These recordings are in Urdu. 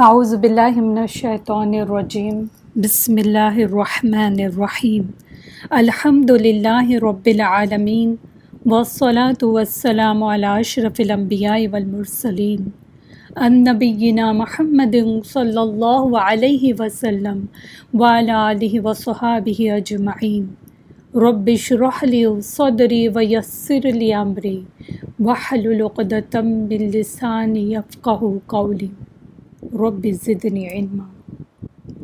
اعوذ باللہ من الشیطان الرجیم۔ بسم اللہ الرحمن الرحیم۔ الحمد للہ رب العالمین۔ والصلاة والسلام علی اشرف الانبیاء والمرسلین۔ النبینا محمد صلی اللہ علیہ وسلم وعلی آلہ وصحابہ اجمعین۔ رب اشرح لی صدری ویسر لی امری۔ وحلل عقدۃ من لسانی یفقهوا قولی۔ رب زدنی علما۔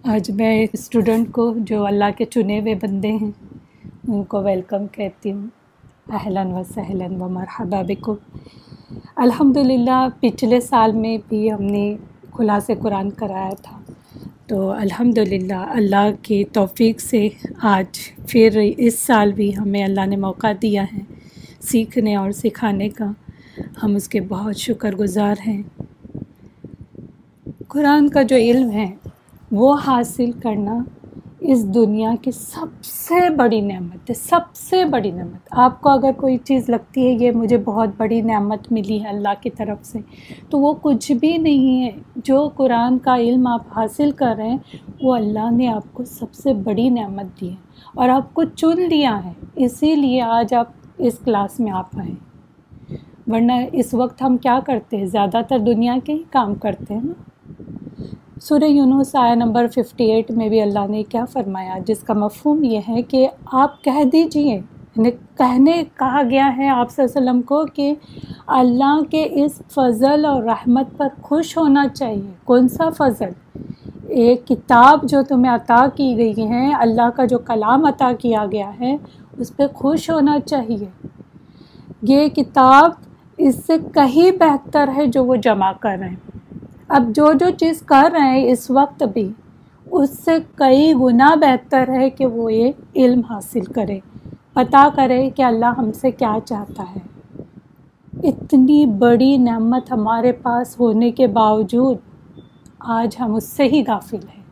آج میں اسٹوڈنٹ کو جو اللہ کے چنے ہوئے بندے ہیں، ان کو ویلکم کہتی ہوں۔ اہلاً و سہلاً و مرحبا بکم الحمد للہ پچھلے سال میں بھی ہم نے خلاص قرآن کرایا تھا۔ تو الحمد للہ اللہ کی توفیق سے آج پھر اس سال بھی ہمیں اللہ نے موقع دیا ہے سیکھنے اور سکھانے کا۔ ہم اس کے بہت شکر گزار ہیں۔ قرآن کا جو علم ہے، وہ حاصل کرنا اس دنیا کی سب سے بڑی نعمت ہے، سب سے بڑی نعمت۔ آپ کو اگر کوئی چیز لگتی ہے، یہ مجھے بہت بڑی نعمت ملی ہے اللہ کی طرف سے، تو وہ کچھ بھی نہیں ہے۔ جو قرآن کا علم آپ حاصل کر رہے ہیں، وہ اللہ نے آپ کو سب سے بڑی نعمت دی ہے۔ اور آپ کو چن لیا ہے، اسی لیے آج آپ اس کلاس میں آپ آئیں ورنہ اس وقت ہم کیا کرتے ہیں؟ زیادہ تر دنیا کے ہی کام کرتے ہیں نا۔ سورہ یونس آیا نمبر 58 میں بھی اللہ نے کیا فرمایا، جس کا مفہوم یہ ہے کہ آپ کہہ دیجیے یعنی کہنے کہا گیا ہے آپ صلی اللہ علیہ وسلم کو کہ اللہ کے اس فضل اور رحمت پر خوش ہونا چاہیے۔ کون سا فضل؟ ایک کتاب جو تمہیں عطا کی گئی ہے، اللہ کا جو کلام عطا کیا گیا ہے، اس پہ خوش ہونا چاہیے۔ یہ کتاب اس سے کہیں بہتر ہے جو وہ جمع کر رہے ہیں۔ اب جو جو چیز کر رہے ہیں اس وقت بھی، اس سے کئی گنا بہتر ہے کہ وہ یہ علم حاصل کرے، پتہ کرے کہ اللہ ہم سے کیا چاہتا ہے۔ اتنی بڑی نعمت ہمارے پاس ہونے کے باوجود آج ہم اس سے ہی غافل ہیں۔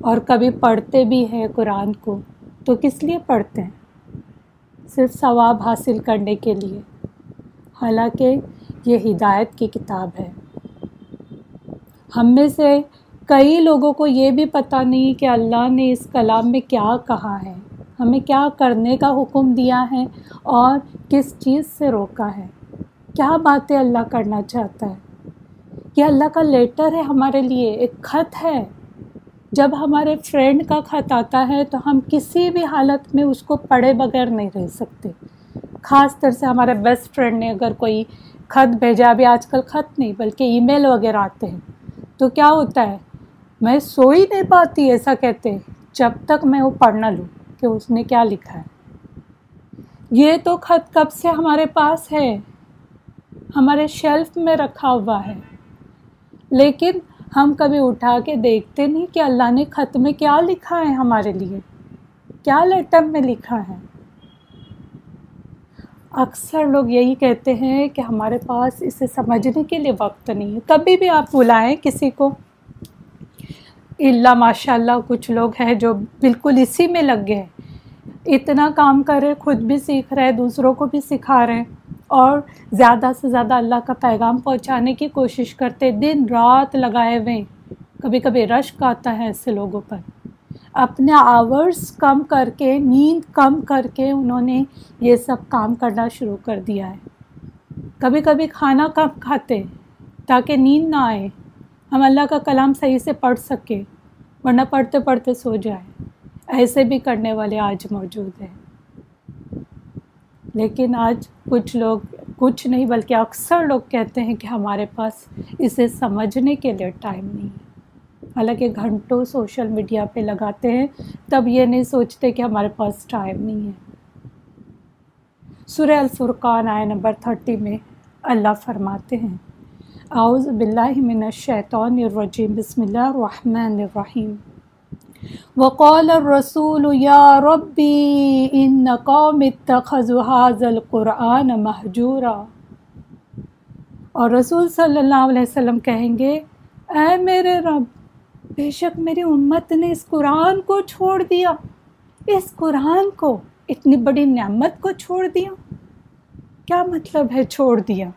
اور کبھی پڑھتے بھی ہیں قرآن کو، تو کس لیے پڑھتے ہیں؟ صرف ثواب حاصل کرنے کے لیے۔ حالانکہ یہ ہدایت کی کتاب ہے۔ ہم میں سے کئی لوگوں کو یہ بھی پتہ نہیں کہ اللہ نے اس کلام میں کیا کہا ہے۔ ہمیں کیا کرنے کا حکم دیا ہے اور کس چیز سے روکا ہے۔ کیا باتیں اللہ کرنا چاہتا ہے؟ یہ اللہ کا لیٹر ہے ہمارے لیے، ایک خط ہے۔ جب ہمارے فرینڈ کا خط آتا ہے تو ہم کسی بھی حالت میں اس کو پڑھے بغیر نہیں رہ سکتے۔ خاص طر سے ہمارے بیسٹ فرینڈ نے اگر کوئی خط بھیجا، ابھی آج کل خط نہیں، بلکہ ای میل وغیرہ آتے ہیں۔ تو کیا ہوتا ہے؟ میں سو ہی نہیں پاتی ایسا کہتے جب تک میں وہ پڑھ نہ لوں کہ اس نے کیا لکھا ہے۔ یہ تو خط کب سے ہمارے پاس ہے؟ ہمارے شیلف میں رکھا ہوا ہے۔ لیکن ہم کبھی اٹھا کے دیکھتے نہیں کہ اللہ نے خط میں کیا لکھا ہے ہمارے لیے۔ کیا لیٹر میں لکھا ہے؟ اکثر لوگ یہی کہتے ہیں کہ ہمارے پاس اسے سمجھنے کے لیے وقت نہیں ہے۔ کبھی بھی آپ بلائیں کسی کو۔ اللہ ماشاء اللہ کچھ لوگ ہیں جو بالکل اسی میں لگ گئے ہیں۔ اتنا کام کرے خود بھی سیکھ رہے دوسروں کو بھی سکھا رہے ہیں۔ اور زیادہ سے زیادہ اللہ کا پیغام پہنچانے کی کوشش کرتے، دن رات لگائے ہوئے کبھی کبھی رشک آتا ہے ایسے لوگوں پر۔ اپنے آورس کم کر کے، نیند کم کر کے انہوں نے یہ سب کام کرنا شروع کر دیا ہے۔ کبھی کبھی کھانا کم کھاتے تاکہ نیند نہ آئے۔ ہم اللہ کا کلام صحیح سے پڑھ سکیں ورنہ پڑھتے پڑھتے سو جائے۔ ایسے بھی کرنے والے آج موجود ہیں۔ لیکن آج کچھ لوگ، کچھ نہیں بلکہ اکثر لوگ کہتے ہیں کہ ہمارے پاس اسے سمجھنے کے لیے ٹائم نہیں ہے۔ حالانکہ گھنٹوں سوشل میڈیا پہ لگاتے ہیں، تب یہ نہیں سوچتے کہ ہمارے پاس ٹائم نہیں ہے۔ سورہ الفرقان آئے نمبر تھرٹی میں اللہ فرماتے ہیں، اعوذ باللہ من الشیطان الرجیم، بسم اللہ الرحمن الرحیم۔ وقال الرسول، یا ربی، ان قوم اتخذوا هذا القرآن محجورا اور رسول صلی اللہ علیہ وسلم کہیں گے، اے میرے رب بے شک میری امت نے اس قرآن کو چھوڑ دیا۔ اس قرآن کو، اتنی بڑی نعمت کو چھوڑ دیا۔ کیا مطلب ہے چھوڑ دیا؟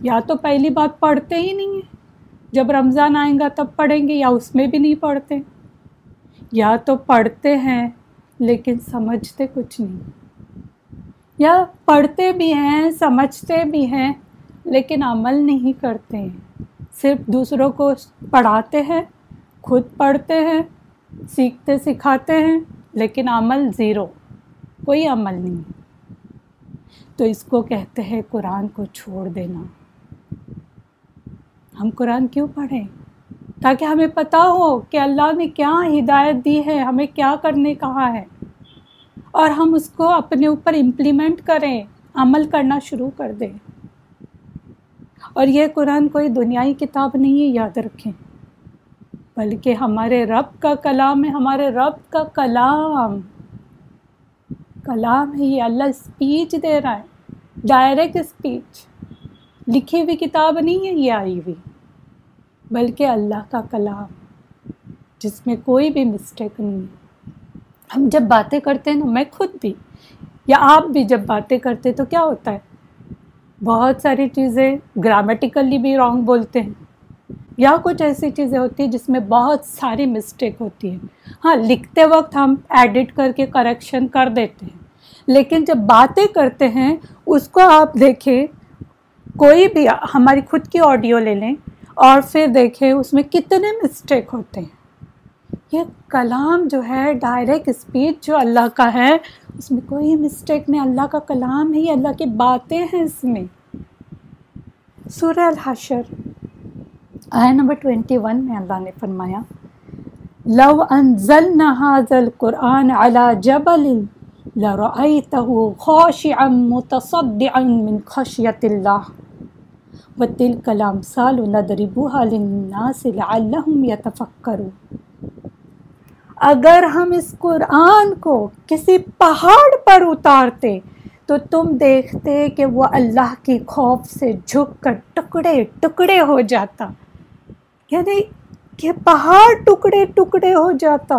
یا تو پہلی بات پڑھتے ہی نہیں ہیں۔ جب رمضان آئیں گا تب پڑھیں گے، یا اس میں بھی نہیں پڑھتے۔ یا تو پڑھتے ہیں، لیکن سمجھتے کچھ نہیں۔ یا پڑھتے بھی ہیں، سمجھتے بھی ہیں، لیکن عمل نہیں کرتے ہیں۔ صرف دوسروں کو پڑھاتے ہیں، خود پڑھتے ہیں، سیکھتے سکھاتے ہیں، لیکن عمل زیرو، کوئی عمل نہیں۔ تو اس کو کہتے ہیں قرآن کو چھوڑ دینا۔ ہم قرآن کیوں پڑھیں؟ تاکہ ہمیں پتہ ہو کہ اللہ نے کیا ہدایت دی ہے، ہمیں کیا کرنے کہا ہے۔ اور ہم اس کو اپنے اوپر امپلیمنٹ کریں، عمل کرنا شروع کر دیں۔ اور یہ قرآن کوئی دنیائی کتاب نہیں ہے، یاد رکھیں۔ بلکہ ہمارے رب کا کلام ہے، ہمارے رب کا کلام۔ کلام ہے، یہ اللہ اسپیچ دے رہا ہے ڈائریکٹ اسپیچ لکھی ہوئی کتاب نہیں ہے، یہ آئی ہوئی۔ بلکہ اللہ کا کلام، جس میں کوئی بھی مسٹیک نہیں ہے۔ ہم جب باتیں کرتے ہیں نا، میں خود بھی، یا آپ بھی جب باتیں کرتے تو کیا ہوتا ہے؟ بہت ساری چیزیں گرامیٹیکلی بھی رانگ بولتے ہیں، یا کچھ ایسی چیزیں ہوتی ہیں جس میں بہت ساری مسٹیک ہوتی ہیں۔ ہاں لکھتے وقت ہم ایڈٹ کر کے کریکشن کر دیتے ہیں، لیکن جب باتیں کرتے ہیں، اس کو آپ دیکھیں، کوئی بھی ہماری خود کی آڈیو لے لیں اور پھر دیکھیں اس میں کتنے مسٹیک ہوتے ہیں۔ یہ کلام جو ہے ڈائریکٹ اسپیچ جو اللہ کا ہے، اس میں کوئی مسٹیک نہیں، اللہ کا کلام ہے یہ اللہ کی باتیں ہیں اس میں۔ سورہ الحشر آیا نمبر ٹوینٹی ون میں اللہ نے فرمایا، لو انزلنا هذا القرآن على جبل لرأيته خاشعا متصدعا من خشية الله وتلك الأمثال نضربها للناس لعلهم يتفكرون اگر ہم اس قرآن کو کسی پہاڑ پر اتارتے تو تم دیکھتے کہ وہ اللہ کی خوف سے جھک کر ٹکڑے ٹکڑے ہو جاتا۔ یعنی کہ پہاڑ ٹکڑے ٹکڑے ہو جاتا۔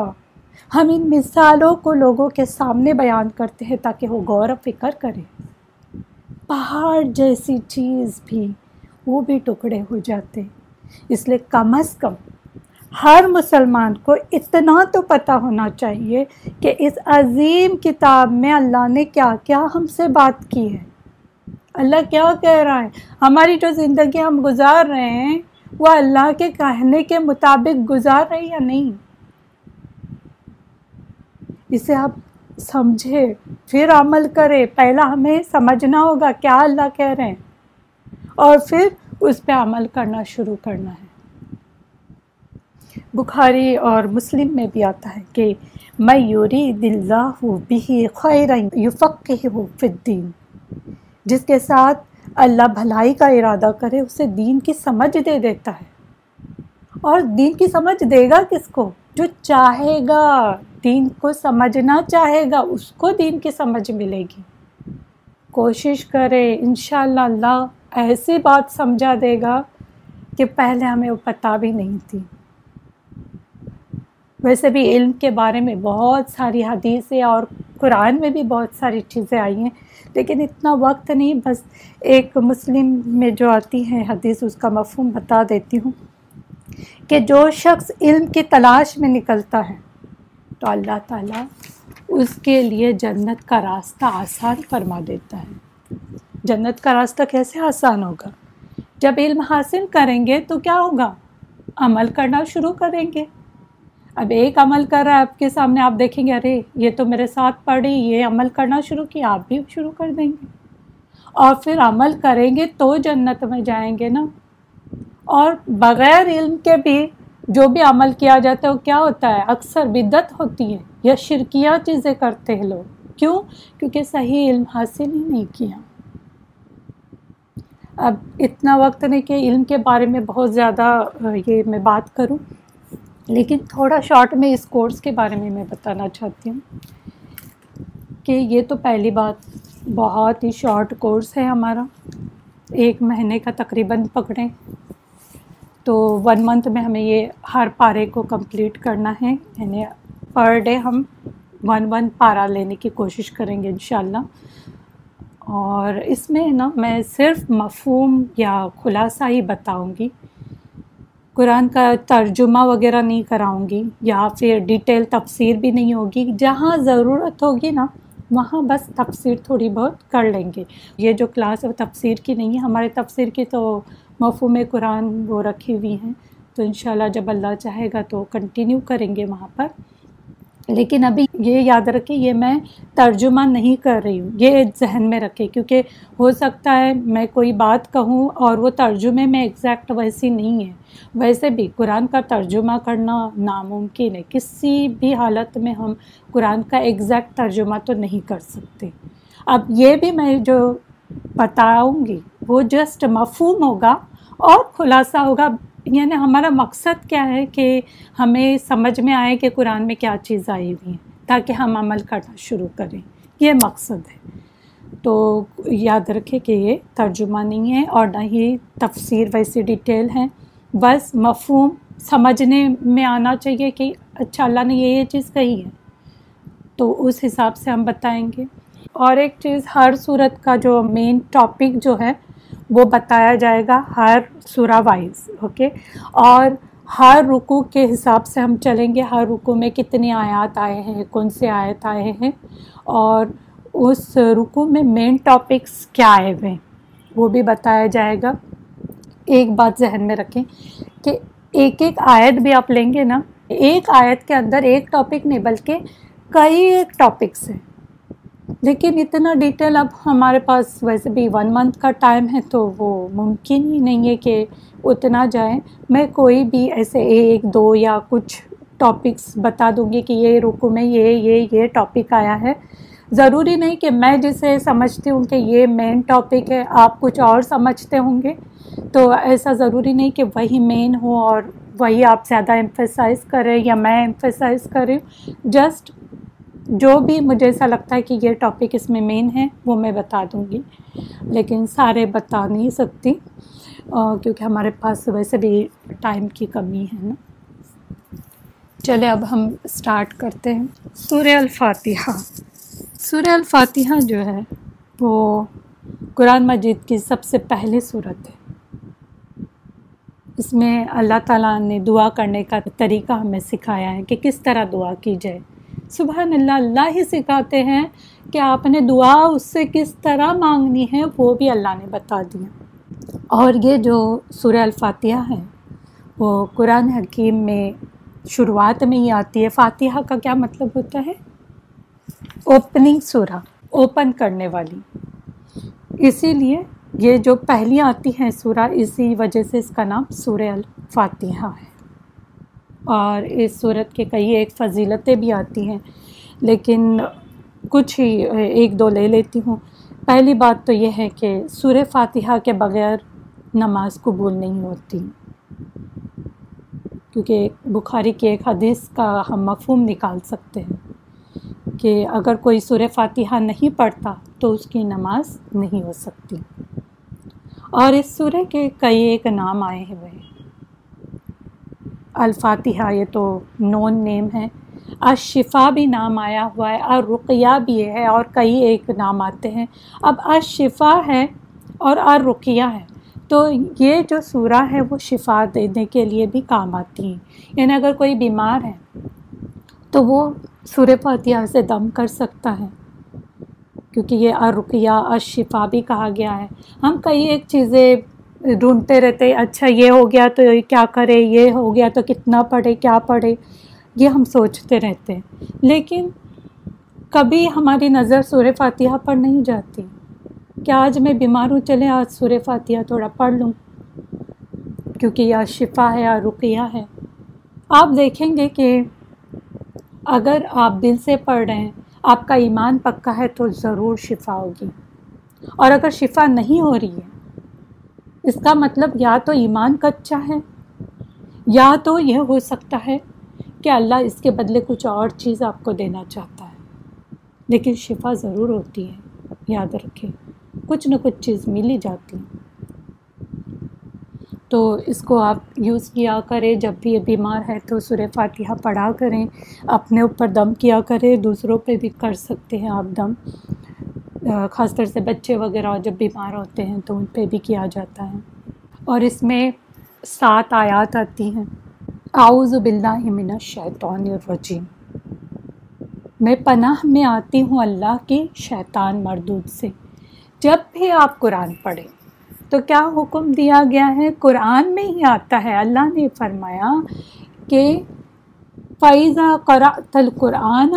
ہم ان مثالوں کو لوگوں کے سامنے بیان کرتے ہیں تاکہ وہ غور و فکر کرے پہاڑ جیسی چیز بھی وہ بھی ٹکڑے ہو جاتے۔ اس لیے کم از کم ہر مسلمان کو اتنا تو پتہ ہونا چاہیے کہ اس عظیم کتاب میں اللہ نے کیا کیا ہم سے بات کی ہے۔ اللہ کیا کہہ رہا ہے؟ ہماری جو زندگی ہم گزار رہے ہیں، وہ اللہ کے کہنے کے مطابق گزار رہے یا نہیں؟ اسے آپ سمجھے، پھر عمل کرے۔ پہلا ہمیں سمجھنا ہوگا کیا اللہ کہہ رہے ہیں۔ اور پھر اس پہ عمل کرنا شروع کرنا ہے۔ بخاری اور مسلم میں بھی آتا ہے کہ میں یوری دلّہ بھی خیر یوفق ہو فدین جس کے ساتھ اللہ بھلائی کا ارادہ کرے، اسے دین کی سمجھ دے دیتا ہے۔ اور دین کی سمجھ دے گا کس کو؟ جو چاہے گا۔ دین کو سمجھنا چاہے گا، اس کو دین کی سمجھ ملے گی۔ کوشش کرے، انشاءاللہ اللہ ایسی بات سمجھا دے گا کہ پہلے ہمیں وہ پتہ بھی نہیں تھی۔ ویسے بھی علم کے بارے میں بہت ساری حدیثیں اور قرآن میں بھی بہت ساری چیزیں آئی ہیں، لیکن اتنا وقت نہیں، بس ایک مسلم میں جو آتی ہے حدیث، اس کا مفہوم بتا دیتی ہوں کہ جو شخص علم کی تلاش میں نکلتا ہے تو اللہ تعالیٰ اس کے لیے جنت کا راستہ آسان فرما دیتا ہے۔ جنت کا راستہ کیسے آسان ہوگا؟ جب علم حاصل کریں گے تو کیا ہوگا؟ عمل کرنا شروع کریں گے۔ اب ایک عمل کر رہا ہے آپ کے سامنے، آپ دیکھیں گے، ارے، یہ تو میرے ساتھ پڑھی، یہ عمل کرنا شروع کیا، آپ بھی شروع کر دیں گے۔ اور پھر عمل کریں گے تو جنت میں جائیں گے نا۔ اور بغیر علم کے بھی جو بھی عمل کیا جاتا ہے، وہ کیا ہوتا ہے؟ اکثر بدت ہوتی ہے یا شرکیاں چیزیں کرتے ہیں لوگ۔ کیوں؟ کیونکہ صحیح علم حاصل ہی نہیں کیا۔ اب اتنا وقت نہیں کہ علم کے بارے میں بہت زیادہ یہ میں بات کروں۔ لیکن تھوڑا شارٹ میں اس کورس کے بارے میں میں بتانا چاہتی ہوں کہ یہ تو پہلی بات بہت ہی شارٹ کورس ہے ہمارا۔ ایک مہینے کا تقریباً پکڑیں۔ تو ون منتھ میں ہمیں یہ ہر پارے کو کمپلیٹ کرنا ہے۔ یعنی پر ڈے ہم ون ون پارا لینے کی کوشش کریں گے انشاءاللہ۔ اور اس میں نا، میں صرف مفہوم یا خلاصہ ہی بتاؤں گی۔ قرآن کا ترجمہ وغیرہ نہیں کراؤں گی یا پھر ڈیٹیل تفسیر بھی نہیں ہوگی، جہاں ضرورت ہوگی نا، وہاں بس تفسیر تھوڑی بہت کر لیں گے۔ یہ جو کلاس ہے وہ تفسیر کی نہیں ہے، ہمارے تفسیر کی تو مفہوم قرآن وہ رکھی ہوئی ہیں۔ تو انشاءاللہ جب اللہ چاہے گا تو کنٹینیو کریں گے وہاں پر۔ لیکن ابھی یہ یاد رکھیں، یہ میں ترجمہ نہیں کر رہی ہوں، یہ ذہن میں رکھے کیونکہ ہو سکتا ہے میں کوئی بات کہوں اور وہ ترجمے میں ایگزیکٹ ویسی نہیں ہے۔ ویسے بھی قرآن کا ترجمہ کرنا ناممکن ہے، کسی بھی حالت میں ہم قرآن کا ایگزیکٹ ترجمہ تو نہیں کر سکتے۔ اب یہ بھی میں جو بتاؤں گی، وہ جسٹ مفہوم ہوگا اور خلاصہ ہوگا یعنی ہمارا مقصد کیا ہے کہ ہمیں سمجھ میں آئے کہ قرآن میں کیا چیز آئی ہوئی ہیں، تاکہ ہم عمل کرنا شروع کریں۔ یہ مقصد ہے۔ تو یاد رکھے کہ یہ ترجمہ نہیں ہے اور نہ ہی تفسیر ویسی ڈیٹیل ہیں۔ بس مفہوم سمجھنے میں آنا چاہیے کہ اچھا اللہ نے یہ یہ چیز کہی ہے۔ تو اس حساب سے ہم بتائیں گے۔ اور ایک چیز ہر صورت کا جو مین ٹاپک جو ہے وہ بتایا جائے گا ہر سورہ وائز اوکے اور ہر رکو کے حساب سے ہم چلیں گے ہر رکو میں کتنی آیات آئے ہیں، کون سے آیت آئے ہیں، اور اس رکو میں مین ٹاپکس کیا آئے ہوئے ہیں۔ وہ بھی بتایا جائے گا۔ ایک بات ذہن میں رکھیں کہ ایک ایک آیت بھی آپ لیں گے نا، ایک آیت کے اندر ایک ٹاپک نہیں، بلکہ کئی ایک ٹاپکس ہیں۔ لیکن اتنا ڈیٹیل اب ہمارے پاس ویسے بھی ون منتھ کا ٹائم ہے تو وہ ممکن ہی نہیں ہے کہ اتنا جائیں۔ میں کوئی بھی ایسے ایک، دو یا کچھ ٹاپکس بتا دوں گی کہ یہ رکو میں یہ یہ یہ ٹاپک آیا ہے۔ ضروری نہیں کہ میں جسے سمجھتی ہوں کہ یہ مین ٹاپک ہے، آپ کچھ اور سمجھتے ہوں گے۔ تو ایسا ضروری نہیں کہ وہی مین ہو اور وہی آپ زیادہ ایمفیسائز کریں یا میں ایمفیسائز کریں۔ جسٹ جو بھی مجھے ایسا لگتا ہے کہ یہ ٹاپک اس میں مین ہے، وہ میں بتا دوں گی۔ لیکن سارے بتا نہیں سکتی کیونکہ ہمارے پاس ویسے بھی ٹائم کی کمی ہے نا۔ چلے، اب ہم اسٹارٹ کرتے ہیں۔ سورہ الفاتحہ۔ سورہ الفاتحہ جو ہے، وہ قرآن مجید کی سب سے پہلی صورت ہے۔ اس میں اللہ تعالیٰ نے دعا کرنے کا طریقہ ہمیں سکھایا ہے کہ کس طرح دعا کی جائے۔ سبحان اللہ اللہ ہی سکھاتے ہیں کہ آپ نے دعا اس سے کس طرح مانگنی ہے، وہ بھی اللہ نے بتا دیا۔ اور یہ جو سورہ الفاتحہ ہے، وہ قرآن حکیم میں شروعات میں ہی آتی ہے۔ فاتحہ کا کیا مطلب ہوتا ہے؟ اوپننگ سورہ، اوپن کرنے والی۔ اسی لیے یہ جو پہلی آتی ہیں سورہ، اسی وجہ سے اس کا نام سورہ الفاتحہ ہے۔ اور اس صورت کے کئی ایک فضیلتیں بھی آتی ہیں۔ لیکن کچھ ہی، ایک دو لے لیتی ہوں۔ پہلی بات تو یہ ہے کہ سور فاتحہ کے بغیر نماز قبول نہیں ہوتی۔ کیونکہ بخاری کی ایک حدیث کا ہم مفہوم نکال سکتے ہیں کہ اگر کوئی سور فاتحہ نہیں پڑھتا تو اس کی نماز نہیں ہو سکتی۔ اور اس سورہ کے کئی ایک نام آئے ہوئے ہیں۔ الفاتحہ، یہ تو نون نیم ہے۔ اشفا بھی نام آیا ہوا ہے اور رقیہ بھی ہے اور کئی ایک نام آتے ہیں۔ اب اشفا ہے اور ارقیہ ہے۔ تو یہ جو سورہ ہے، وہ شفا دینے کے لیے بھی کام آتی ہیں۔ یعنی اگر کوئی بیمار ہے، تو وہ سور فاتحہ سے دم کر سکتا ہے۔ کیونکہ یہ ارقیہ اشفا بھی کہا گیا ہے۔ ہم کئی ایک چیزیں ڈھونڈتے رہتے اچھا یہ ہو گیا تو کیا کرے، یہ ہو گیا تو کتنا پڑھے، کیا پڑھے، یہ ہم سوچتے رہتے۔ ہیں لیکن کبھی ہماری نظر سور فاتحہ پر نہیں جاتی۔ کہ آج میں بیمار ہوں چلے آج سور فاتحہ تھوڑا پڑھ لوں۔ کیونکہ یا شفا ہے یا رقیہ ہے۔ آپ دیکھیں گے کہ اگر آپ دل سے پڑھ رہے ہیں، آپ کا ایمان پکا ہے تو ضرور شفا ہوگی۔ اور اگر شفا نہیں ہو رہی ہے اس کا مطلب یا تو ایمان کچا اچھا ہے، یا تو یہ ہو سکتا ہے کہ اللہ اس کے بدلے کچھ اور چیز آپ کو دینا چاہتا ہے۔ لیکن شفا ضرور ہوتی ہے، یاد رکھیں، کچھ نہ کچھ چیز مل ہی جاتی۔ تو اس کو آپ یوز کیا کریں، جب بھی یہ بیمار ہے تو سورہ فاتحہ پڑھا کریں، اپنے اوپر دم کیا کریں، دوسروں پہ بھی کر سکتے ہیں آپ دم۔ خاص طور سے بچے وغیرہ جب بیمار ہوتے ہیں تو ان پہ بھی کیا جاتا ہے۔ اور اس میں سات آیات آتی ہیں۔ اعوذ باللہ من الشیطان الرجیم۔ میں پناہ میں آتی ہوں اللہ کی شیطان مردود سے۔ جب بھی آپ قرآن پڑھیں، تو کیا حکم دیا گیا ہے؟ قرآن میں ہی آتا ہے۔ اللہ نے فرمایا کہ فیضا قرأت القرآن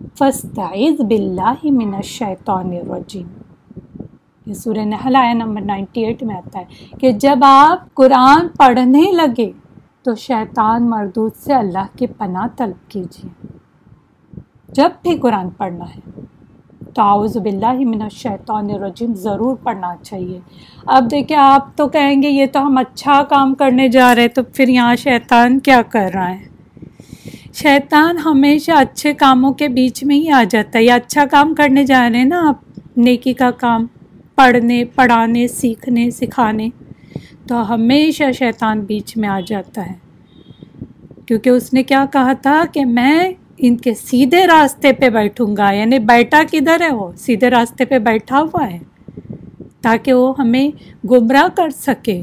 فستعذ باللہ من الشیطان الرجیم۔ یہ سورہ نحل آیا نمبر نائنٹی ایٹ میں آتا ہے کہ جب آپ قرآن پڑھنے لگے تو شیطان مردود سے اللہ کی پناہ طلب کیجیے۔ جب بھی قرآن پڑھنا ہے تو آؤز باللہ من الشیطان الرجیم ضرور پڑھنا چاہیے۔ اب دیکھیں آپ تو کہیں گے یہ تو ہم اچھا کام کرنے جا رہے تو پھر یہاں شیطان کیا کر رہا ہے؟ شیطان ہمیشہ اچھے کاموں کے بیچ میں ہی آ جاتا ہے۔ یا اچھا کام کرنے جا رہے ہیں نا آپ، نیکی کا کام، پڑھنے، پڑھانے، سیکھنے، سکھانے، تو ہمیشہ شیطان بیچ میں آ جاتا ہے۔ کیونکہ اس نے کیا کہا تھا کہ میں ان کے سیدھے راستے پہ بیٹھوں گا یعنی بیٹھا کدھر ہے وہ؟ سیدھے راستے پہ بیٹھا ہوا ہے، تاکہ وہ ہمیں گمراہ کر سکے۔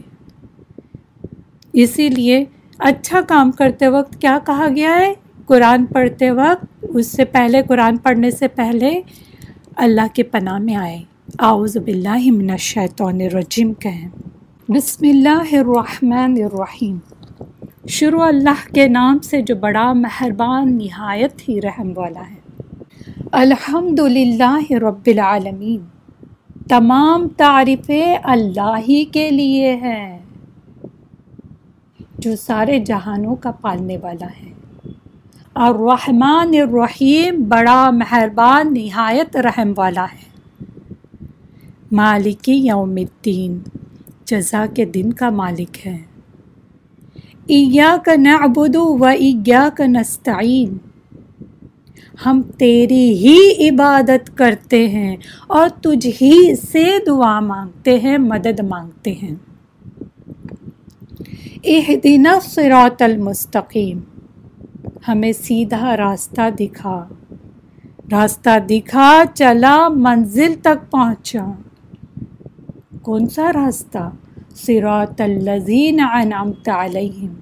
اسی لیے اچھا کام کرتے وقت کیا کہا گیا ہے؟ قرآن پڑھتے وقت، اس سے پہلے، قرآن پڑھنے سے پہلے اللہ کے پناہ میں آئے۔ آؤز باللہ من الشیطان الرجیم کہیں بسم اللہ الرحمن الرحیم۔ شروع اللہ کے نام سے جو بڑا مہربان نہایت ہی رحم والا ہے۔ الحمد للہ رب العالمین۔ تمام تعریفیں اللہ ہی کے لیے ہیں۔ جو سارے جہانوں کا پالنے والا ہے۔ الرحمن الرحیم بڑا مہربان نہایت رحم والا ہے۔ مالکی یوم الدین، جزا کے دن کا مالک ہے۔ ایاک نعبد و ایاک نستعین۔ ہم تیری ہی عبادت کرتے ہیں اور تجھ ہی سے دعا مانگتے ہیں، مدد مانگتے ہیں۔ اہدنا الصراط المستقیم۔ ہمیں سیدھا راستہ دکھا۔ راستہ دکھا، چلا، منزل تک پہنچا۔ کون سا راستہ؟ صراط الذین انعمت علیہم۔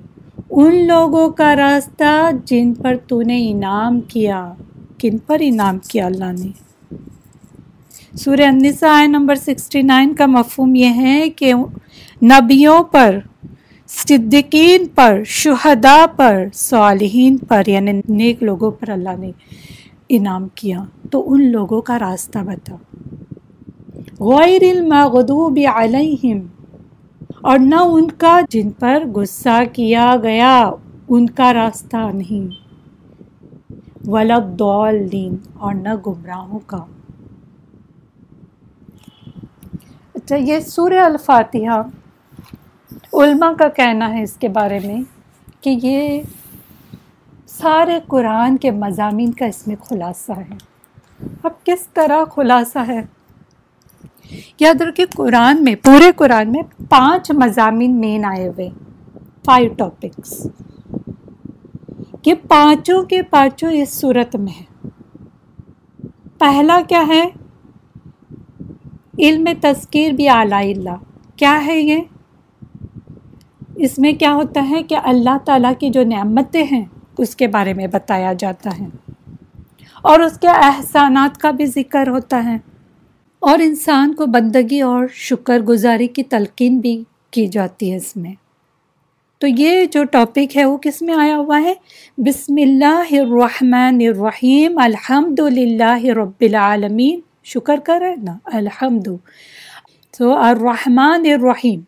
ان لوگوں کا راستہ جن پر تو نے انعام کیا۔ کن پر انعام کیا اللہ نے؟ سورہ النساء نمبر سکسٹی نائن کا مفہوم یہ ہے کہ نبیوں پر صدقین پر، شہداء پر، صالحین پر یعنی نیک لوگوں پر اللہ نے انعام کیا۔ تو ان لوگوں کا راستہ بتا غیر المغضوب علیہم۔ اور نہ ان کا جن پر غصہ کیا گیا، ان کا راستہ نہیں۔ ولد دولین اور نہ گمراہوں کا۔ اچھا یہ سورہ الفاتحہ علماء کا کہنا ہے اس کے بارے میں کہ یہ سارے قرآن کے مضامین کا اس میں خلاصہ ہے۔ اب کس طرح خلاصہ ہے؟ یاد رکھے قرآن میں، پورے قرآن میں پانچ مضامین مین آئے ہوئے فائیو ٹاپکس یہ پانچوں کے پانچوں اس صورت میں ہے پہلا کیا ہے؟ علم تذکیر بھی اعلی اللہ۔ کیا ہے یہ؟ اس میں کیا ہوتا ہے کہ اللہ تعالیٰ کی جو نعمتیں ہیں، اس کے بارے میں بتایا جاتا ہے۔ اور اس کے احسانات کا بھی ذکر ہوتا ہے۔ اور انسان کو بندگی اور شکر گزاری کی تلقین بھی کی جاتی ہے اس میں۔ تو یہ جو ٹاپک ہے، وہ کس میں آیا ہوا ہے؟ بسم اللہ الرحمن الرحیم۔ الحمد للہ رب العالمین۔ شکر کرے نا الحمد۔ تو الرحمن الرحیم۔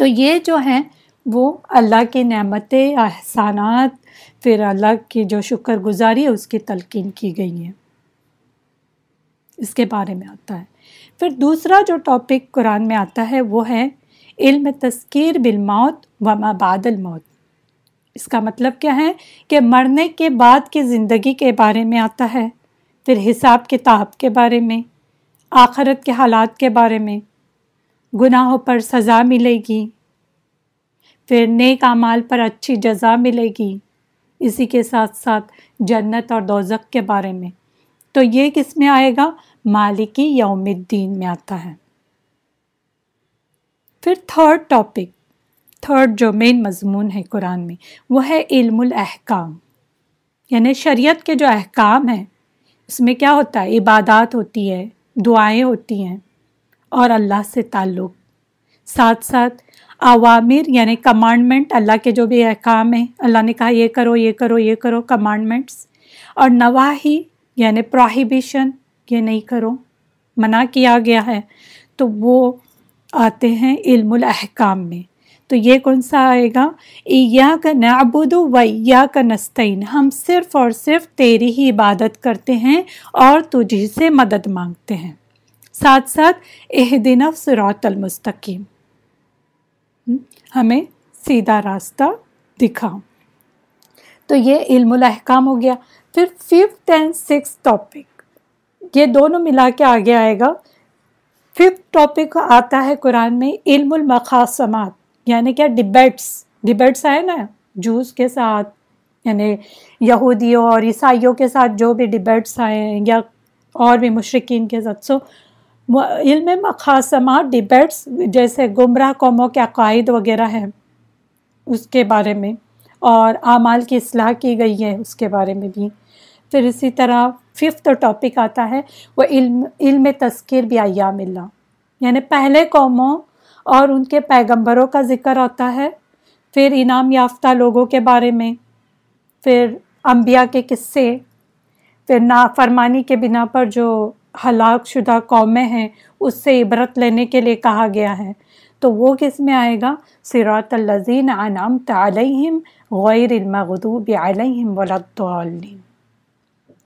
تو یہ جو ہیں وہ اللہ کی نعمتیں، احسانات، پھر اللہ کی جو شکر گزاری ہے، اس کی تلقین کی گئی ہے اس کے بارے میں آتا ہے۔ پھر دوسرا جو ٹاپک قرآن میں آتا ہے، وہ ہے علم تذکیر بالموت و بعد الموت۔ اس کا مطلب کیا ہے؟ کہ مرنے کے بعد کی زندگی کے بارے میں آتا ہے، پھر حساب کتاب کے بارے میں، آخرت کے حالات کے بارے میں گناہوں پر سزا ملے گی۔ پھر نیک اعمال پر اچھی جزا ملے گی۔ اسی کے ساتھ ساتھ جنت اور دوزک کے بارے میں۔ تو یہ کس میں آئے گا؟ مالکی یوم الدین میں آتا ہے۔ پھر تھرڈ ٹاپک، تھرڈ جو مین مضمون ہے قرآن میں، وہ ہے علم الاحکام۔ یعنی شریعت کے جو احکام ہیں، اس میں کیا ہوتا ہے؟ عبادات ہوتی ہے، دعائیں ہوتی ہیں۔ اور اللہ سے تعلق۔ ساتھ ساتھ عوامر یعنی کمانڈمنٹ اللہ کے جو بھی احکام ہیں، اللہ نے کہا یہ کرو یہ کرو یہ کرو کمانڈمنٹس اور نواحی یعنی پروہیبیشن یہ نہیں کرو۔ منع کیا گیا ہے۔ تو وہ آتے ہیں علم الاحکام میں۔ تو یہ کون سا آئے گا؟ یا کا نعبد و یا کا نستعین۔ ہم صرف اور صرف تیری ہی عبادت کرتے ہیں اور تجھی سے مدد مانگتے ہیں۔ ساتھ ساتھ اح دن سرات المستقیم۔ ہمیں سیدھا راستہ دکھاؤ تو یہ علم الاحکام ہو گیا۔ پھر ففتھ اینڈ سکس ٹاپک یہ دونوں ملا کے آگے آئے گا۔ ففتھ ٹاپک آتا ہے قرآن میں علم المقاسمات یعنی کیا ڈبیٹس ڈبیٹس آئے نا جوس کے ساتھ یعنی یہودیوں اور عیسائیوں کے ساتھ جو بھی ڈبیٹس آئے ہیں یا اور بھی مشرقین کے ساتھ۔ سو علم مقاسمات ڈبیٹس جیسے گمراہ قوموں کے عقائد وغیرہ ہیں اس کے بارے میں اور اعمال کی اصلاح کی گئی ہے اس کے بارے میں بھی۔ پھر اسی طرح ففتھ ٹاپک آتا ہے، وہ علم علم تذکر بھی ایام اللہ۔ یعنی پہلے قوموں اور ان کے پیغمبروں کا ذکر ہوتا ہے، پھر انعام یافتہ لوگوں کے بارے میں، پھر انبیاء کے قصے، پھر نافرمانی کے بنا پر جو ہلاک شدہ قومیں ہیں، اس سے عبرت لینے کے لیے کہا گیا ہے۔ تو وہ کس میں آئے گا؟ سراۃ الزین انعام تعلیم غیر المغضوب علیہم ولادین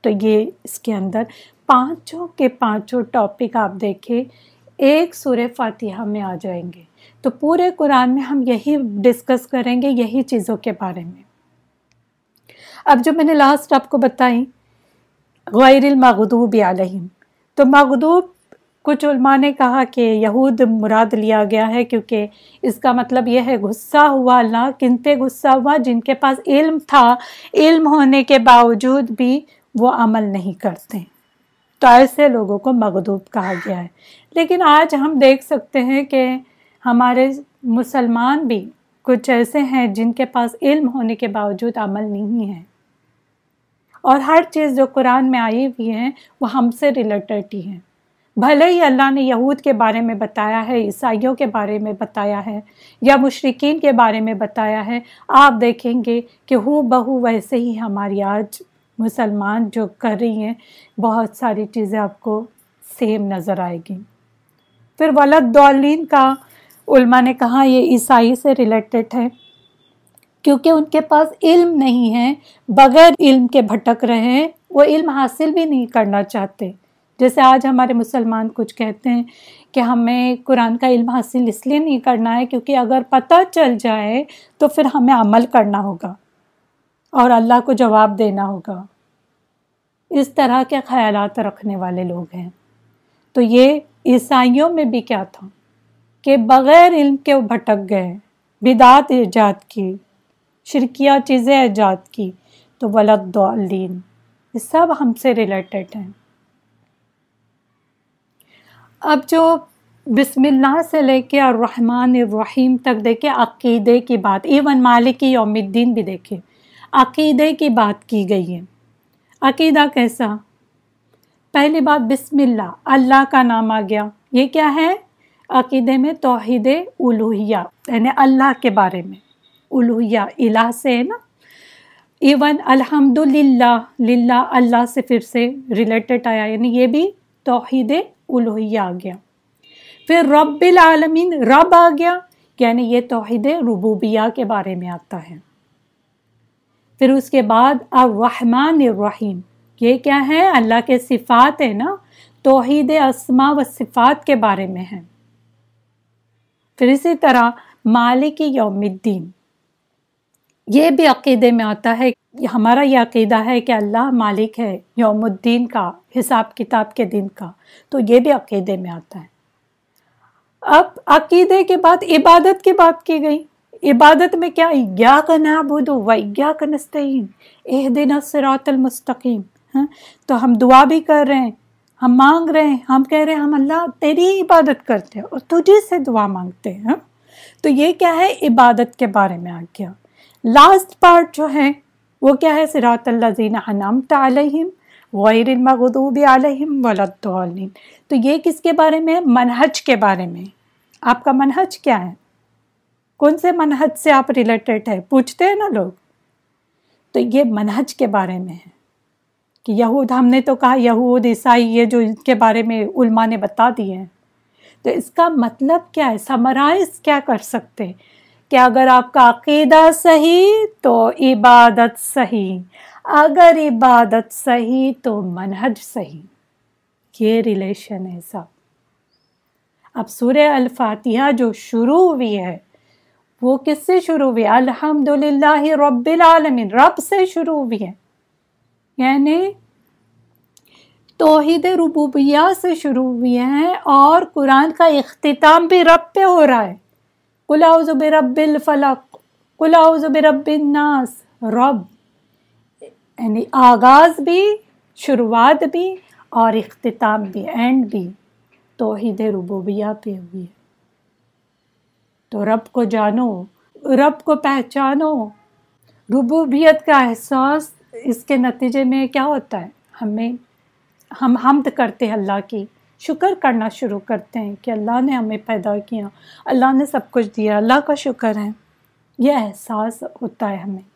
تو یہ اس کے اندر پانچوں کے پانچوں ٹاپک آپ دیکھیں، ایک سور فاتحہ میں آ جائیں گے۔ تو پورے قرآن میں ہم یہی ڈسکس کریں گے، یہی چیزوں کے بارے میں۔ اب جو میں نے لاسٹ آپ کو بتائی، غیر المغضوب علیہم تو مغدوب کچھ علماء نے کہا کہ یہود مراد لیا گیا ہے کیونکہ اس کا مطلب یہ ہے غصہ ہوا اللہ کن پہ غصہ ہوا جن کے پاس علم تھا، علم ہونے کے باوجود بھی وہ عمل نہیں کرتے۔ تو ایسے لوگوں کو مغدوب کہا گیا ہے۔ لیکن آج ہم دیکھ سکتے ہیں کہ ہمارے مسلمان بھی کچھ ایسے ہیں جن کے پاس علم ہونے کے باوجود عمل نہیں ہے۔ اور ہر چیز جو قرآن میں آئی ہوئی ہیں وہ ہم سے ریلیٹڈ ہی ہیں بھلے ہی اللہ نے یہود کے بارے میں بتایا ہے، عیسائیوں کے بارے میں بتایا ہے یا مشرقین کے بارے میں بتایا ہے، آپ دیکھیں گے کہ ہو بہو ویسے ہی ہماری آج مسلمان جو کر رہی ہیں، بہت ساری چیزیں آپ کو سیم نظر آئے گی۔ پھر ولد دولین کا علماء نے کہا، یہ عیسائی سے ریلیٹڈ ہے۔ کیونکہ ان کے پاس علم نہیں ہے، بغیر علم کے بھٹک رہے ہیں، وہ علم حاصل بھی نہیں کرنا چاہتے۔ جیسے آج ہمارے مسلمان کچھ کہتے ہیں کہ ہمیں قرآن کا علم حاصل اس لیے نہیں کرنا ہے کیونکہ اگر پتہ چل جائے تو پھر ہمیں عمل کرنا ہوگا اور اللہ کو جواب دینا ہوگا۔ اس طرح کے خیالات رکھنے والے لوگ ہیں۔ تو یہ عیسائیوں میں بھی کیا تھا کہ بغیر علم کے وہ بھٹک گئے، بدعت ایجاد کی۔ شرکیہ چیزیں ایجاد کی تو ولد دولین یہ سب ہم سے ریلیٹڈ ہیں۔ اب جو بسم اللہ سے لے کے اور رحمان الرحیم تک دیکھے عقیدے کی بات ایون مالکی یوم الدین بھی دیکھے عقیدے کی بات کی گئی ہے۔ عقیدہ کیسا؟ پہلی بات بسم اللہ اللہ کا نام آ گیا۔ یہ کیا ہے؟ عقیدے میں توحید الوحیہ یعنی اللہ کے بارے میں۔ الوحیہ الہ سے ہے نا؟ ایون الحمد للہ للہ اللہ سے پھر سے ریلیٹڈ آیا یعنی یہ بھی توحید الوحیہ آ گیا۔ پھر رب العالمین رب آ گیا یعنی یہ توحید ربوبیہ کے بارے میں آتا ہے۔ پھر اس کے بعد الرحمن الرحیم، یہ کیا ہے؟ اللہ کے صفات ہے نا؟ توحید اسما و صفات کے بارے میں ہے پھر اسی طرح مالک یوم الدین یہ بھی عقیدے میں آتا ہے، ہمارا یہ عقیدہ ہے کہ اللہ مالک ہے یوم الدین کا، حساب کتاب کے دن کا، تو یہ بھی عقیدے میں آتا ہے۔ اب عقیدے کے بعد عبادت کی بات کی گئی۔ عبادت میں کیا؟ یا کا نابود و یا کا نستعین۔ اہ دن سرات المستقیم۔ ہاں؟ تو ہم دعا بھی کر رہے ہیں، ہم مانگ رہے ہیں، ہم کہہ رہے ہیں، ہم اللہ تیری عبادت کرتے ہیں اور تجھے سے دعا مانگتے ہیں۔ ہاں؟ تو یہ کیا ہے؟ عبادت کے بارے میں آ گیا لاسٹ پارٹ جو ہے وہ کیا ہے؟ سراط اللہ زین انعامت علیہم، غیر المغضوب علیہم ولدالین تو یہ کس کے بارے میں منہج کے بارے میں. آپ کا منہج کیا ہے؟ کون سے منہج سے آپ ریلیٹڈ ہے پوچھتے ہیں نا لوگ. تو یہ منہج کے بارے میں ہے. کہ یہود، ہم نے تو کہا یہود، عیسائی، یہ جو ان کے بارے میں علماء نے بتا دیے ہیں. تو اس کا مطلب کیا ہے؟ سمرائز کیا کر سکتے کہ اگر آپ کا عقیدہ صحیح تو عبادت صحیح۔ اگر عبادت صحیح تو منہج صحیح۔ یہ ریلیشن ہے سب۔ اب سورہ الفاتحہ جو شروع ہوئی ہے، وہ کس سے شروع ہوئی؟ الحمد للہ رب العالمین۔ رب سے شروع ہوئی ہے۔ یعنی توحید ربوبیہ سے شروع ہوئی ہیں اور قرآن کا اختتام بھی رب پہ ہو رہا ہے۔ کلاؤز برب الفلق کلاؤز برب الناس، رب. یعنی آغاز بھی، شروعات بھی اور اختتام بھی اینڈ بھی. توحید ربوبیہ پہ ہوئی ہے۔ تو رب کو جانو، رب کو پہچانو۔ ربوبیت کا احساس اس کے نتیجے میں کیا ہوتا ہے؟ ہمیں ہم حمد کرتے ہیں اللہ کی۔ شکر کرنا شروع کرتے ہیں کہ اللہ نے ہمیں پیدا کیا۔ اللہ نے سب کچھ دیا۔ اللہ کا شکر ہے۔ یہ احساس ہوتا ہے ہمیں۔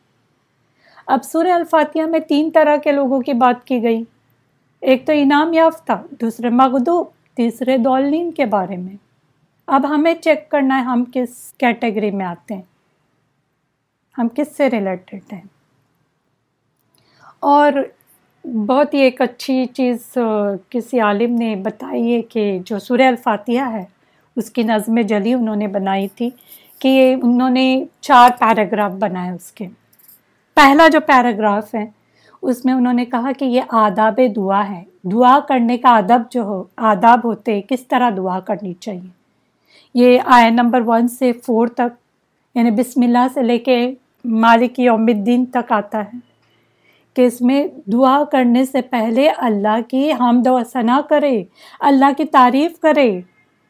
اب سورہ الفاتحہ میں تین طرح کے لوگوں کی بات کی گئی۔ ایک تو انعام یافتہ، دوسرے مغدوب، تیسرے دولین کے بارے میں۔ اب ہمیں چیک کرنا ہے ہم کس کیٹیگری میں آتے ہیں۔ ہم کس سے ریلیٹڈ ہیں۔ اور بہت ہی ایک اچھی چیز کسی عالم نے بتائی ہے کہ جو سورہ الفاتحہ ہے، اس کی نظم جلی انہوں نے بنائی تھی کہ انہوں نے چار پیراگراف بنائے اس کے۔ پہلا جو پیراگراف ہے، اس میں انہوں نے کہا کہ یہ آداب دعا ہے۔ دعا کرنے کا ادب جو ہو، آداب ہوتے کس طرح دعا کرنی چاہیے؟ یہ آیا نمبر ون سے فور تک یعنی بسم اللہ سے لے کے مالک یوم الدین تک آتا ہے۔ کہ اس میں دعا کرنے سے پہلے اللہ کی حمد و ثنا کرے، اللہ کی تعریف کرے۔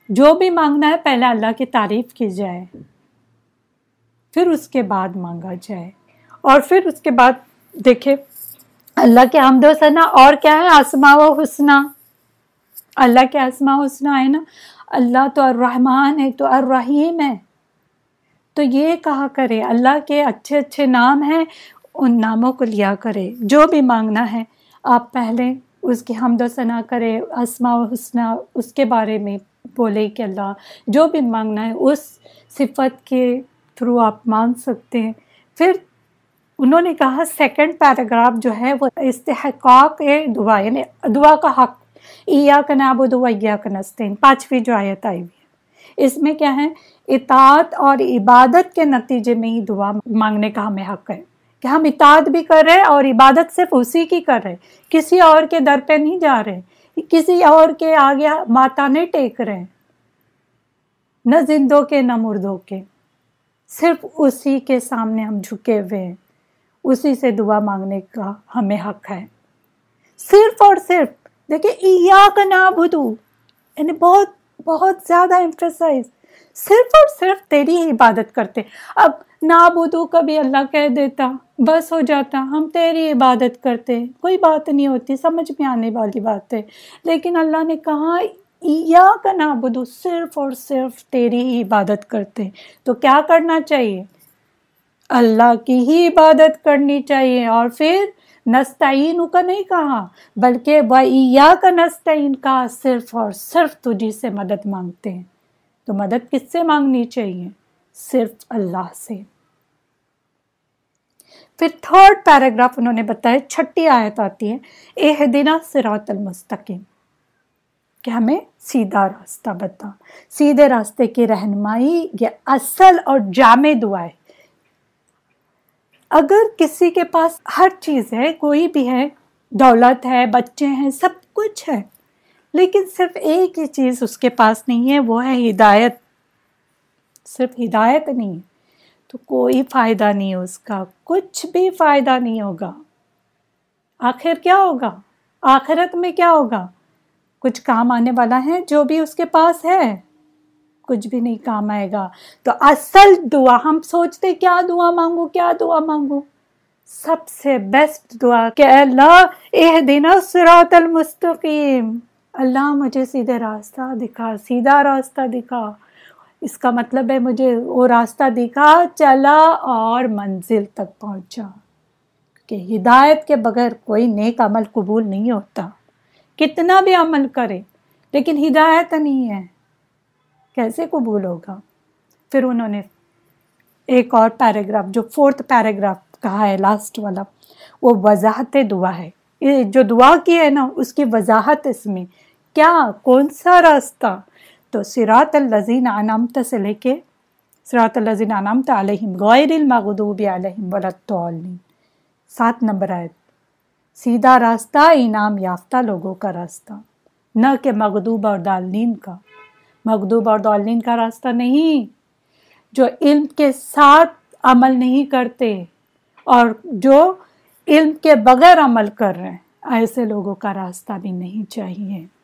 جو بھی مانگنا ہے پہلے اللہ کی تعریف کی جائے۔ پھر اس کے بعد مانگا جائے۔ اور پھر اس کے بعد دیکھے اللہ کے حمد و ثنا اور کیا ہے؟ آسما و حسنہ اللہ کے آسما و حسنہ ہے نا؟ اللہ تو الرحمن ہے، تو الرحیم ہے۔ تو یہ کہا کرے، اللہ کے اچھے اچھے نام ہیں ان ناموں کو لیا کرے۔ جو بھی مانگنا ہے، آپ پہلے اس کی حمد و ثنا کرے اسما و حسنہ اس کے بارے میں بولے کہ اللہ، جو بھی مانگنا ہے، اس صفت کے تھرو آپ مانگ سکتے ہیں۔ پھر انہوں نے کہا سیکنڈ پیراگراف جو ہے، وہ استحقاق دعا یعنی دعا کا حق۔ ایا کا ناب و دعا کا نستین پانچویں جو آیت آئی ہوئی ہے۔ اس میں کیا ہے؟ اطاعت اور عبادت کے نتیجے میں ہی دعا مانگنے کا ہمیں حق ہے۔ کہ ہم اطاعت بھی کر رہے اور عبادت صرف اسی کی کر رہے کسی اور کے در پہ نہیں جا رہے کسی اور کے آگے ماتا نہیں ٹیک رہے نہ زندوں کے، نہ مردوں کے۔ صرف اسی کے سامنے ہم جھکے ہوئے ہیں۔ اسی سے دعا مانگنے کا ہمیں حق ہے۔ صرف اور صرف دیکھیے کا نام یعنی بہت بہت زیادہ امفیسائز صرف اور صرف تیری ہی عبادت کرتے۔ اب نابودو کبھی اللہ کہہ دیتا، بس ہو جاتا، ہم تیری عبادت کرتے۔ کوئی بات نہیں ہوتی، سمجھ میں آنے والی بات ہے۔ لیکن اللہ نے کہا، یا کا نابودو صرف اور صرف تیری ہی عبادت کرتے۔ تو کیا کرنا چاہیے؟ اللہ کی ہی عبادت کرنی چاہیے۔ اور پھر نستعین کا نہیں کہا، بلکہ ویا کا نستعین کا صرف اور صرف تجھی سے مدد مانگتے ہیں۔ تو مدد کس سے مانگنی چاہیے؟ صرف اللہ سے۔ پھر تھرڈ پیراگراف انہوں نے بتایا، چھٹی آیت آتی ہے اے دینا سراط المستقیم۔ کہ ہمیں سیدھا راستہ بتا۔ سیدھے راستے کی رہنمائی یہ اصل اور جامع دعا ہے۔ اگر کسی کے پاس ہر چیز ہے، کوئی بھی ہے، دولت ہے، بچے ہیں، سب کچھ ہے لیکن صرف ایک ہی چیز اس کے پاس نہیں ہے، وہ ہے ہدایت۔ صرف ہدایت نہیں، تو کوئی فائدہ نہیں اس کا۔ کچھ بھی فائدہ نہیں ہوگا۔ آخر کیا ہوگا؟ آخرت میں کیا ہوگا؟ کچھ کام آنے والا ہے جو بھی اس کے پاس ہے۔ کچھ بھی نہیں کام آئے گا۔ تو اصل دعا، ہم سوچتے کیا دعا مانگو کیا دعا مانگو سب سے بیسٹ دعا کہ اللہ اہ دینا المستقیم۔ اللہ مجھے سیدھے راستہ دکھا، سیدھا راستہ دکھا۔ اس کا مطلب ہے مجھے وہ راستہ دکھا چلا اور منزل تک پہنچا۔ کہ ہدایت کے بغیر کوئی نیک عمل قبول نہیں ہوتا۔ کتنا بھی عمل کرے، لیکن ہدایت نہیں ہے۔ کیسے قبول ہوگا؟ پھر انہوں نے ایک اور پیراگراف، جو فورتھ پیراگراف کہا ہے، لاسٹ والا، وہ وضاحت دعا ہے۔ یہ جو دعا کی ہے نا، اس کی وضاحت اس میں کیا؟ کون سا راستہ؟ تو سراط الزین انعامت سے لے کے سراط الزین انعامت علیہم غیر المغضوب علیہم ولادین سات نمبر آیت۔ سیدھا راستہ، انعام یافتہ لوگوں کا راستہ۔ نہ کہ مغدوب اور دالین کا۔ مغدوب اور دالین کا راستہ نہیں۔ جو علم کے ساتھ عمل نہیں کرتے اور جو علم کے بغیر عمل کر رہے ہیں، ایسے لوگوں کا راستہ بھی نہیں چاہیے۔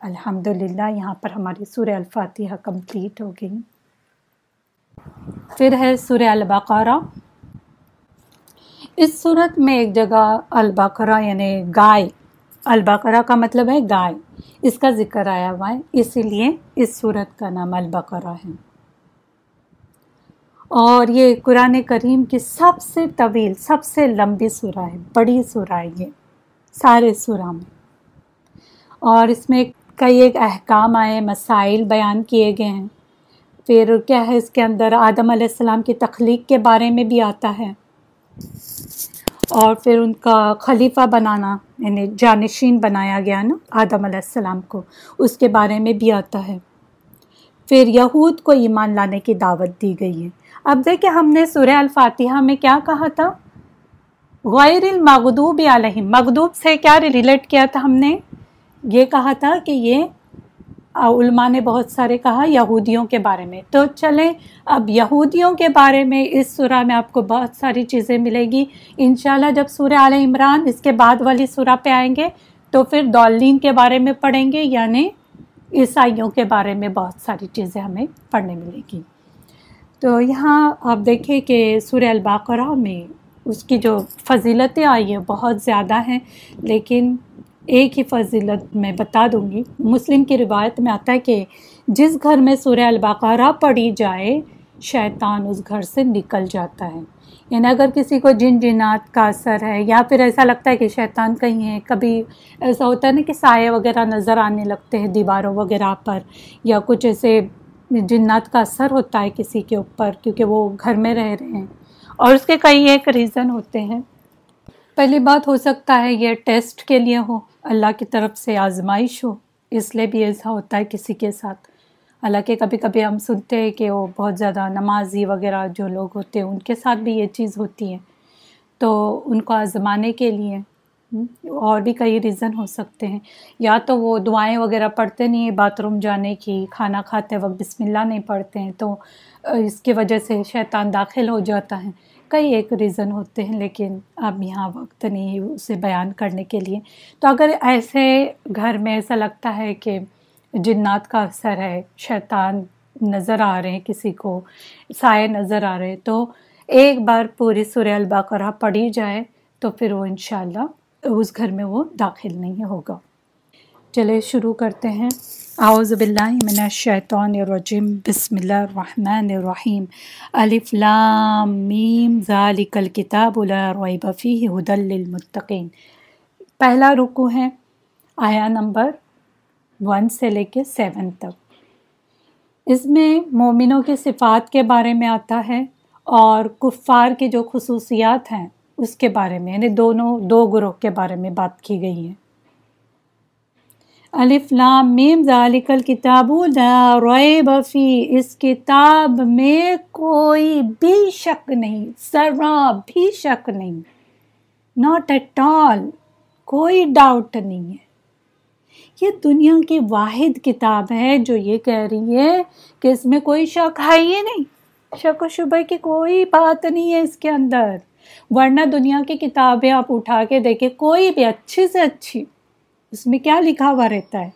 الحمد للہ یہاں پر ہماری سورہ الفاتحہ کمپلیٹ ہو گئی۔ پھر ہے سورہ البقرہ۔ اس صورت میں ایک جگہ البقرہ یعنی گائے۔ البقرہ کا مطلب ہے گائے۔ اس کا ذکر آیا ہوا ہے، اسی لیے اس صورت کا نام البقرہ ہے۔ اور یہ قرآن کریم کی سب سے طویل، سب سے لمبی سورہ ہے، بڑی سورہ ہے یہ، سارے سورہ میں۔ اور اس میں ایک کئی ایک احکام آئے، مسائل بیان کیے گئے ہیں۔ پھر کیا ہے اس کے اندر آدم علیہ السلام کی تخلیق کے بارے میں بھی آتا ہے۔ اور پھر ان کا خلیفہ بنانا یعنی جانشین بنایا گیا نا آدم علیہ السلام کو، اس کے بارے میں بھی آتا ہے۔ پھر یہود کو ایمان لانے کی دعوت دی گئی ہے۔ اب دیکھیں ہم نے سورہ الفاتحہ میں کیا کہا تھا؟ غیر المغدوب علیہم۔ مغدوب سے کیا ریلیٹ کیا تھا ہم نے؟ یہ کہا تھا کہ یہ علماء نے بہت سارے کہا یہودیوں کے بارے میں۔ تو چلیں، اب یہودیوں کے بارے میں اس سورہ میں آپ کو بہت ساری چیزیں ملے گی۔ انشاءاللہ جب سورہ عال عمران اس کے بعد والی سورہ پہ آئیں گے، تو پھر دولین کے بارے میں پڑھیں گے یعنی عیسائیوں کے بارے میں بہت ساری چیزیں ہمیں پڑھنے ملے گی۔ تو یہاں آپ دیکھیں کہ سورہ الباقرہ میں اس کی جو فضیلتیں آئی ہیں، بہت زیادہ ہیں، لیکن ایک ہی فضیلت میں بتا دوں گی۔ مسلم کی روایت میں آتا ہے کہ جس گھر میں سورہ البقرہ پڑھی جائے، شیطان اس گھر سے نکل جاتا ہے۔ یعنی اگر کسی کو جن جنات کا اثر ہے، یا پھر ایسا لگتا ہے کہ شیطان کہیں ہے، کبھی ایسا ہوتا ہے نا کہ سائے وغیرہ نظر آنے لگتے ہیں دیواروں وغیرہ پر، یا کچھ ایسے جنات کا اثر ہوتا ہے کسی کے اوپر، کیونکہ وہ گھر میں رہ رہے ہیں۔ اور اس کے کئی ایک ریزن ہوتے ہیں۔ پہلی بات ہو سکتا ہے یہ ٹیسٹ کے لیے ہو۔ اللہ کی طرف سے آزمائش ہو، اس لیے بھی ایسا ہوتا ہے کسی کے ساتھ۔ حالانکہ کبھی کبھی ہم سنتے ہیں کہ وہ بہت زیادہ نمازی وغیرہ جو لوگ ہوتے ہیں، ان کے ساتھ بھی یہ چیز ہوتی ہے۔ تو ان کو آزمانے کے لیے اور بھی کئی ریزن ہو سکتے ہیں۔ یا تو وہ دعائیں وغیرہ پڑھتے نہیں ہیں، باتھ روم جانے کی، کھانا کھاتے وقت بسم اللہ نہیں پڑھتے ہیں، تو اس کی وجہ سے شیطان داخل ہو جاتا ہے۔ کئی ایک ریزن ہوتے ہیں، لیکن اب یہاں وقت نہیں اسے بیان کرنے کے لیے۔ تو اگر ایسے گھر میں ایسا لگتا ہے کہ جنات کا اثر ہے، شیطان نظر آ رہے ہیں کسی کو، سائے نظر آ رہے ہیں تو ایک بار پوری سورہ البقرہ پڑھی جائے تو پھر وہ انشاءاللہ اس گھر میں وہ داخل نہیں ہوگا۔ چلے، شروع کرتے ہیں۔ اعوذ باللہ من الشیطان الرجیم، بسم اللہ الرحمن الرحیم۔ الف لام میم، ذالک الکتاب لا ریب فیہ ہدی للمتقین۔ پہلا رکو ہے آیا نمبر ون سے لے کے سیون تک۔ اس میں مومنوں کی صفات کے بارے میں آتا ہے اور کفار کی جو خصوصیات ہیں، اس کے بارے میں یعنی دونوں، دو گروہ کے بارے میں بات کی گئی ہے۔ الف لام میم، ذالک الکتاب لا ریب فی، اس کتاب میں کوئی بھی شک نہیں، ذرا بھی شک نہیں ناٹ ایٹ آل کوئی ڈاؤٹ نہیں ہے۔ یہ دنیا کی واحد کتاب ہے جو یہ کہہ رہی ہے کہ اس میں کوئی شک ہے ہی نہیں۔ شک و شبہ کی کوئی بات نہیں ہے اس کے اندر۔ ورنہ دنیا کی کتابیں آپ اٹھا کے دیکھیں، کوئی بھی اچھی سے اچھی۔ اس میں کیا لکھا ہوا رہتا ہے؟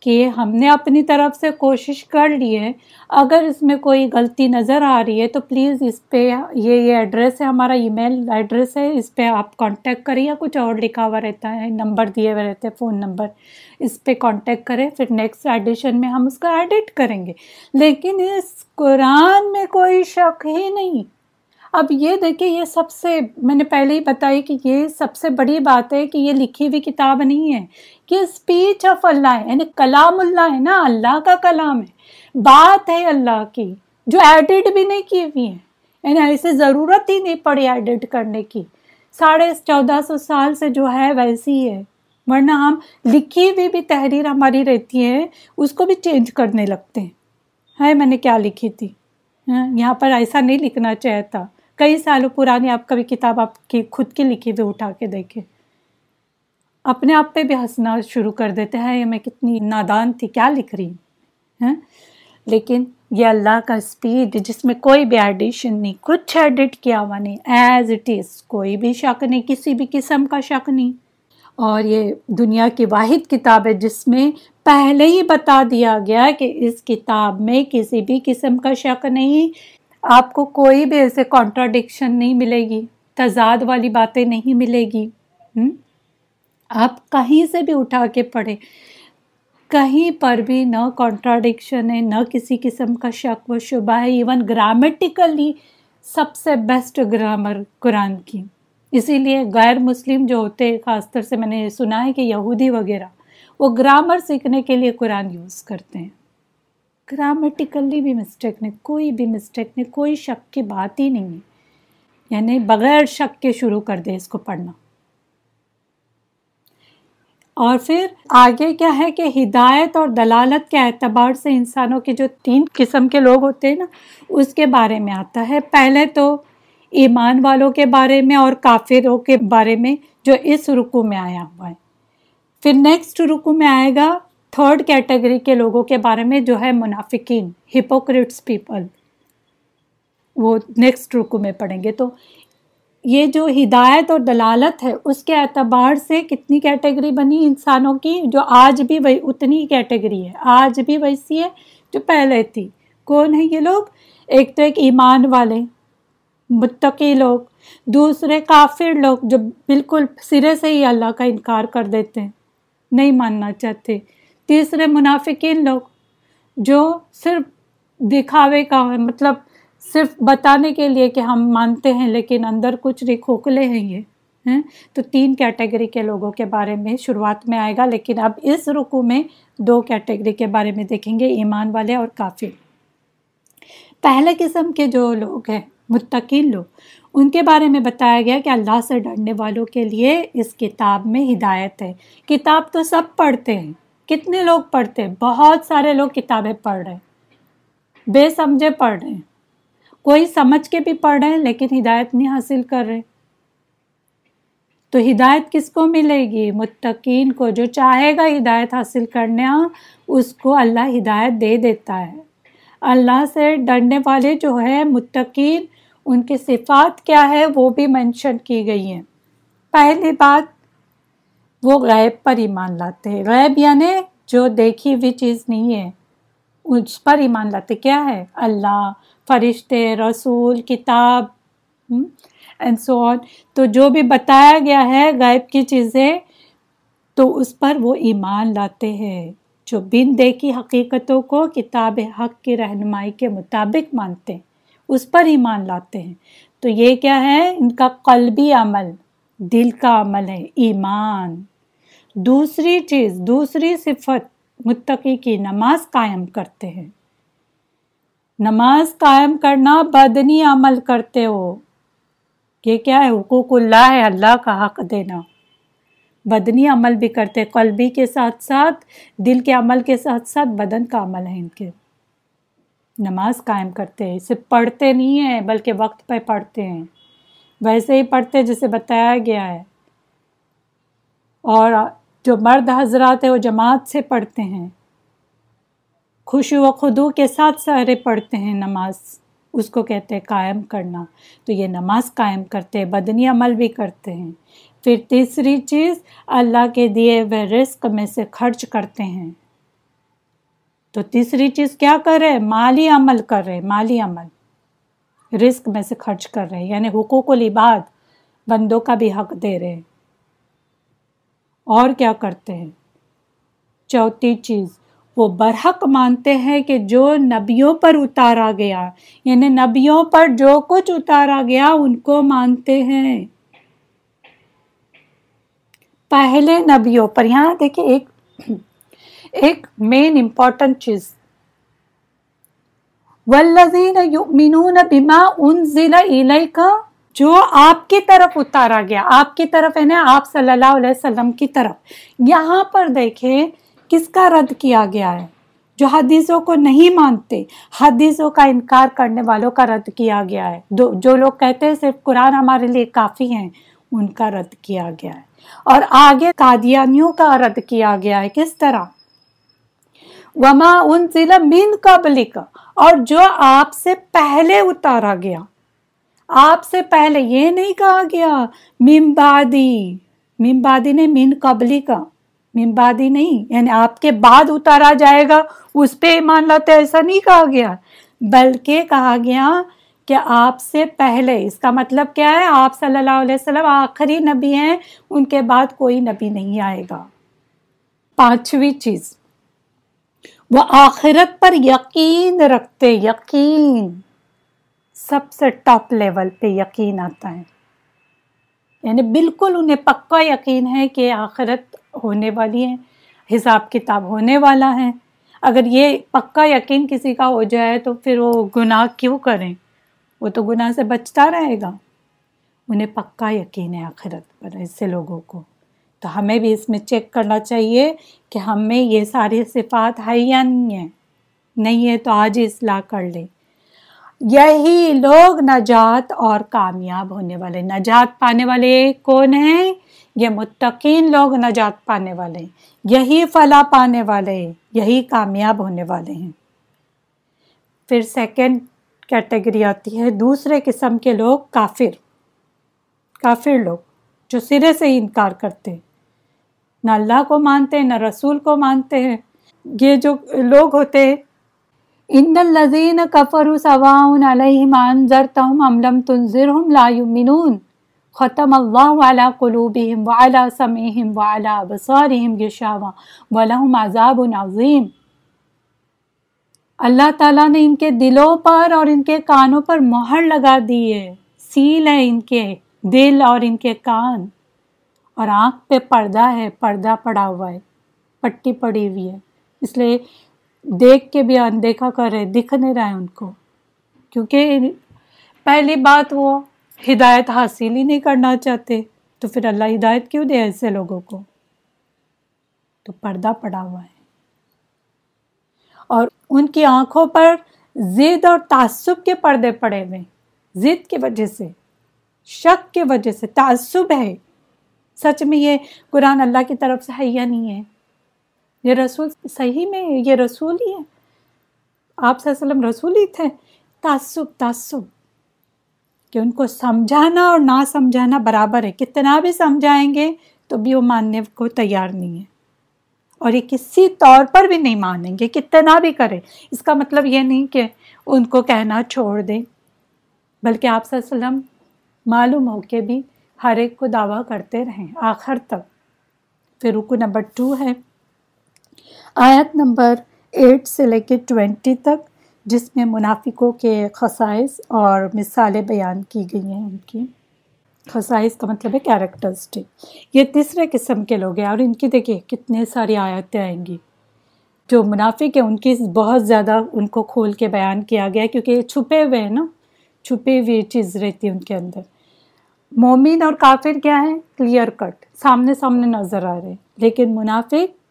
کہ ہم نے اپنی طرف سے کوشش کر لی ہے، اگر اس میں کوئی غلطی نظر آ رہی ہے تو پلیز اس پہ یہ یہ ایڈریس ہے، ہمارا ای میل ایڈریس ہے، اس پہ آپ کانٹیکٹ کریں یا کچھ اور لکھا ہوا رہتا ہے، نمبر دیے ہوئے رہتے ہیں، فون نمبر، اس پہ کانٹیکٹ کریں، پھر نیکسٹ ایڈیشن میں ہم اس کو ایڈٹ کریں گے۔ لیکن اس قرآن میں کوئی شک ہی نہیں۔ اب یہ دیکھیں، یہ سب سے میں نے پہلے ہی بتائی کہ یہ سب سے بڑی بات ہے کہ یہ لکھی ہوئی کتاب نہیں ہے کہ اسپیچ آف اللہ ہے یعنی کلام اللہ ہے نا، اللہ کا کلام ہے۔ بات ہے اللہ کی، جو ایڈٹ بھی نہیں کی ہوئی ہے یعنی ایسے ضرورت ہی نہیں پڑی ایڈٹ کرنے کی۔ ساڑھے چودہ سو سال سے جو ہے ویسی ہے۔ ورنہ ہم لکھی ہوئی بھی تحریر ہماری رہتی ہے، اس کو بھی چینج کرنے لگتے ہیں۔ ہے میں نے کیا لکھی تھی؟ ہاں، یہاں پر ایسا نہیں لکھنا چاہتا۔ کئی سالوں پرانی آپ کبھی کتاب آپ کی خود کی لکھی ہوئی اٹھا کے دیکھے۔ اپنے آپ پہ بھی ہنسنا شروع کر دیتے ہیں، یہ میں کتنی نادان تھی، کیا لکھ رہی ہوں ہاں؟ لیکن یہ اللہ کا اسپیڈ جس میں کوئی بھی ایڈیشن نہیں، کچھ ایڈٹ کیا ہوا نہیں ایز اٹ از کوئی بھی شک نہیں، کسی بھی قسم کا شک نہیں۔ اور یہ دنیا کی واحد کتاب ہے، جس میں پہلے ہی بتا دیا گیا کہ اس کتاب میں کسی بھی قسم کا شک نہیں آپ کو کوئی بھی ایسے کانٹراڈکشن نہیں ملے گی، تضاد والی باتیں نہیں ملے گی۔ آپ کہیں سے بھی اٹھا کے پڑھے کہیں پر بھی نہ کانٹراڈکشن ہے، نہ کسی قسم کا شک و شبہ ہے۔ ایون گرامیٹیکلی سب سے بیسٹ گرامر قرآن کی۔ اسی لیے غیر مسلم جو ہوتے، خاص طور سے میں نے سنا ہے کہ یہودی وغیرہ، وہ گرامر سیکھنے کے لیے قرآن یوز کرتے ہیں۔ گرامیٹیکلی بھی مسٹیک نہیں کوئی بھی مسٹیک نہیں کوئی شک کی بات ہی نہیں ہے۔ یعنی بغیر شک کے شروع کر دے اس کو پڑھنا۔ اور پھر آگے کیا ہے کہ ہدایت اور دلالت کے اعتبار سے انسانوں کے جو تین قسم کے لوگ ہوتے ہیں نا، اس کے بارے میں آتا ہے۔ پہلے تو ایمان والوں کے بارے میں اور کافروں کے بارے میں جو اس رکو میں آیا ہوا ہے۔ پھر نیکسٹ رکو میں آئے گا تھرڈ کیٹیگری کے لوگوں کے بارے میں جو ہے منافقین ہپوکریٹس پیپل وہ نیکسٹ رکو میں پڑھیں گے تو یہ جو ہدایت اور دلالت ہے، اس کے اعتبار سے کتنی کیٹیگری بنی انسانوں کی؟ جو آج بھی وہی اتنی کیٹیگری ہے۔ آج بھی ویسی ہے جو پہلے تھی۔ کون ہے یہ لوگ؟ ایک تو ایک ایمان والے، متقی لوگ، دوسرے کافر لوگ جو بالکل سرے سے ہی اللہ کا انکار کر دیتے ہیں، نہیں ماننا چاہتے۔ تیسرے منافقین لوگ جو صرف دکھاوے کا مطلب صرف بتانے کے لیے کہ ہم مانتے ہیں لیکن اندر کچھ کھوکھلے ہیں یہ ہیں تو تین کیٹیگری کے لوگوں کے بارے میں شروعات میں آئے گا، لیکن اب اس رکو میں دو کیٹیگری کے بارے میں دیکھیں گے، ایمان والے اور کافی پہلے قسم کے جو لوگ ہیں، متقین لوگ، ان کے بارے میں بتایا گیا کہ اللہ سے ڈرنے والوں کے لیے اس کتاب میں ہدایت ہے۔ کتاب تو سب پڑھتے ہیں۔ کتنے لوگ پڑھتے بہت سارے لوگ کتابیں پڑھ رہے ہیں۔ بے سمجھے پڑھ رہے ہیں۔ کوئی سمجھ کے بھی پڑھ رہے ہیں لیکن ہدایت نہیں حاصل کر رہے۔ تو ہدایت کس کو ملے گی؟ متقین کو۔ جو چاہے گا ہدایت حاصل کرنا ہاں، اس کو اللہ ہدایت دے دیتا ہے۔ اللہ سے ڈرنے والے جو ہے متقین، ان کی صفات کیا ہے؟ وہ بھی مینشن کی گئی ہیں۔ پہلی بات وہ غیب پر ایمان لاتے ہیں۔ غیب یعنی جو دیکھی ہوئی چیز نہیں ہے، اس پر ایمان لاتے۔ کیا ہے؟ اللہ، فرشتے، رسول، کتاب اینڈ سو آن تو جو بھی بتایا گیا ہے غیب کی چیزیں، تو اس پر وہ ایمان لاتے ہیں۔ جو بن دیکھی حقیقتوں کو کتاب حق کی رہنمائی کے مطابق مانتے ہیں، اس پر ایمان لاتے ہیں۔ تو یہ کیا ہے؟ ان کا قلبی عمل، دل کا عمل ہے، ایمان۔ دوسری چیز، دوسری صفت متقی کی نماز قائم کرتے ہیں۔ نماز قائم کرنا بدنی عمل کرتے ہو۔ یہ کیا ہے؟ حقوق اللہ ہے، اللہ کا حق دینا۔ بدنی عمل بھی کرتے، قلبی کے ساتھ ساتھ، دل کے عمل کے ساتھ ساتھ بدن کا عمل ہے ان کے۔ نماز قائم کرتے ہیں اسے پڑھتے نہیں ہیں، بلکہ وقت پہ پڑھتے ہیں۔ ویسے ہی پڑھتے جسے بتایا گیا ہے۔ اور جو مرد حضرات ہیں وہ جماعت سے پڑھتے ہیں۔ خوش و خدو کے ساتھ سارے پڑھتے ہیں نماز۔ اس کو کہتے ہیں قائم کرنا۔ تو یہ نماز قائم کرتے ہیں، بدنی عمل بھی کرتے ہیں۔ پھر تیسری چیز، اللہ کے دیے ہوئے رزق میں سے خرچ کرتے ہیں۔ تو تیسری چیز کیا کر رہے مالی عمل کر رہے مالی عمل۔ رزق میں سے خرچ کر رہے یعنی حقوق و بندوں کا بھی حق دے رہے اور کیا کرتے ہیں؟ چوتھی چیز، وہ برحق مانتے ہیں کہ جو نبیوں پر اتارا گیا یعنی نبیوں پر جو کچھ اتارا گیا، ان کو مانتے ہیں۔ پہلے نبیوں پر، یہاں دیکھیں ایک ایک مین امپورٹنٹ چیز۔ والذین یؤمنون بما انزل الیک جو آپ کی طرف اتارا گیا، آپ کی طرف ہے نا آپ صلی اللہ علیہ وسلم کی طرف۔ یہاں پر دیکھیں کس کا رد کیا گیا ہے۔ جو حدیثوں کو نہیں مانتے، حدیثوں کا انکار کرنے والوں کا رد کیا گیا ہے۔ جو لوگ کہتے ہیں صرف قرآن ہمارے لیے کافی ہیں، ان کا رد کیا گیا ہے۔ اور آگے قادیانیوں کا رد کیا گیا ہے کس طرح؟ وما ان ضلع مین کا اور جو آپ سے پہلے اتارا گیا۔ آپ سے پہلے یہ نہیں کہا گیا، ممبادی ممبادی نے مین قبلی کا، ممبادی نہیں یعنی آپ کے بعد اتارا جائے گا، اس پہ ایمان لاتے ایسا نہیں کہا گیا۔ بلکہ کہا گیا کہ آپ سے پہلے، اس کا مطلب کیا ہے؟ آپ صلی اللہ علیہ وسلم آخری نبی ہیں، ان کے بعد کوئی نبی نہیں آئے گا۔ پانچویں چیز۔ وہ آخرت پر یقین رکھتے، یقین۔ سب سے ٹاپ لیول پہ یقین آتا ہے۔ یعنی بالکل انہیں پکا یقین ہے کہ آخرت ہونے والی ہے، حساب کتاب ہونے والا ہے۔ اگر یہ پکا یقین کسی کا ہو جائے تو پھر وہ گناہ کیوں کریں؟ وہ تو گناہ سے بچتا رہے گا۔ انہیں پکا یقین ہے آخرت پر، ایسے لوگوں کو۔ تو ہمیں بھی اس میں چیک کرنا چاہیے کہ ہمیں یہ ساری صفات ہے یا نہیں ہے۔ نہیں ہے تو آج ہی اصلاح کر لیں۔ یہی لوگ نجات اور کامیاب ہونے والے۔ نجات پانے والے کون ہیں؟ یہ متقین لوگ نجات پانے والے۔ یہی فلاح پانے والے، یہی کامیاب ہونے والے ہیں۔ پھر سیکنڈ کیٹیگری آتی ہے، دوسرے قسم کے لوگ کافر۔ کافر لوگ جو سرے سے ہی انکار کرتے نہ اللہ کو مانتے، نہ رسول کو مانتے ہیں۔ یہ جو لوگ ہوتے ان الذین کفروا سواء علیہم انذرتهم ام لم تنذرهم لا یؤمنون ختم اللہ علی قلوبہم وعلی سمعہم وعلی ابصارہم غشاوہ ولہم عذاب عظیم۔ اللہ تعالیٰ نے ان کے دلوں پر اور ان کے کانوں پر مہر لگا دی ہے۔ سیل ہے ان کے دل اور ان کے کان۔ اور آنکھ پہ پردہ ہے، پردہ پڑا ہوا ہے، پٹی پڑی ہوئی ہے۔ اس لیے دیکھ کے بھی اندیکھا کر رہے، دکھ نہیں رہا ہے ان کو۔ کیونکہ پہلی بات وہ ہدایت حاصل ہی نہیں کرنا چاہتے، تو پھر اللہ ہدایت کیوں دے ایسے لوگوں کو؟ تو پردہ پڑا ہوا ہے۔ اور ان کی آنکھوں پر ضد اور تعصب کے پردے پڑے ہوئے ضد کی وجہ سے، شک کی وجہ سے، تعصب ہے۔ سچ میں یہ قرآن اللہ کی طرف سے ہے یا نہیں ہے۔ یہ رسول صحیح میں یہ رسول ہی ہے آپ صلی اللہ علیہ وسلم رسول ہی تھے؟ تعصب تعصب۔ کہ ان کو سمجھانا اور نہ سمجھانا برابر ہے۔ کتنا بھی سمجھائیں گے تو بھی وہ ماننے کو تیار نہیں ہے اور یہ کسی طور پر بھی نہیں مانیں گے، کتنا بھی کرے۔ اس کا مطلب یہ نہیں کہ ان کو کہنا چھوڑ دیں۔ بلکہ آپ صلی اللہ علیہ وسلم معلوم ہو کے بھی ہر ایک کو دعویٰ کرتے رہیں۔ آخر تک۔ پھر رکو نمبر ٹو ہے۔ آیت نمبر ایٹ سے لے کے ٹوینٹی تک، جس میں منافقوں کے خصائص اور مثالیں بیان کی گئی ہیں ان کی۔ خصائص کا مطلب ہے کیریکٹرسٹک یہ تیسرے قسم کے لوگ ہیں اور ان کی دیکھیں کتنے ساری آیتیں آئیں گی۔ جو منافق ہیں، ان کی بہت زیادہ ان کو کھول کے بیان کیا گیا کیونکہ یہ چھپے ہوئے ہیں نا۔ چھپے ہوئی چیز رہتی ہے ان کے اندر۔ مومن اور کافر کیا ہے کلیئر کٹ سامنے سامنے نظر آ رہے لیکن منافق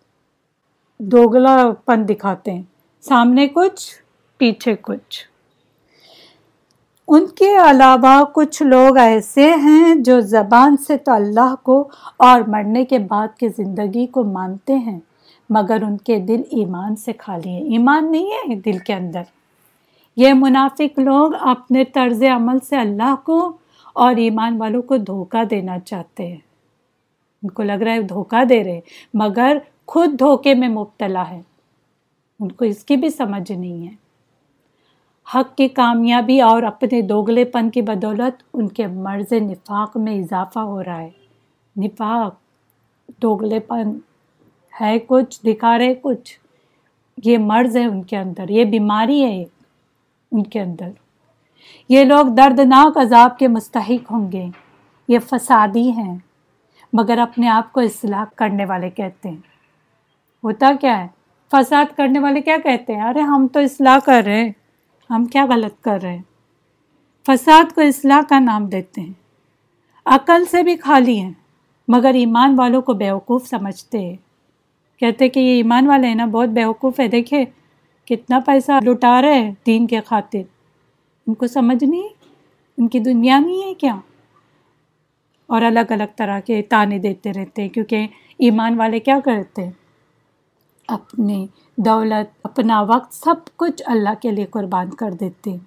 دوگلا پن دکھاتے ہیں۔ سامنے کچھ، پیچھے کچھ۔ ان کے علاوہ کچھ لوگ ایسے ہیں جو زبان سے تو اللہ کو اور مرنے کے بعد کی زندگی کو مانتے ہیں، مگر ان کے دل ایمان سے خالی ہیں۔ ایمان نہیں ہے دل کے اندر۔ یہ منافق لوگ اپنے طرز عمل سے اللہ کو اور ایمان والوں کو دھوکہ دینا چاہتے ہیں۔ ان کو لگ رہا ہے دھوکہ دے رہے مگر خود دھوکے میں مبتلا ہے۔ ان کو اس کی بھی سمجھ نہیں ہے۔ حق کی کامیابی اور اپنے دوگلے پن کی بدولت ان کے مرض نفاق میں اضافہ ہو رہا ہے۔ نفاق، دوگلے پن، ہے کچھ دکھا رہے کچھ۔ یہ مرض ہے ان کے اندر، یہ بیماری ہے ان کے اندر۔ یہ لوگ دردناک عذاب کے مستحق ہوں گے۔ یہ فسادی ہیں، مگر اپنے آپ کو اصلاح کرنے والے کہتے ہیں۔ ہوتا کیا ہے؟ فساد کرنے والے کیا کہتے ہیں؟ ارے ہم تو اصلاح کر رہے ہیں۔ ہم کیا غلط کر رہے ہیں؟ فساد کو اصلاح کا نام دیتے ہیں۔ عقل سے بھی خالی ہیں، مگر ایمان والوں کو بیوقوف سمجھتے ہیں۔ کہتے کہ یہ ایمان والے ہیں نا، بہت بیوقوف ہے دیکھے کتنا پیسہ لٹا رہے ہیں دین کے خاطر۔ ان کو سمجھ نہیں؟ ان کی دنیا نہیں ہے کیا؟ اور الگ الگ طرح کے تانے دیتے رہتے ہیں، کیونکہ ایمان والے کیا کرتے ہیں؟ اپنی دولت، اپنا وقت سب کچھ اللہ کے لیے قربان کر دیتے۔ ہیں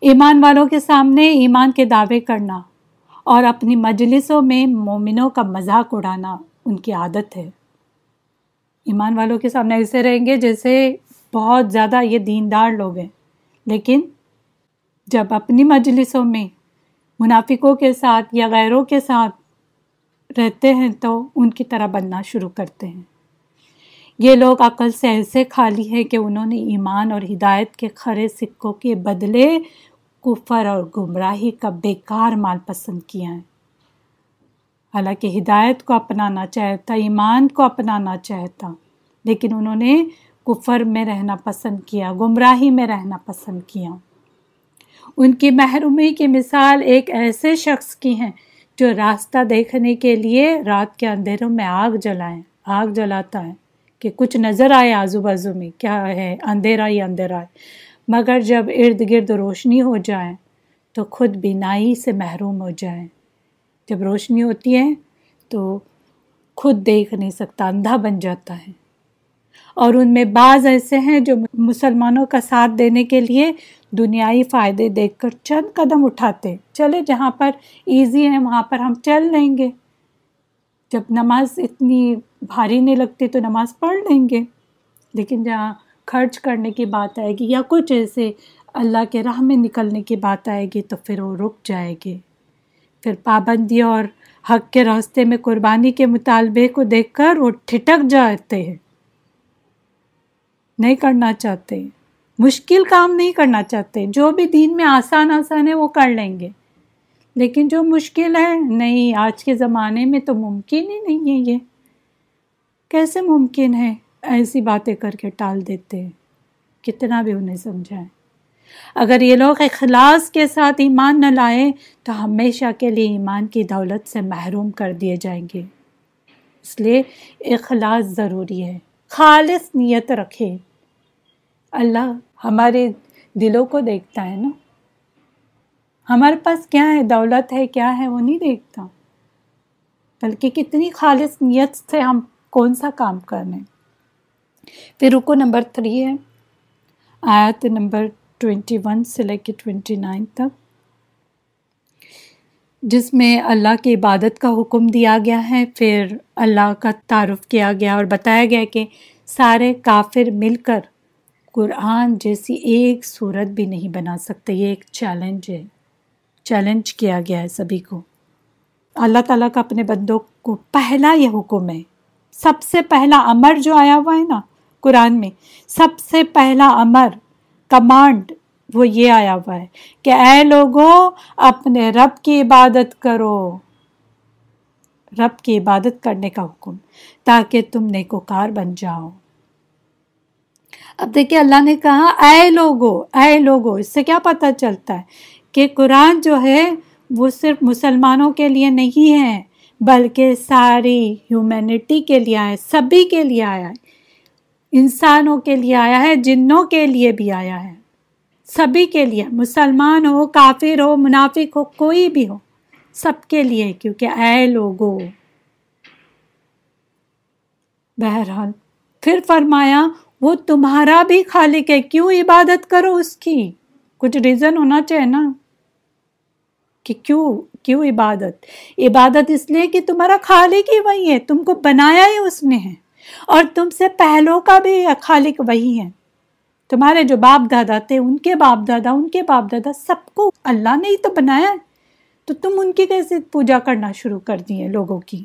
ایمان والوں کے سامنے ایمان کے دعوے کرنا اور اپنی مجلسوں میں مومنوں کا مذاق اڑانا ان کی عادت ہے۔ ایمان والوں کے سامنے ایسے رہیں گے جیسے بہت زیادہ یہ دیندار لوگ ہیں۔ لیکن جب اپنی مجلسوں میں منافقوں کے ساتھ یا غیروں کے ساتھ رہتے ہیں تو ان کی طرح بننا شروع کرتے ہیں۔ یہ لوگ عقل سے ایسے خالی ہے کہ انہوں نے ایمان اور ہدایت کے کھڑے سکوں کے بدلے کفر اور گمراہی کا بیکار مال پسند کیا ہے حالانکہ ہدایت کو اپنانا چاہتا، ایمان کو اپنانا چاہتا، لیکن انہوں نے کفر میں رہنا پسند کیا، گمراہی میں رہنا پسند کیا۔ ان کی محرومی کی مثال ایک ایسے شخص کی ہیں جو راستہ دیکھنے کے لیے رات کے اندھیروں میں آگ جلائیں آگ جلاتا ہے۔ کہ کچھ نظر آئے آزو بازو میں، کیا ہے؟ اندھیرا ہی اندھیرا ہے۔ مگر جب ارد گرد روشنی ہو جائے تو خود بینائی سے محروم ہو جائے۔ جب روشنی ہوتی ہے تو خود دیکھ نہیں سکتا، اندھا بن جاتا ہے۔ اور ان میں بعض ایسے ہیں جو مسلمانوں کا ساتھ دینے کے لیے دنیائی فائدے دیکھ کر چند قدم اٹھاتے۔ چلے، جہاں پر ایزی ہے، وہاں پر ہم چل لیں گے۔ جب نماز اتنی بھاری نہیں لگتی تو نماز پڑھ لیں گے۔ لیکن جہاں خرچ کرنے کی بات آئے گی یا کچھ ایسے اللہ کے راہ میں نکلنے کی بات آئے گی تو پھر وہ رک جائے گی۔ پھر پابندی اور حق کے راستے میں قربانی کے مطالبے کو دیکھ کر وہ ٹھٹک جاتے ہیں۔ نہیں کرنا چاہتے۔ مشکل کام نہیں کرنا چاہتے۔ جو بھی دین میں آسان آسان ہے وہ کر لیں گے۔ لیکن جو مشکل ہے، نہیں، آج کے زمانے میں تو ممکن ہی نہیں ہے یہ۔ کیسے ممکن ہے ایسی باتیں کر کے ٹال دیتے؟ ہیں کتنا بھی انہیں سمجھائیں۔ اگر یہ لوگ اخلاص کے ساتھ ایمان نہ لائیں، تو ہمیشہ کے لیے ایمان کی دولت سے محروم کر دیے جائیں گے۔ اس لیے اخلاص ضروری ہے۔ خالص نیت رکھے۔ اللہ ہمارے دلوں کو دیکھتا ہے نا؟ ہمارے پاس کیا ہے؟ دولت ہے، کیا ہے؟ وہ نہیں دیکھتا۔ بلکہ کتنی خالص نیت سے ہم کون سا کام کرنے پھر رکو نمبر تھری ہے۔ آیت نمبر ٹوینٹی ون سے لے کے ٹوینٹی نائن تک۔ جس میں اللہ کی عبادت کا حکم دیا گیا ہے پھر اللہ کا تعارف کیا گیا اور بتایا گیا کہ سارے کافر مل کر قرآن جیسی ایک صورت بھی نہیں بنا سکتے۔ یہ ایک چیلنج ہے۔ چیلنج کیا گیا ہے سبھی کو۔ اللہ تعالیٰ کا اپنے بندوں کو پہلا یہ حکم ہے۔ سب سے پہلا امر جو آیا ہوا ہے نا قرآن میں، سب سے پہلا امر کمانڈ وہ یہ آیا ہوا ہے کہ اے لوگوں اپنے رب کی عبادت کرو۔ رب کی عبادت کرنے کا حکم، تاکہ تم نیکوکار بن جاؤ۔ اب دیکھیے اللہ نے کہا، اے لوگو اے لوگو، اس سے کیا پتہ چلتا ہے کہ قرآن جو ہے، وہ صرف مسلمانوں کے لیے نہیں ہے۔ بلکہ ساری ہیومینٹی کے لیے آیا ہے سبھی کے لیے آیا ہے۔ انسانوں کے لیے آیا ہے، جنوں کے لیے بھی آیا ہے۔ سبھی کے لیے، مسلمان ہو، کافر ہو، منافق ہو، کوئی بھی ہو، سب کے لیے، کیونکہ اے لوگو۔ بہرحال، پھر فرمایا، وہ تمہارا بھی خالق ہے، کیوں عبادت کرو اس کی؟ کچھ ریزن ہونا چاہیے نا۔ کہ کیوں کیوں عبادت؟ عبادت اس لیے کہ تمہارا خالق ہی وہی ہے، تم کو بنایا ہی اس نے ہے۔ اور تم سے پہلوں کا بھی خالق وہی ہے۔ تمہارے جو باپ دادا تھے، ان کے باپ دادا، ان کے باپ دادا سب کو اللہ نے ہی تو بنایا ہے۔ تو تم ان کی کیسے پوجا کرنا شروع کر دیے لوگوں کی؟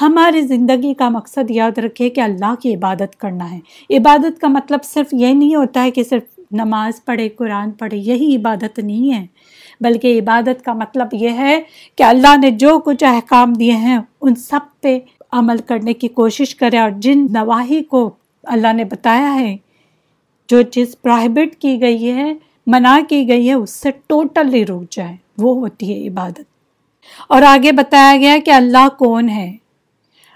ہماری زندگی کا مقصد یاد رکھے کہ اللہ کی عبادت کرنا ہے۔ عبادت کا مطلب صرف یہ نہیں ہوتا ہے کہ صرف نماز پڑھے، قرآن پڑھے، یہی عبادت نہیں ہے۔ بلکہ عبادت کا مطلب یہ ہے کہ اللہ نے جو کچھ احکام دیے ہیں، ان سب پہ عمل کرنے کی کوشش کرے اور جن نواحی کو اللہ نے بتایا ہے، جو چیز پروہیبٹ کی گئی ہے، منع کی گئی ہے، اس سے ٹوٹلی رک جائے۔ وہ ہوتی ہے عبادت۔ اور آگے بتایا گیا کہ اللہ کون ہے۔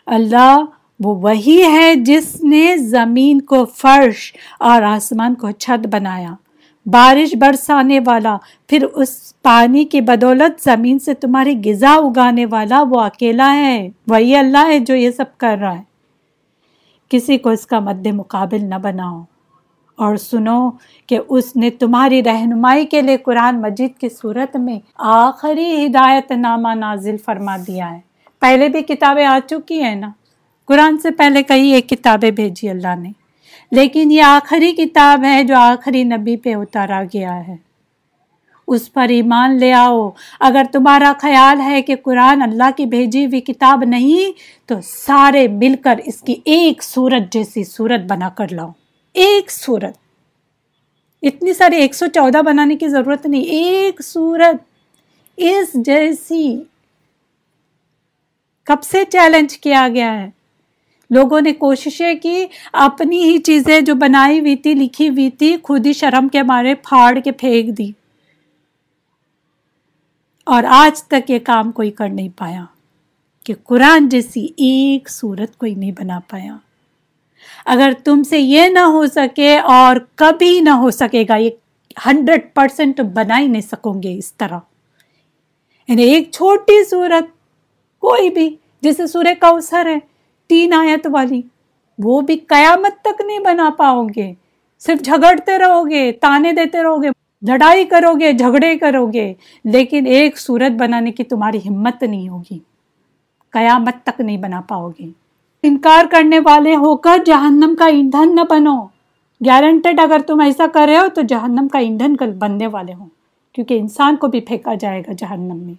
اللہ وہ وہی ہے جس نے زمین کو، فرش اور آسمان کو چھت بنایا۔ بارش برسانے والا، پھر اس پانی کی بدولت زمین سے تمہاری غذا اگانے والا وہ اکیلا ہے، وہی اللہ ہے جو یہ سب کر رہا ہے۔ کسی کو اس کا مد مقابل نہ بناؤ۔ اور سنو کہ اس نے تمہاری رہنمائی کے لیے قرآن مجید کی صورت میں آخری ہدایت نامہ نازل فرما دیا ہے۔ پہلے بھی کتابیں آ چکی ہیں نا؟ قرآن سے پہلے کئی ایک کتابیں بھیجی اللہ نے۔ لیکن یہ آخری کتاب ہے جو آخری نبی پہ اتارا گیا ہے۔ اس پر ایمان لے آؤ۔ اگر تمہارا خیال ہے کہ قرآن اللہ کی بھیجی ہوئی کتاب نہیں، تو سارے مل کر اس کی ایک صورت جیسی صورت بنا کر لاؤ۔ ایک صورت۔ اتنی ساری ایک سو چودہ بنانے کی ضرورت نہیں۔ ایک صورت۔ اس جیسی کب سے چیلنج کیا گیا ہے؟ لوگوں نے کوششیں کی، اپنی ہی چیزیں جو بنائی ہوئی تھی، لکھی ہوئی تھی، خود ہی شرم کے مارے پھاڑ کے پھینک دی۔ اور آج تک یہ کام کوئی کر نہیں پایا کہ قرآن جیسی ایک صورت کوئی نہیں بنا پایا۔ اگر تم سے یہ نہ ہو سکے اور کبھی نہ ہو سکے گا، یہ ہنڈریڈ پرسینٹ بنا ہی نہیں سکوں گے اس طرح۔ یعنی ایک چھوٹی صورت، کوئی بھی، جیسے سورہ کوثر ہے۔ تین آیت والی۔ وہ بھی قیامت تک نہیں بنا پاؤ گے۔ صرف جھگڑتے رہو گے، تانے دیتے رہو گے، لڑائی کرو گے، جھگڑے کرو گے۔ لیکن ایک صورت بنانے کی تمہاری ہمت نہیں ہوگی۔ قیامت تک نہیں بنا پاؤ گے۔ انکار کرنے والے ہو کر جہنم کا ایندھن نہ بنو۔ گارنٹیڈ اگر تم ایسا کر رہے ہو تو جہنم کا ایندھن بننے والے ہوں۔ کیونکہ انسان کو بھی پھینکا جائے گا جہنم میں۔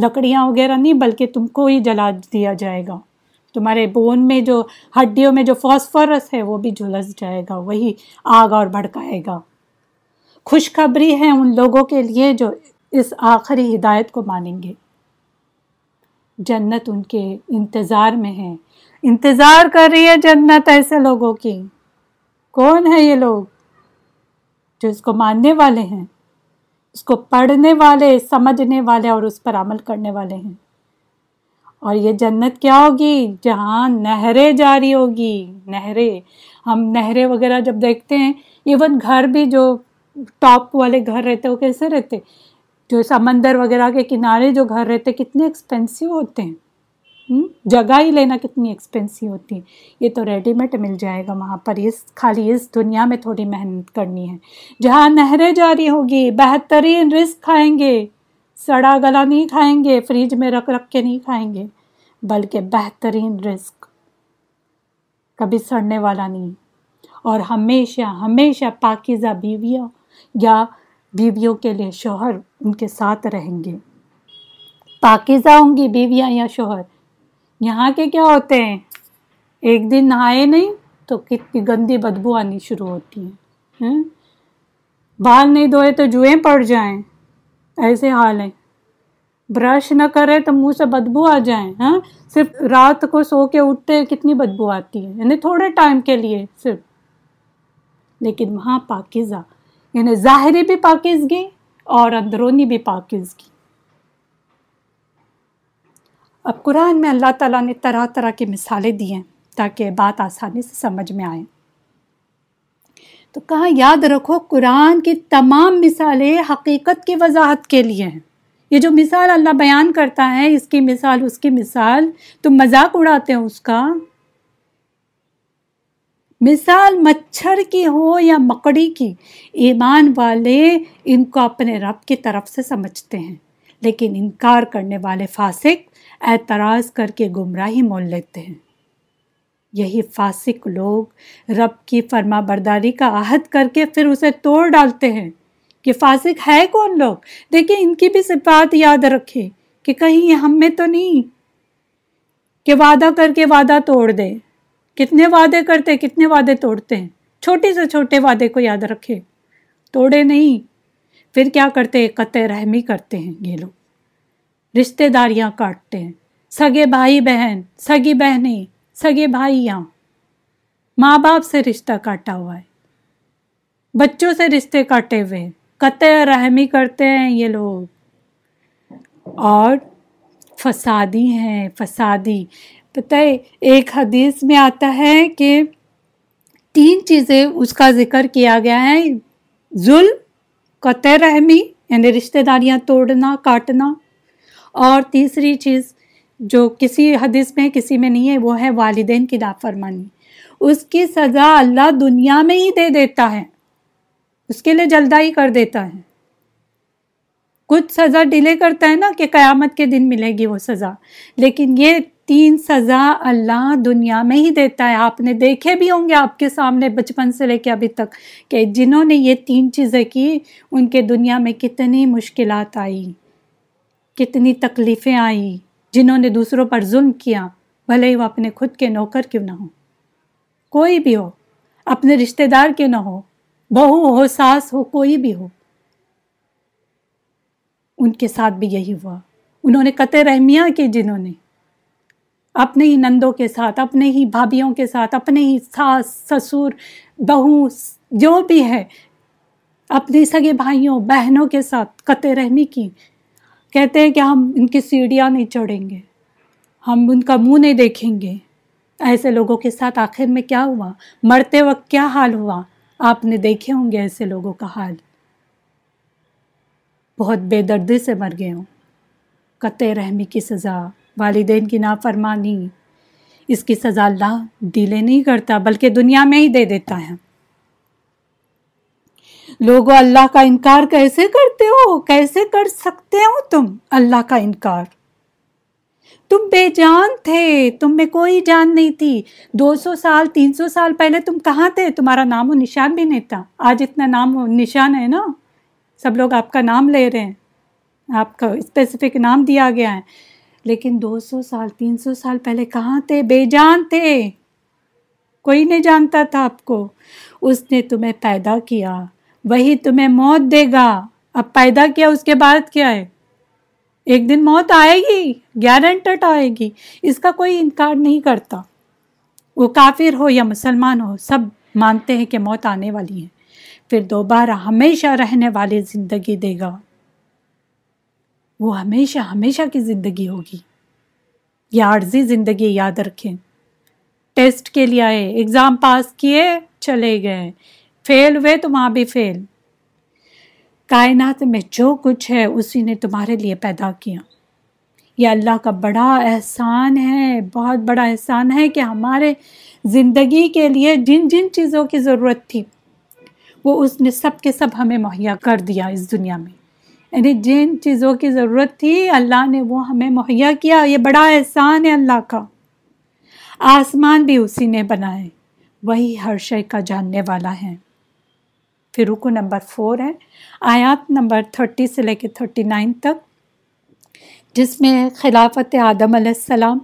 لکڑیاں وغیرہ نہیں، بلکہ تم کو ہی جلا دیا جائے گا۔ تمہارے بون میں جو ہڈیوں میں جو فاسفورس ہے وہ بھی جھلس جائے گا، وہی آگ اور بھڑکائے گا۔ خوشخبری ہے ان لوگوں کے لیے جو اس آخری ہدایت کو مانیں گے۔ جنت ان کے انتظار میں ہے۔ انتظار کر رہی ہے جنت ایسے لوگوں کی۔ کون ہے یہ لوگ جو اس کو ماننے والے ہیں؟ اس کو پڑھنے والے، سمجھنے والے اور اس پر عمل کرنے والے ہیں۔ اور یہ جنت کیا ہوگی؟ جہاں نہریں جاری ہوگی، نہریں۔ ہم نہریں وغیرہ جب دیکھتے ہیں ایون گھر بھی جو ٹاپ والے گھر رہتے، وہ کیسے رہتے؟ جو سمندر وغیرہ کے کنارے جو گھر رہتے، کتنے ایکسپینسو ہوتے ہیں۔ جگہ ہی لینا کتنی ایکسپینسو ہوتی ہے یہ تو ریڈی میڈ مل جائے گا وہاں پر۔ اس خالی اس دنیا میں تھوڑی محنت کرنی ہے۔ جہاں نہریں جاری ہوگی، بہترین رزق کھائیں گے۔ سڑا گلا نہیں کھائیں گے، فریج میں رکھ رکھ کے نہیں کھائیں گے، بلکہ بہترین رزق کبھی سڑنے والا نہیں۔ اور ہمیشہ ہمیشہ پاکیزہ بیویاں یا بیویوں کے لیے شوہر ان کے ساتھ رہیں گے۔ پاکیزہ ہوں گی بیویاں یا شوہر؟ یہاں کے کیا ہوتے ہیں؟ ایک دن نہائے نہیں تو کتنی گندی بدبو آنی شروع ہوتی ہیں بال نہیں دھوئے تو جوئیں پڑ جائیں۔ ایسے حال ہیں۔ برش نہ کرے تو منہ سے بدبو آ جائیں ہاں؟ صرف رات کو سو کے اٹھتے کتنی بدبو آتی ہے؟ یعنی تھوڑے ٹائم کے لیے صرف۔ لیکن وہاں پاکیزہ یعنی ظاہری بھی پاکیزگی اور اندرونی بھی پاکیزگی۔ اب قرآن میں اللہ تعالیٰ نے طرح طرح کی مثالیں دی ہیں تاکہ بات آسانی سے سمجھ میں آئے۔ تو کہاں یاد رکھو، قرآن کی تمام مثالیں حقیقت کی وضاحت کے لیے ہیں۔ یہ جو مثال اللہ بیان کرتا ہے، اس کی مثال، اس کی مثال، تم مذاق اڑاتے ہو اس کا۔ مثال مچھر کی ہو یا مکڑی کی، ایمان والے ان کو اپنے رب کی طرف سے سمجھتے ہیں، لیکن انکار کرنے والے فاسق اعتراض کر کے گمراہی مول لیتے ہیں۔ یہی فاسق لوگ رب کی فرما برداری کا عہد کر کے پھر اسے توڑ ڈالتے ہیں کہ فاسق ہے کون لوگ؟ دیکھیں، ان کی بھی صفات یاد رکھے کہ کہیں ہم میں تو نہیں، کہ وعدہ کر کے وعدہ توڑ دے۔ کتنے وعدے کرتے، کتنے وعدے توڑتے ہیں۔ چھوٹے سے چھوٹے وعدے کو یاد رکھے۔ توڑے نہیں۔ پھر کیا کرتے؟ قطع رحمی کرتے ہیں یہ لوگ۔ رشتے داریاں کاٹتے ہیں۔ سگے بھائی بہن، سگی بہنیں۔ سگے بھائیاں، ماں باپ سے رشتہ کاٹا ہوا ہے۔ بچوں سے رشتے کاٹے ہوئے قطع رحمی کرتے ہیں یہ لوگ۔ اور فسادی ہیں، فسادی۔ پتہ ہے، ایک حدیث میں آتا ہے کہ تین چیزیں اس کا ذکر کیا گیا ہے ظلم، قطع رحمی یعنی رشتہ داریاں توڑنا، کاٹنا۔ اور تیسری چیز جو کسی حدیث میں کسی میں نہیں ہے، وہ ہے والدین کی نافرمانی۔ اس کی سزا اللہ دنیا میں ہی دے دیتا ہے۔ اس کے لیے جلدائی کر دیتا ہے۔ کچھ سزا ڈیلے کرتا ہے نا کہ قیامت کے دن ملے گی وہ سزا۔ لیکن یہ تین سزا اللہ دنیا میں ہی دیتا ہے۔ آپ نے دیکھے بھی ہوں گے آپ کے سامنے بچپن سے لے کے ابھی تک کہ جنہوں نے یہ تین چیزیں کی، ان کے دنیا میں کتنی مشکلات آئی کتنی تکلیفیں آئی جنہوں نے دوسروں پر ظلم کیا، بھلے ہی وہ اپنے خود کے نوکر کیوں نہ ہو کوئی بھی ہو، اپنے رشتہ دار کیوں نہ ہو، بہو ہو، ساس ہو، کوئی بھی ہو۔ ان کے ساتھ بھی یہی ہوا۔ انہوں نے قطع رحمیاں کی جنہوں نے۔ اپنے ہی نندوں کے ساتھ، اپنے ہی بھابھیوں کے ساتھ، اپنے ہی ساس، سسر، بہو، جو بھی ہے، اپنے سگے بھائیوں، بہنوں کے ساتھ قطع رحمی کی۔ کہتے ہیں کہ ہم ان کی سیڑھیاں نہیں چڑھیں گے۔ ہم ان کا منہ نہیں دیکھیں گے۔ ایسے لوگوں کے ساتھ آخر میں کیا ہوا؟ مرتے وقت کیا حال ہوا؟ آپ نے دیکھے ہوں گے ایسے لوگوں کا حال۔ بہت بے دردی سے مر گئے ہوں۔ قطع رحمی کی سزا، والدین کی نافرمانی۔ اس کی سزا اللہ ڈیلے نہیں کرتا، بلکہ دنیا میں ہی دے دیتا ہے۔ لوگوں اللہ کا انکار کیسے کرتے ہو؟ کیسے کر سکتے ہو تم اللہ کا انکار؟ تم بے جان تھے، تم میں کوئی جان نہیں تھی۔ دو سو سال، تین سو سال پہلے تم کہاں تھے؟ تمہارا نام و نشان بھی نہیں تھا۔ آج اتنا نام و نشان ہے نا۔ سب لوگ آپ کا نام لے رہے ہیں۔ آپ کا اسپیسیفک نام دیا گیا ہے۔ لیکن دو سو سال، تین سو سال پہلے کہاں تھے؟ بے جان تھے۔ کوئی نہیں جانتا تھا آپ کو۔ اس نے تمہیں پیدا کیا۔ وہی تمہیں موت دے گا۔ اب پیدا کیا اس کے بعد کیا ہے؟ ایک دن موت آئے گی گارنٹڈ آئے گی۔ اس کا کوئی انکار نہیں کرتا۔ وہ کافر ہو یا مسلمان ہو، سب مانتے ہیں کہ موت آنے والی ہے۔ پھر دوبارہ ہمیشہ رہنے والی زندگی دے گا۔ وہ ہمیشہ ہمیشہ کی زندگی ہوگی۔ یہ عارضی زندگی یاد رکھیں۔ ٹیسٹ کے لیے آئے، ایگزام پاس کیے، چلے گئے۔ فیل ہوئے تو وہاں بھی فیل۔ کائنات میں جو کچھ ہے، اسی نے تمہارے لیے پیدا کیا۔ یہ اللہ کا بڑا احسان ہے، بہت بڑا احسان ہے کہ ہمارے زندگی کے لیے جن جن چیزوں کی ضرورت تھی، وہ اس نے سب کے سب ہمیں مہیا کر دیا اس دنیا میں۔ یعنی جن چیزوں کی ضرورت تھی، اللہ نے وہ ہمیں مہیا کیا۔ یہ بڑا احسان ہے اللہ کا۔ آسمان بھی اسی نے بنائے۔ وہی ہر شے کا جاننے والا ہے۔ پھر رکو نمبر فور ہے۔ آیات نمبر تھرٹی سے لے کے تھرٹی نائن تک۔ جس میں خلافت آدم علیہ السلام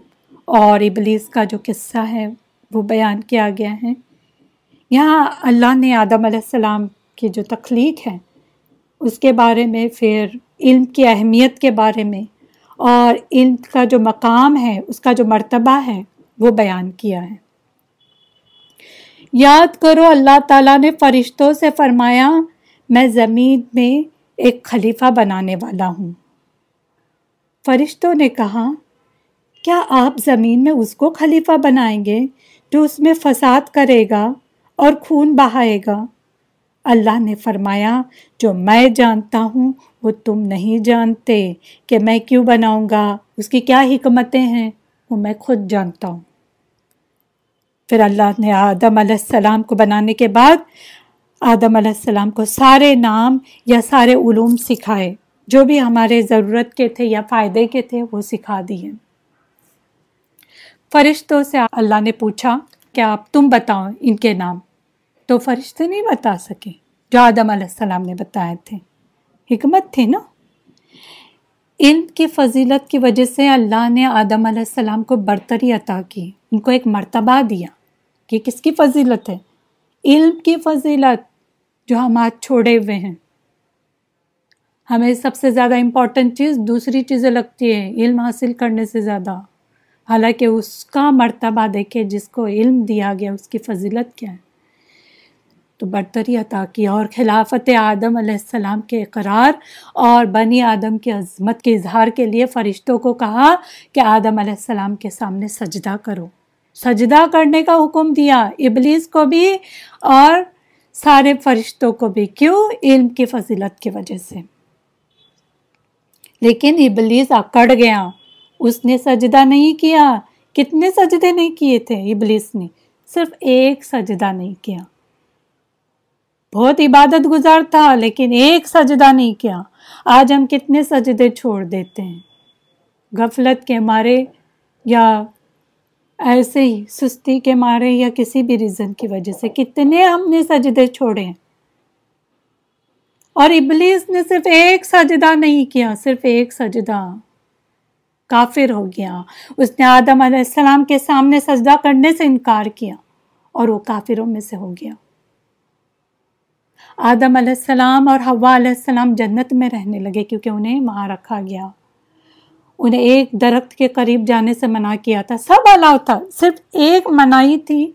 اور ابلیس کا جو قصہ ہے وہ بیان کیا گیا ہے۔ یہاں اللہ نے آدم علیہ السلام کی جو تخلیق ہے، اس کے بارے میں، پھر علم کی اہمیت کے بارے میں اور علم کا جو مقام ہے، اس کا جو مرتبہ ہے، وہ بیان کیا ہے۔ یاد کرو اللہ تعالیٰ نے فرشتوں سے فرمایا، میں زمین میں ایک خلیفہ بنانے والا ہوں۔ فرشتوں نے کہا، کیا آپ زمین میں اس کو خلیفہ بنائیں گے جو اس میں فساد کرے گا اور خون بہائے گا؟ اللہ نے فرمایا، جو میں جانتا ہوں، وہ تم نہیں جانتے کہ میں کیوں بناؤں گا، اس کی کیا حکمتیں ہیں؟ وہ میں خود جانتا ہوں۔ پھر اللہ نے آدم علیہ السلام کو بنانے کے بعد آدم علیہ السلام کو سارے نام یا سارے علوم سکھائے۔ جو بھی ہمارے ضرورت کے تھے یا فائدے کے تھے وہ سکھا دیے۔ فرشتوں سے اللہ نے پوچھا کہ آپ تم بتاؤ ان کے نام؟ تو فرشتے نہیں بتا سکے، جو آدم علیہ السلام نے بتائے تھے۔ حکمت تھی نا۔ علم کی فضیلت کی وجہ سے اللہ نے آدم علیہ السلام کو برتری عطا کی۔ ان کو ایک مرتبہ دیا کہ کس کی فضیلت ہے؟ علم کی فضیلت جو ہم آج چھوڑے ہوئے ہیں۔ ہمیں سب سے زیادہ امپورٹنٹ چیز دوسری چیزیں لگتی ہے علم حاصل کرنے سے زیادہ۔ حالانکہ اس کا مرتبہ دیکھے جس کو علم دیا گیا، اس کی فضیلت کیا ہے۔ تو برتری عطا کی اور خلافت آدم علیہ السلام کے اقرار اور بنی آدم کی عظمت کے اظہار کے لیے فرشتوں کو کہا کہ آدم علیہ السلام کے سامنے سجدہ کرو۔ سجدہ کرنے کا حکم دیا ابلیس کو بھی اور سارے فرشتوں کو بھی۔ کیوں؟ علم کی فضیلت کی وجہ سے۔ لیکن ابلیس اکڑ گیا۔ اس نے سجدہ نہیں کیا۔ کتنے سجدے نہیں کیے تھے ابلیس نے۔ صرف ایک سجدہ نہیں کیا۔ بہت عبادت گزار تھا لیکن ایک سجدہ نہیں کیا۔ آج ہم کتنے سجدے چھوڑ دیتے ہیں۔ غفلت کے مارے یا ایسے ہی سستی کے مارے یا کسی بھی ریزن کی وجہ سے کتنے ہم نے سجدے چھوڑے اور ابلیس نے صرف ایک سجدہ نہیں کیا، صرف ایک سجدہ۔ کافر ہو گیا۔ اس نے آدم علیہ السلام کے سامنے سجدہ کرنے سے انکار کیا اور وہ کافروں میں سے ہو گیا۔ آدم علیہ السلام اور ہوا علیہ السلام جنت میں رہنے لگے کیونکہ انہیں وہاں رکھا گیا۔ انہیں ایک درخت کے قریب جانے سے منع کیا تھا۔ سب الاؤ تھا۔ صرف ایک منائی تھی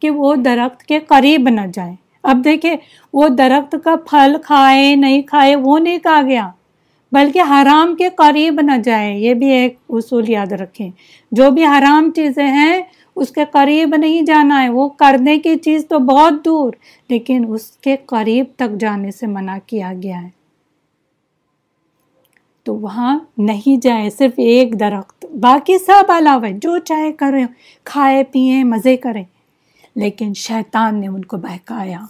کہ وہ درخت کے قریب نہ جائے۔ اب دیکھیں، وہ درخت کا پھل کھائے، نہیں کھائے، وہ نہیں کہا گیا، بلکہ حرام کے قریب نہ جائے۔ یہ بھی ایک اصول یاد رکھیں۔ جو بھی حرام چیزیں ہیں، اس کے قریب نہیں جانا ہے۔ وہ کرنے کی چیز تو بہت دور، لیکن اس کے قریب تک جانے سے منع کیا گیا ہے۔ تو وہاں نہیں جائے صرف ایک درخت۔ باقی سب علاوہ جو چاہے کریں کھائے پئیں، مزے کریں۔ لیکن شیطان نے ان کو بہکایا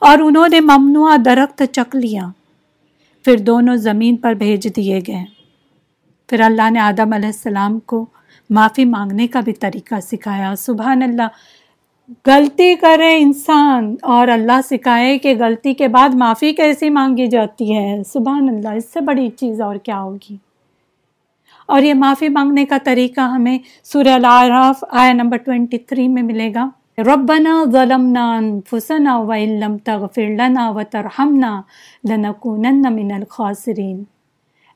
اور انہوں نے ممنوع درخت چک لیا۔ پھر دونوں زمین پر بھیج دیے گئے۔ پھر اللہ نے آدم علیہ السلام کو معافی مانگنے کا بھی طریقہ سکھایا۔ سبحان اللہ غلطی کرے انسان اور اللہ سکھائے کہ غلطی کے بعد معافی کیسی مانگی جاتی ہے۔ سبحان اللہ، اس سے بڑی چیز اور کیا ہوگی؟ اور یہ معافی مانگنے کا طریقہ ہمیں سورہ العراف آیا نمبر 23 میں ملے گا۔ ربنا ظلمنا انفسنا وان لم تغفر لنا وترحمنا لنكونن من الخاسرین۔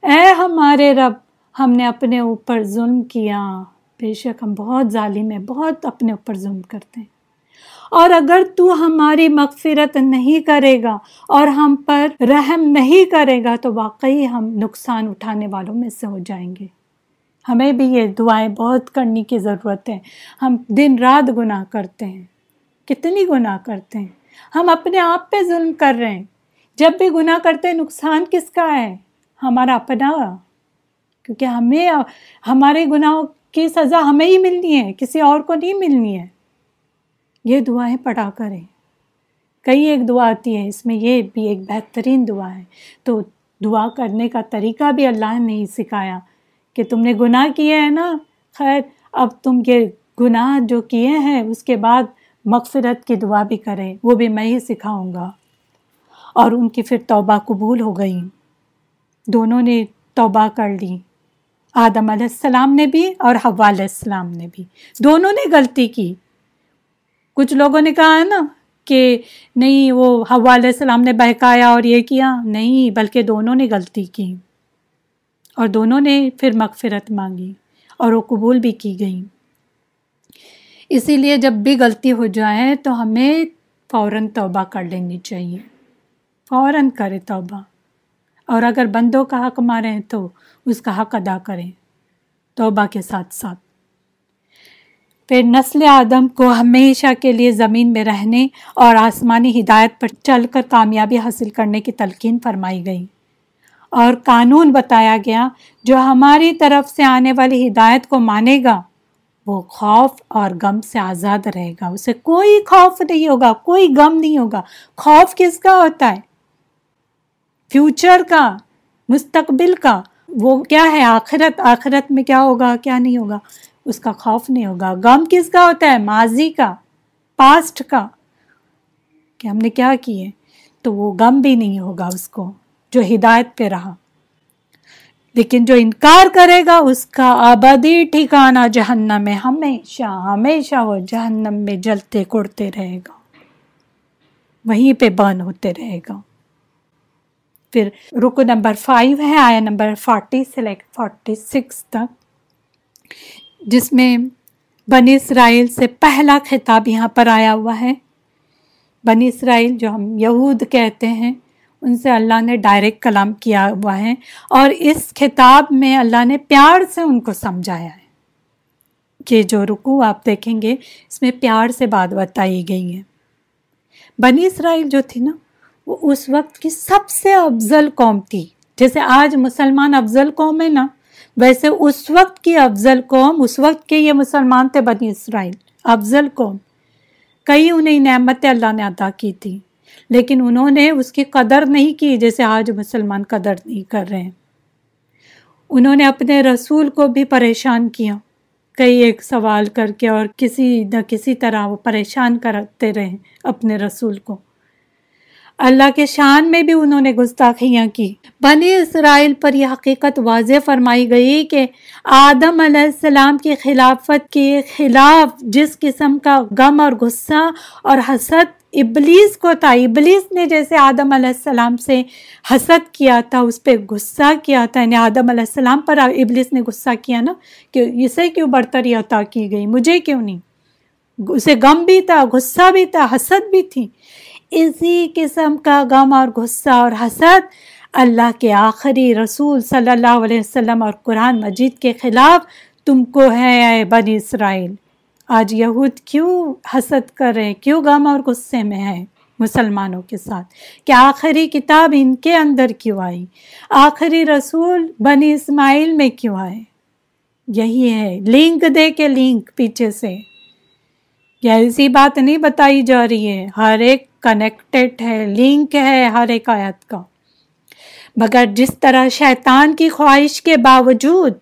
اے ہمارے رب، ہم نے اپنے اوپر ظلم کیا۔ بے شک ہم بہت ظالم ہیں، بہت اپنے اوپر ظلم کرتے ہیں۔ اور اگر تو ہماری مغفرت نہیں کرے گا اور ہم پر رحم نہیں کرے گا، تو واقعی ہم نقصان اٹھانے والوں میں سے ہو جائیں گے۔ ہمیں بھی یہ دعائیں بہت کرنے کی ضرورت ہے۔ ہم دن رات گناہ کرتے ہیں۔ کتنی گناہ کرتے ہیں۔ ہم اپنے آپ پہ ظلم کر رہے ہیں۔ جب بھی گناہ کرتے ہیں، نقصان کس کا ہے؟ ہمارا اپنا۔ کیونکہ ہمیں، ہمارے گناہوں کی سزا ہمیں ہی ملنی ہے، کسی اور کو نہیں ملنی ہے۔ یہ دعائیں پڑھا کریں۔ کئی ایک دعا آتی ہے، اس میں یہ بھی ایک بہترین دعا ہے۔ تو دعا کرنے کا طریقہ بھی اللہ نے ہی سکھایا کہ تم نے گناہ کیے ہیں نا؟ خیر، اب تم یہ گناہ جو کیے ہیں، اس کے بعد مغفرت کی دعا بھی کریں، وہ بھی میں ہی سکھاؤں گا۔ اور ان کی پھر توبہ قبول ہو گئی۔ دونوں نے توبہ کر لی۔ آدم علیہ السلام نے بھی اور حوا علیہ السلام نے بھی۔ دونوں نے غلطی کی۔ کچھ لوگوں نے کہا ہے نا کہ نہیں، وہ حوا علیہ السلام نے بہکایا اور یہ کیا۔ نہیں، بلکہ دونوں نے غلطی کی۔ اور دونوں نے پھر مغفرت مانگی اور وہ قبول بھی کی گئی اسی لیے جب بھی غلطی ہو جائے تو ہمیں فوراً توبہ کر لینی چاہیے۔ فوراً کرے توبہ۔ اور اگر بندوں کا حق ماریں تو اس کا حق ادا کریں۔ توبہ کے ساتھ ساتھ۔ پھر نسل آدم کو ہمیشہ کے لیے زمین میں رہنے اور آسمانی ہدایت پر چل کر کامیابی حاصل کرنے کی تلقین فرمائی گئی۔ اور قانون بتایا گیا، جو ہماری طرف سے آنے والی ہدایت کو مانے گا، وہ خوف اور غم سے آزاد رہے گا۔ اسے کوئی خوف نہیں ہوگا، کوئی غم نہیں ہوگا۔ خوف کس کا ہوتا ہے؟ فیوچر کا، مستقبل کا۔ وہ کیا ہے؟ آخرت آخرت میں کیا ہوگا، کیا نہیں ہوگا؟ اس کا خوف نہیں ہوگا۔ غم کس کا ہوتا ہے؟ ماضی کا پاسٹ کا۔ کہ ہم نے کیا کیے؟ تو وہ غم بھی نہیں ہوگا اس کو، جو ہدایت پہ رہا۔ لیکن جو انکار کرے گا، اس کا آبادی ٹھکانا جہنم میں ہمیشہ ہمیشہ وہ جہنم میں جلتے کوڑتے رہے گا۔ وہیں پہ بن ہوتے رہے گا۔ پھر رکو نمبر فائیو ہے آیا نمبر فورٹی سے لے فورٹی سکس تک۔ جس میں بنی اسرائیل سے پہلا خطاب یہاں پر آیا ہوا ہے۔ بنی اسرائیل جو ہم یہود کہتے ہیں، ان سے اللہ نے ڈائریکٹ کلام کیا ہوا ہے اور اس خطاب میں اللہ نے پیار سے ان کو سمجھایا ہے۔ کہ جو رکو آپ دیکھیں گے، اس میں پیار سے بات بتائی گئی ہے بنی اسرائیل جو تھی نا، وہ اس وقت کی سب سے افضل قوم تھی۔ جیسے آج مسلمان افضل قوم ہے نا ویسے اس وقت کی افضل قوم، اس وقت کے یہ مسلمان تھے بنی اسرائیل۔ افضل قوم۔ کئی انہیں نعمتیں اللہ نے ادا کی تھی لیکن انہوں نے اس کی قدر نہیں کی جیسے آج مسلمان قدر نہیں کر رہے ہیں۔ انہوں نے اپنے رسول کو بھی پریشان کیا۔ کئی ایک سوال کر کے اور کسی نہ کسی طرح وہ پریشان کرتے رہے اپنے رسول کو۔ اللہ کے شان میں بھی انہوں نے گستاخیاں کی۔ بنی اسرائیل پر یہ حقیقت واضح فرمائی گئی کہ آدم علیہ السلام کی خلافت کے خلاف جس قسم کا غم اور غصہ اور حسد ابلیس کو تھا، ابلیس نے جیسے آدم علیہ السلام سے حسد کیا تھا، اس پہ غصہ کیا تھا۔ یعنی آدم علیہ السلام پر ابلیس نے غصہ کیا نا کہ اسے کیوں برتری عطا کی گئی؟ مجھے کیوں نہیں؟ اسے غم بھی تھا، غصہ بھی تھا، حسد بھی تھی۔ اسی قسم کا غم اور غصہ اور حسد اللہ کے آخری رسول صلی اللہ علیہ وسلم اور قرآن مجید کے خلاف تم کو ہے اے بنی اسرائیل۔ آج یہود کیوں حسد کر رہے کیوں غم اور غصے میں ہے مسلمانوں کے ساتھ؟ کہ آخری کتاب ان کے اندر کیوں آئی؟ آخری رسول بنی اسماعیل میں کیوں آئے؟ یہی ہے، لنک دے کے لنک پیچھے سے۔ یا ایسی بات نہیں بتائی جا رہی ہے۔ ہر ایک کنیکٹڈ ہے لنک ہے ہر ایک آیت کا۔ مگر جس طرح شیطان کی خواہش کے باوجود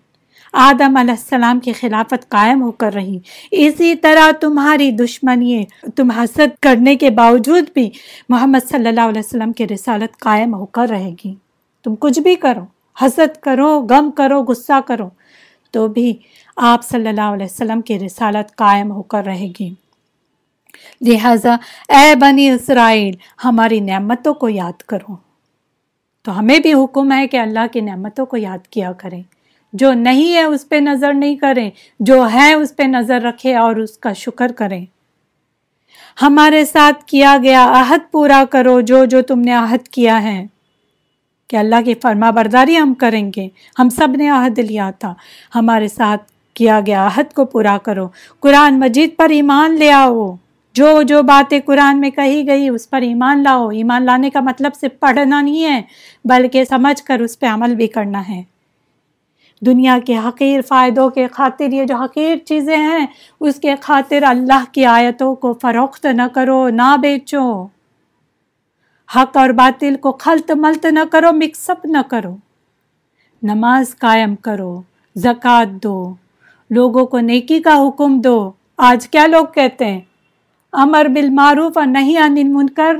آدم علیہ السلام کی خلافت قائم ہو کر رہی، اسی طرح تمہاری دشمنی، تم حسد کرنے کے باوجود بھی محمد صلی اللہ علیہ وسلم کی رسالت قائم ہو کر رہے گی۔ تم کچھ بھی کرو، حسد کرو، غم کرو، غصہ کرو، تو بھی آپ صلی اللہ علیہ وسلم کی رسالت قائم ہو کر رہے گی۔ لہذا اے بنی اسرائیل، ہماری نعمتوں کو یاد کرو۔ تو ہمیں بھی حکم ہے کہ اللہ کی نعمتوں کو یاد کیا کریں۔ جو نہیں ہے، اس پہ نظر نہیں کریں۔ جو ہے، اس پہ نظر رکھے اور اس کا شکر کریں۔ ہمارے ساتھ کیا گیا، عہد پورا کرو۔ جو جو تم نے عہد کیا ہے۔ کہ اللہ کی فرما برداری ہم کریں گے۔ ہم سب نے عہد لیا تھا۔ ہمارے ساتھ کیا گیا، عہد کو پورا کرو۔ قرآن مجید پر ایمان لے آؤ۔ جو جو باتیں قرآن میں کہی گئی، اس پر ایمان لاؤ۔ ایمان لانے کا مطلب صرف پڑھنا نہیں ہے، بلکہ سمجھ کر اس پہ عمل بھی کرنا ہے۔ دنیا کے حقیر فائدوں کے خاطر، یہ جو حقیر چیزیں ہیں، اس کے خاطر اللہ کی آیتوں کو فروخت نہ کرو، نہ بیچو۔ حق اور باطل کو خلط ملت نہ کرو، مکس اپ نہ کرو۔ نماز قائم کرو، زکوٰۃ دو۔ لوگوں کو نیکی کا حکم دو۔ آج کیا لوگ کہتے ہیں؟ امر بالمعروف اور نہیں عن المنکر،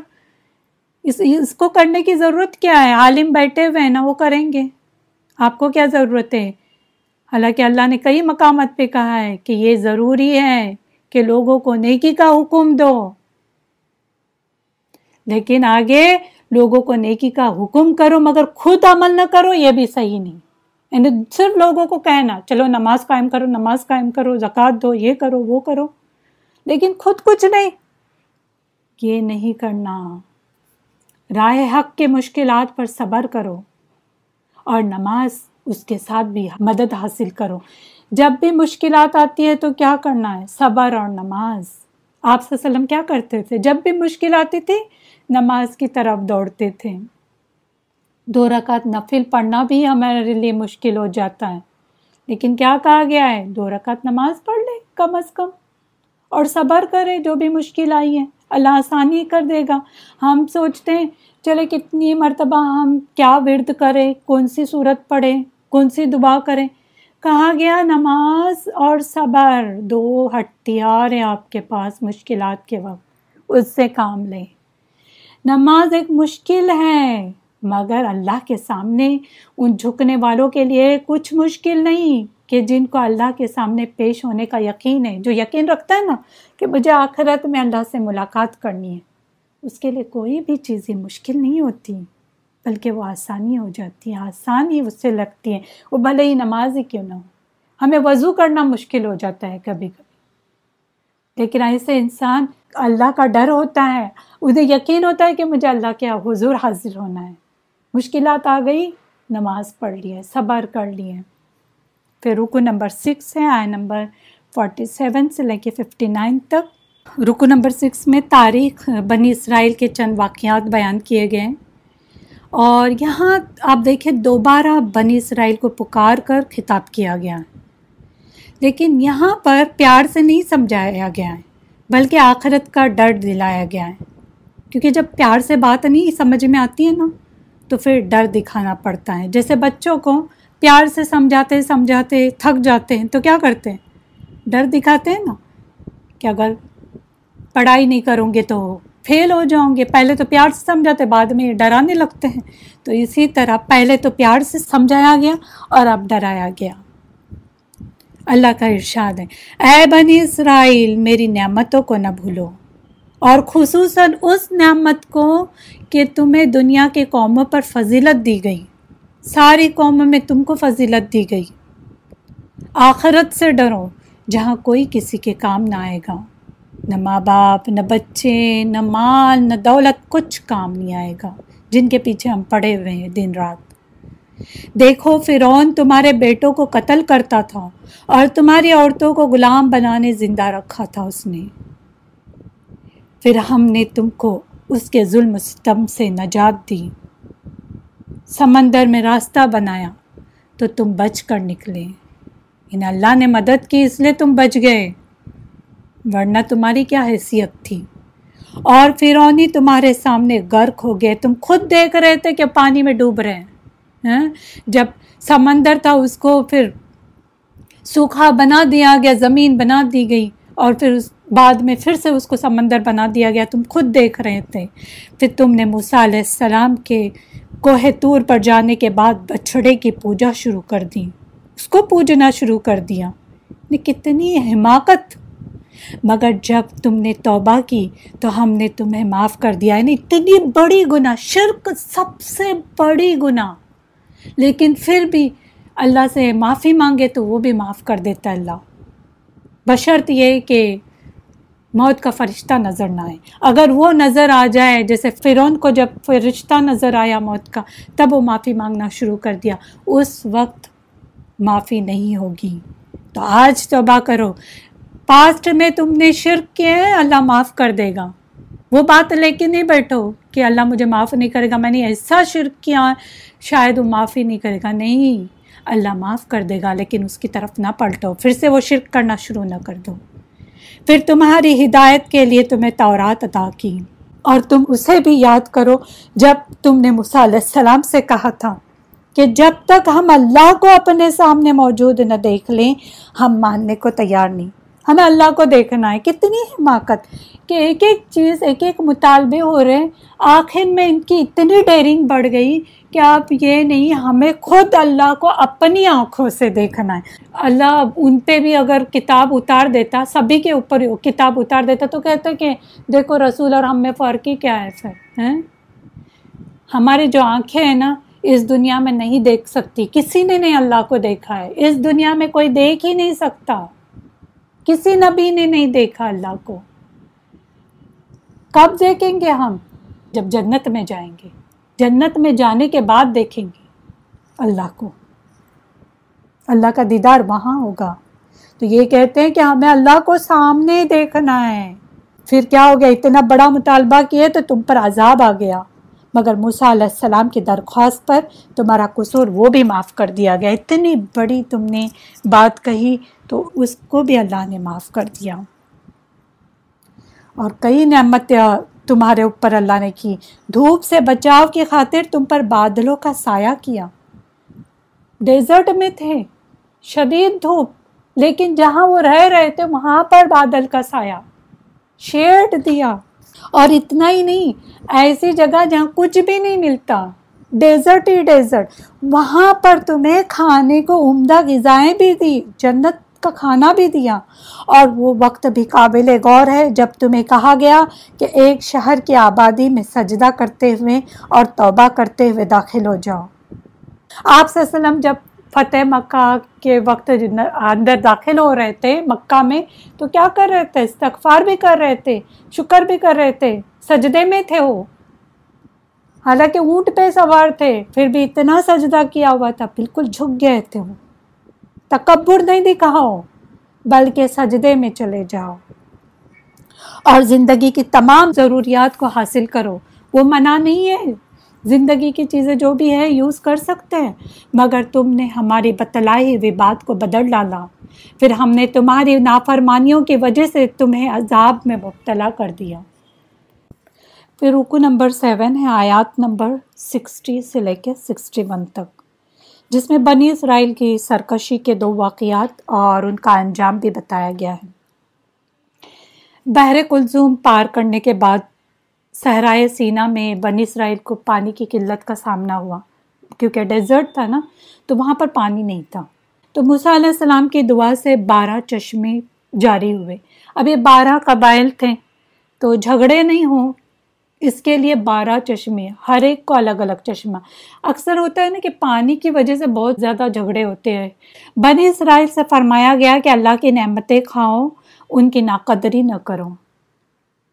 اس اس کو کرنے کی ضرورت کیا ہے؟ عالم بیٹھے ہوئے ہیں نا، وہ کریں گے۔ آپ کو کیا ضرورت ہے؟ حالانکہ اللہ نے کئی مقامات پہ کہا ہے کہ یہ ضروری ہے کہ لوگوں کو نیکی کا حکم دو۔ لیکن آگے لوگوں کو نیکی کا حکم کرو، مگر خود عمل نہ کرو، یہ بھی صحیح نہیں۔ یعنی صرف لوگوں کو کہنا، چلو نماز قائم کرو، نماز قائم کرو، زکوٰۃ دو، یہ کرو، وہ کرو۔ لیکن خود کچھ نہیں۔ یہ نہیں کرنا۔ راہ حق کے مشکلات پر صبر کرو اور نماز اس کے ساتھ بھی مدد حاصل کرو۔ جب بھی مشکلات آتی ہے تو کیا کرنا ہے؟ صبر اور نماز۔ آپ وسلم کیا کرتے تھے؟ جب بھی مشکل آتی تھی، نماز کی طرف دوڑتے تھے۔ دو رکعت نفل پڑھنا بھی ہمارے لیے مشکل ہو جاتا ہے۔ لیکن کیا کہا گیا ہے؟ دو رکعت نماز پڑھ لے، کم از کم۔ اور صبر کرے جو بھی مشکل آئی ہے اللہ آسانی کر دے گا۔ ہم سوچتے ہیں، چلے کتنی مرتبہ ہم کیا ورد کریں کون سی صورت پڑھیں کون سی دعا کریں کہا گیا، نماز اور صبر، دو ہتھیار ہیں آپ کے پاس مشکلات کے وقت۔ اس سے کام لیں۔ نماز ایک مشکل ہے۔ مگر اللہ کے سامنے ان جھکنے والوں کے لیے کچھ مشکل نہیں کہ جن کو اللہ کے سامنے پیش ہونے کا یقین ہے۔ جو یقین رکھتا ہے نا کہ مجھے آخرت میں اللہ سے ملاقات کرنی ہے، اس کے لیے کوئی بھی چیزیں مشکل نہیں ہوتی، بلکہ وہ آسانی ہو جاتی ہیں آسانی اس سے لگتی ہیں۔ وہ بھلے ہی نماز ہی کیوں نہ ہو؟ ہمیں وضو کرنا مشکل ہو جاتا ہے کبھی کبھی۔ لیکن ایسے انسان اللہ کا ڈر ہوتا ہے انہیں یقین ہوتا ہے کہ مجھے اللہ کے حضور حاضر ہونا ہے۔ مشکلات آ گئی، نماز پڑھ لی ہے، صبر کر لی ہے۔ پھر رکو نمبر سکس ہے آئے نمبر فورٹی سیون سے لے کے ففٹی نائن تک۔ رکو نمبر سکس میں تاریخ بنی اسرائیل کے چند واقعات بیان کیے گئے اور یہاں آپ دیکھیں، دوبارہ بنی اسرائیل کو پکار کر خطاب کیا گیا۔ ہے لیکن یہاں پر پیار سے نہیں سمجھایا گیا ہے، بلکہ آخرت کا ڈر دلایا گیا ہے۔ کیونکہ جب پیار سے بات نہیں سمجھ میں آتی ہے نا تو پھر ڈر دکھانا پڑتا ہے۔ جیسے بچوں کو پیار سے سمجھاتے سمجھاتے تھک جاتے ہیں تو کیا کرتے ہیں؟ ڈر دکھاتے ہیں نا کہ اگر پڑھائی نہیں کروں گے تو فیل ہو جاؤں گے۔ پہلے تو پیار سے سمجھاتے، بعد میں ڈرانے لگتے ہیں۔ تو اسی طرح پہلے تو پیار سے سمجھایا گیا اور اب ڈرایا گیا۔ اللہ کا ارشاد ہے، اے بنی اسرائیل، میری نعمتوں کو نہ بھولو۔ اور خصوصاً اس نعمت کو کہ تمہیں دنیا کے قوموں پر فضیلت دی گئی۔ ساری قوموں میں تم کو فضیلت دی گئی۔ آخرت سے ڈرو جہاں کوئی کسی کے کام نہ آئے گا۔ نہ ماں باپ، نہ بچے، نہ مال، نہ دولت، کچھ کام نہیں آئے گا۔ جن کے پیچھے ہم پڑے ہوئے ہیں دن رات۔ دیکھو، فرعون تمہارے بیٹوں کو قتل کرتا تھا اور تمہاری عورتوں کو غلام بنانے زندہ رکھا تھا اس نے۔ پھر ہم نے تم کو اس کے ظلم ستم سے نجات دی۔ سمندر میں راستہ بنایا تو تم بچ کر نکلے۔ ان اللہ نے مدد کی، اس لیے تم بچ گئے۔ ورنہ تمہاری کیا حیثیت تھی؟ اور فرونی تمہارے سامنے غرق ہو گئے۔ تم خود دیکھ رہے تھے کہ پانی میں ڈوب رہے ہیں۔ ہاں؟ جب سمندر تھا، اس کو پھر سوکھا بنا دیا گیا، زمین بنا دی گئی اور پھر اس بعد میں پھر سے اس کو سمندر بنا دیا گیا، تم خود دیکھ رہے تھے۔ پھر تم نے موسیٰ علیہ السلام کے کوہ طور پر جانے کے بعد بچھڑے کی پوجا شروع کر دی۔ اس کو پوجنا شروع کر دیا۔ کتنی حماقت۔ مگر جب تم نے توبہ کی تو ہم نے تمہیں معاف کر دیا۔ یعنی اتنی بڑی گناہ، شرک سب سے بڑی گناہ۔ لیکن پھر بھی اللہ سے معافی مانگے تو وہ بھی معاف کر دیتا اللہ۔ بشرط یہ کہ موت کا فرشتہ نظر نہ آئے۔ اگر وہ نظر آ جائے، جیسے فرعون کو جب فرشتہ نظر آیا موت کا، تب وہ معافی مانگنا شروع کر دیا۔ اس وقت معافی نہیں ہوگی۔ تو آج توبہ کرو۔ پاسٹ میں تم نے شرک کیا ہے، اللہ معاف کر دے گا۔ وہ بات لے کے نہیں بیٹھو کہ اللہ مجھے معاف نہیں کرے گا۔ میں نے ایسا شرک کیا، شاید وہ معافی نہیں کرے گا۔ نہیں، اللہ معاف کر دے گا، لیکن اس کی طرف نہ پلٹو۔ پھر سے وہ شرک کرنا شروع نہ کر دو۔ پھر تمہاری ہدایت کے لیے تمہیں تورات ادا کی۔ اور تم اسے بھی یاد کرو جب تم نے علیہ السلام سے کہا تھا کہ جب تک ہم اللہ کو اپنے سامنے موجود نہ دیکھ لیں، ہم ماننے کو تیار نہیں۔ ہمیں اللہ کو دیکھنا ہے۔ کتنی حماقت۔ کہ ایک ایک چیز، ایک ایک مطالبے ہو رہے ہیں۔ آخر میں ان کی اتنی ڈیرنگ بڑھ گئی کہ آپ یہ نہیں، ہمیں خود اللہ کو اپنی آنکھوں سے دیکھنا ہے۔ اللہ ان پہ بھی اگر کتاب اتار دیتا، سبھی کے اوپر کتاب اتار دیتا تو کہتا کہ دیکھو رسول اور ہم میں فرق ہی کیا ہے پھر ہماری جو آنکھیں ہیں نا، اس دنیا میں نہیں دیکھ سکتی۔ کسی نے نہیں اللہ کو دیکھا ہے۔ اس دنیا میں کوئی دیکھ ہی نہیں سکتا۔ کسی نبی نے نہیں دیکھا اللہ کو۔ کب دیکھیں گے ہم؟ جب جنت میں جائیں گے۔ جنت میں جانے کے بعد دیکھیں گے اللہ کو۔ اللہ کا دیدار وہاں ہوگا۔ تو یہ کہتے ہیں کہ ہمیں اللہ کو سامنے دیکھنا ہے۔ پھر کیا ہو گیا؟ اتنا بڑا مطالبہ کیے تو تم پر عذاب آ گیا۔ مگر موسیٰ علیہ السلام کی درخواست پر تمہارا قصور وہ بھی معاف کر دیا گیا۔ اتنی بڑی تم نے بات کہی تو اس کو بھی اللہ نے معاف کر دیا۔ اور کئی نعمت تمہارے اوپر اللہ نے کی، دھوپ سے بچاؤ کی خاطر تم پر بادلوں کا سایہ کیا۔ ڈیزرٹ میں تھے، شدید دھوپ، لیکن جہاں وہ رہ رہے تھے، وہاں پر بادل کا سایہ۔ شیڈ دیا، اور اتنا ہی نہیں، ایسی جگہ جہاں کچھ بھی نہیں ملتا۔ ڈیزرٹ ہی ڈیزرٹ، وہاں پر تمہیں کھانے کو عمدہ غذائیں بھی دی، جنت کا کھانا بھی دیا۔ اور وہ وقت بھی قابل غور ہے جب تمہیں کہا گیا کہ ایک شہر کی آبادی میں سجدہ کرتے ہوئے اور توبہ کرتے ہوئے داخل ہو جاؤ۔ آپ وسلم جب فتح مکہ کے وقت اندر داخل ہو رہے تھے مکہ میں، تو کیا کر رہے تھے؟ استغفار بھی کر رہے تھے، شکر بھی کر رہے تھے، سجدے میں تھے وہ۔ حالانکہ اونٹ پہ سوار تھے، پھر بھی اتنا سجدہ کیا ہوا تھا، بالکل جھک گئے تھے وہ۔ تکبر نہیں دکھاؤ، بلکہ سجدے میں چلے جاؤ۔ اور زندگی کی تمام ضروریات کو حاصل کرو۔ وہ منع نہیں ہے۔ زندگی کی چیزیں جو بھی ہے یوز کر سکتے ہیں۔ مگر تم نے ہماری بتلائی ہوئی بات کو بدل ڈالا۔ پھر ہم نے تمہاری نافرمانیوں کی وجہ سے تمہیں عذاب میں مبتلا کر دیا۔ پھر رکو نمبر سیون ہے، آیات نمبر سکسٹی سے لے کے سکسٹی ون تک۔ جس میں بنی اسرائیل کی سرکشی کے دو واقعات اور ان کا انجام بھی بتایا گیا ہے۔ بحر کلزوم پار کرنے کے بعد صحرائے سینا میں بنی اسرائیل کو پانی کی قلت کا سامنا ہوا۔ کیونکہ ڈیزرٹ تھا نا، تو وہاں پر پانی نہیں تھا۔ تو موسیٰ علیہ السلام کی دعا سے بارہ چشمے جاری ہوئے۔ اب یہ بارہ قبائل تھے، تو جھگڑے نہیں ہوں۔ اس کے لیے بارہ چشمے، ہر ایک کو الگ الگ چشمہ۔ اکثر ہوتا ہے نا کہ پانی کی وجہ سے بہت زیادہ جھگڑے ہوتے ہیں۔ بنی اسرائیل سے فرمایا گیا کہ اللہ کی نعمتیں کھاؤ، ان کی ناقدری نہ کرو۔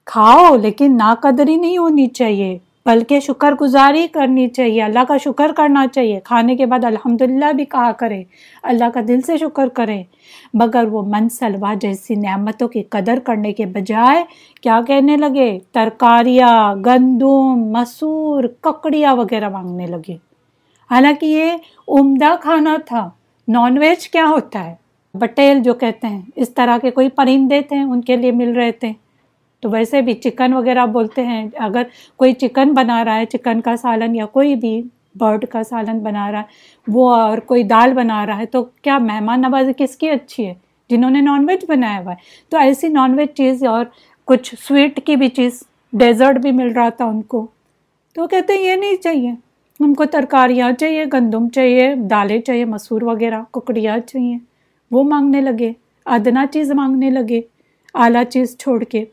کھاؤ، لیکن ناقدری نہیں ہونی چاہیے۔ بلکہ شکر گزاری کرنی چاہیے، اللہ کا شکر کرنا چاہیے۔ کھانے کے بعد الحمد للہ بھی کہا کرے، اللہ کا دل سے شکر کرے۔ مگر وہ من سلوا جیسی نعمتوں کی قدر کرنے کے بجائے کیا کہنے لگے؟ ترکاریاں، گندم، مسور، ککڑیاں وغیرہ مانگنے لگے۔ حالانکہ یہ عمدہ کھانا تھا۔ نان ویج کیا ہوتا ہے؟ بٹیل جو کہتے ہیں، اس طرح کے کوئی پرندے تھے، ان کے لیے مل رہے تھے۔ تو ویسے بھی چکن وغیرہ بولتے ہیں، اگر کوئی چکن بنا رہا ہے، چکن کا سالن یا کوئی بھی برڈ کا سالن بنا رہا ہے، وہ اور کوئی دال بنا رہا ہے، تو کیا مہمان نوازی کس کی اچھی ہے؟ جنہوں نے نان ویج بنایا ہوا ہے۔ تو ایسی نان ویج چیز اور کچھ سویٹ کی بھی چیز ڈیزرٹ بھی مل رہا تھا ان کو۔ تو کہتے ہیں، یہ نہیں چاہیے۔ ان کو ترکاریاں چاہیے، گندم چاہیے، دالیں چاہیے، مسور وغیرہ، ککڑیاں چاہیے۔ وہ مانگنے لگے ادنا چیز مانگنے لگے اعلیٰ چیز چھوڑ کے۔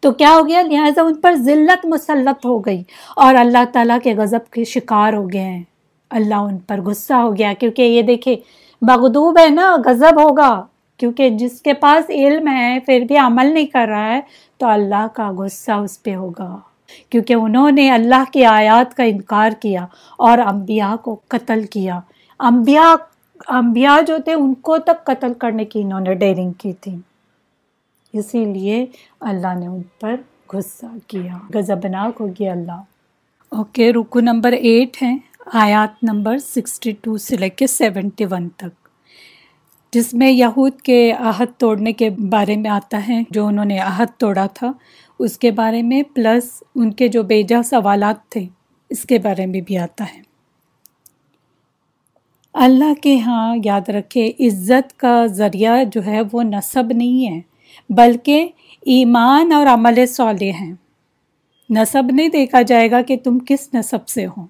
تو کیا ہو گیا؟ لہٰذا ان پر ذلت مسلط ہو گئی اور اللہ تعالیٰ کے غضب کے شکار ہو گئے ہیں۔ اللہ ان پر غصہ ہو گیا، کیونکہ یہ دیکھے مغدوب ہے نا، غضب ہوگا۔ کیونکہ جس کے پاس علم ہے، پھر بھی عمل نہیں کر رہا ہے، تو اللہ کا غصہ اس پہ ہوگا۔ کیونکہ انہوں نے اللہ کی آیات کا انکار کیا اور انبیاء کو قتل کیا۔ انبیاء انبیاء جو تھے، ان کو تک قتل کرنے کی انہوں نے ڈیرنگ کی تھی۔ اسی لیے اللہ نے ان پر غصہ کیا۔ غضبناک ہو گیا اللہ۔ اوکے، رکو نمبر ایٹ ہے آیات نمبر سکسٹی ٹو سے لے کے سیونٹی ون تک۔ جس میں یہود کے عہد توڑنے کے بارے میں آتا ہے، جو انہوں نے عہد توڑا تھا، اس کے بارے میں، پلس ان کے جو بیجا سوالات تھے، اس کے بارے میں بھی آتا ہے۔ اللہ کے ہاں یاد رکھے عزت کا ذریعہ جو ہے وہ نصب نہیں ہے۔ بلکہ ایمان اور عمل صالح ہیں۔ نصب نہیں دیکھا جائے گا کہ تم کس نصب سے ہو،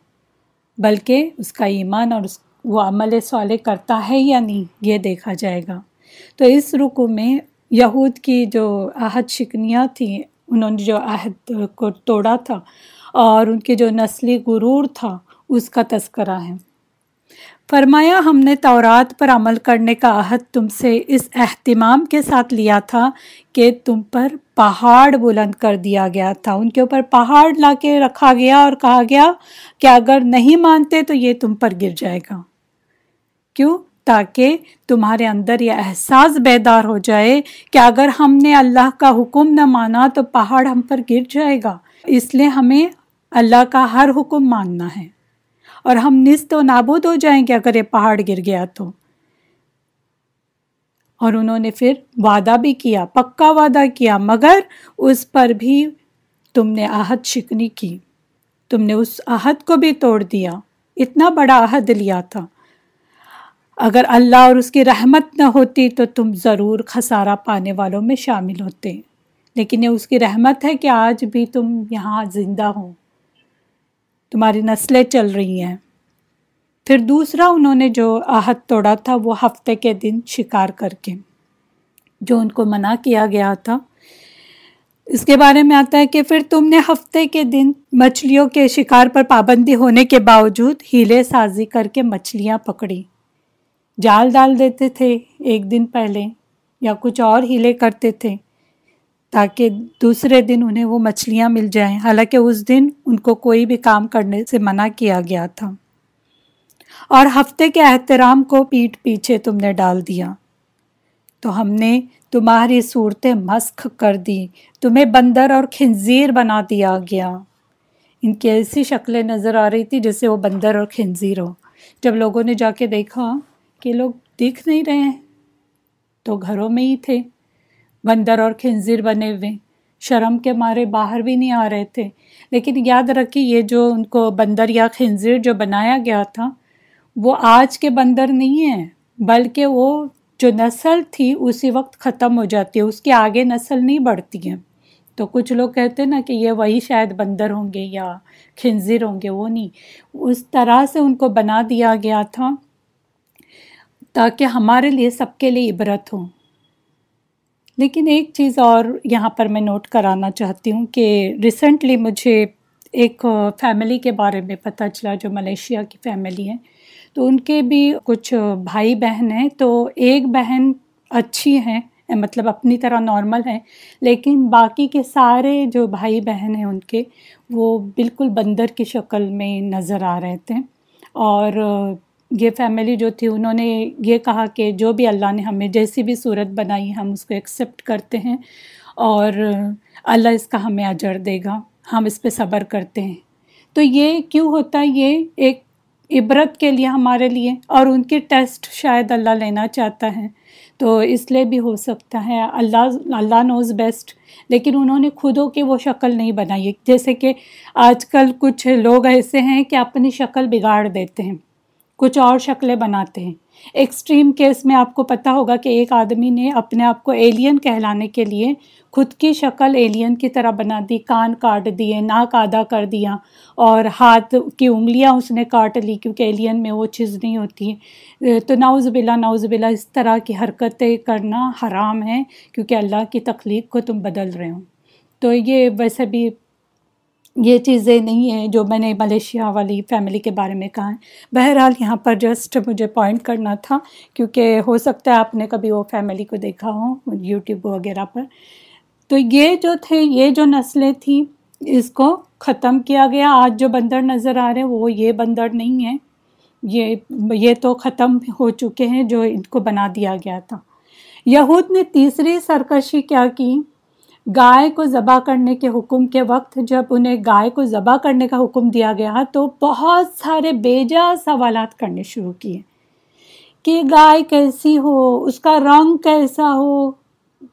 بلکہ اس کا ایمان اور اس وہ عمل صالح کرتا ہے یا نہیں، یہ دیکھا جائے گا۔ تو اس رکو میں یہود کی جو عہد شکنیاں تھیں، انہوں نے جو عہد کو توڑا تھا اور ان کے جو نسلی غرور تھا، اس کا تذکرہ ہے۔ فرمایا، ہم نے تورات پر عمل کرنے کا عہد تم سے اس اہتمام کے ساتھ لیا تھا کہ تم پر پہاڑ بلند کر دیا گیا تھا۔ ان کے اوپر پہاڑ لا کے رکھا گیا اور کہا گیا کہ اگر نہیں مانتے تو یہ تم پر گر جائے گا۔ کیوں؟ تاکہ تمہارے اندر یہ احساس بیدار ہو جائے کہ اگر ہم نے اللہ کا حکم نہ مانا تو پہاڑ ہم پر گر جائے گا۔ اس لیے ہمیں اللہ کا ہر حکم ماننا ہے۔ اور ہم نست و نابود ہو جائیں گے اگر یہ پہاڑ گر گیا تو۔ اور انہوں نے پھر وعدہ بھی کیا، پکا وعدہ کیا، مگر اس پر بھی تم نے آہد شکنی کی۔ تم نے اس عہد کو بھی توڑ دیا۔ اتنا بڑا عہد لیا تھا۔ اگر اللہ اور اس کی رحمت نہ ہوتی تو تم ضرور خسارہ پانے والوں میں شامل ہوتے۔ لیکن یہ اس کی رحمت ہے کہ آج بھی تم یہاں زندہ ہو تمہاری نسلیں چل رہی ہیں۔ پھر دوسرا انہوں نے جو آہت توڑا تھا وہ ہفتے کے دن شکار کر کے، جو ان کو منع کیا گیا تھا۔ اس کے بارے میں آتا ہے کہ پھر تم نے ہفتے کے دن مچھلیوں کے شکار پر پابندی ہونے کے باوجود ہیلے سازی کر کے مچھلیاں پکڑی۔ جال ڈال دیتے تھے ایک دن پہلے یا کچھ اور ہیلے کرتے تھے۔ تاکہ دوسرے دن انہیں وہ مچھلیاں مل جائیں۔ حالانکہ اس دن ان کو کوئی بھی کام کرنے سے منع کیا گیا تھا۔ اور ہفتے کے احترام کو پیٹ پیچھے تم نے ڈال دیا۔ تو ہم نے تمہاری صورتیں مسخ کر دی۔ تمہیں بندر اور کھنزیر بنا دیا گیا۔ ان کی ایسی شکلیں نظر آ رہی تھی جیسے وہ بندر اور کھنزیر ہو جب لوگوں نے جا کے دیکھا کہ لوگ دکھ نہیں رہے ہیں، تو گھروں میں ہی تھے۔ بندر اور کھنزیر بنے ہوئے۔ شرم کے مارے باہر بھی نہیں آ رہے تھے۔ لیکن یاد رکھی یہ جو ان کو بندر یا خنزیر جو بنایا گیا تھا، وہ آج کے بندر نہیں ہیں بلکہ وہ جو نسل تھی، اسی وقت ختم ہو جاتی ہے۔ اس کے آگے نسل نہیں بڑھتی ہے۔ تو کچھ لوگ کہتے ہیں نا کہ یہ وہی شاید بندر ہوں گے یا کھنزیر ہوں گے، وہ نہیں۔ اس طرح سے ان کو بنا دیا گیا تھا تاکہ ہمارے لیے سب کے لیے عبرت ہو۔ لیکن ایک چیز اور یہاں پر میں نوٹ کرانا چاہتی ہوں کہ ریسنٹلی مجھے ایک فیملی کے بارے میں پتہ چلا جو ملیشیا کی فیملی ہے تو ان کے بھی کچھ بھائی بہن ہیں۔ تو ایک بہن اچھی ہیں مطلب اپنی طرح نارمل ہیں، لیکن باقی کے سارے جو بھائی بہن ہیں ان کے، وہ بالکل بندر کی شکل میں نظر آ رہے تھے۔ اور یہ فیملی جو تھی، انہوں نے یہ کہا کہ جو بھی اللہ نے ہمیں جیسی بھی صورت بنائی، ہم اس کو ایکسیپٹ کرتے ہیں اور اللہ اس کا ہمیں اجر دے گا، ہم اس پہ صبر کرتے ہیں۔ تو یہ کیوں ہوتا؟ ہے یہ ایک عبرت کے لیے ہمارے لیے اور ان کی ٹیسٹ شاید اللہ لینا چاہتا ہے۔ تو اس لیے بھی ہو سکتا ہے۔ اللہ اللہ نوز بیسٹ لیکن انہوں نے خود ہو کے وہ شکل نہیں بنائی۔ جیسے کہ آج کل کچھ لوگ ایسے ہیں کہ اپنی شکل بگاڑ دیتے ہیں۔ کچھ اور شکلیں بناتے ہیں۔ ایکسٹریم کیس میں آپ کو پتہ ہوگا کہ ایک آدمی نے اپنے آپ کو ایلین کہلانے کے لیے خود کی شکل ایلین کی طرح بنا دی، کان کاٹ دیے، ناک آدھا کر دیا اور ہاتھ کی انگلیاں اس نے کاٹ لی کیونکہ ایلین میں وہ چیز نہیں ہوتی۔ تو ناؤز بلا ناؤز بلا اس طرح کی حرکتیں کرنا حرام ہے کیونکہ اللہ کی تخلیق کو تم بدل رہے ہو۔ تو یہ ویسے بھی یہ چیزیں نہیں ہیں جو میں نے ملیشیا والی فیملی کے بارے میں کہا ہے۔ بہرحال یہاں پر جسٹ مجھے پوائنٹ کرنا تھا، کیونکہ ہو سکتا ہے آپ نے کبھی وہ فیملی کو دیکھا ہو یوٹیوب وغیرہ پر۔ تو یہ جو تھے، یہ جو نسلیں تھیں، اس کو ختم کیا گیا۔ آج جو بندر نظر آ رہے ہیں، وہ یہ بندر نہیں ہیں۔ یہ یہ تو ختم ہو چکے ہیں جو ان کو بنا دیا گیا تھا۔ یہود نے تیسری سرکشی کیا کی؟ گائے کو ذبح کرنے کے حکم کے وقت جب انہیں گائے کو ذبح کرنے کا حکم دیا گیا تو بہت سارے بیجا سوالات کرنے شروع کیے کہ گائے کیسی ہو، اس کا رنگ کیسا ہو؟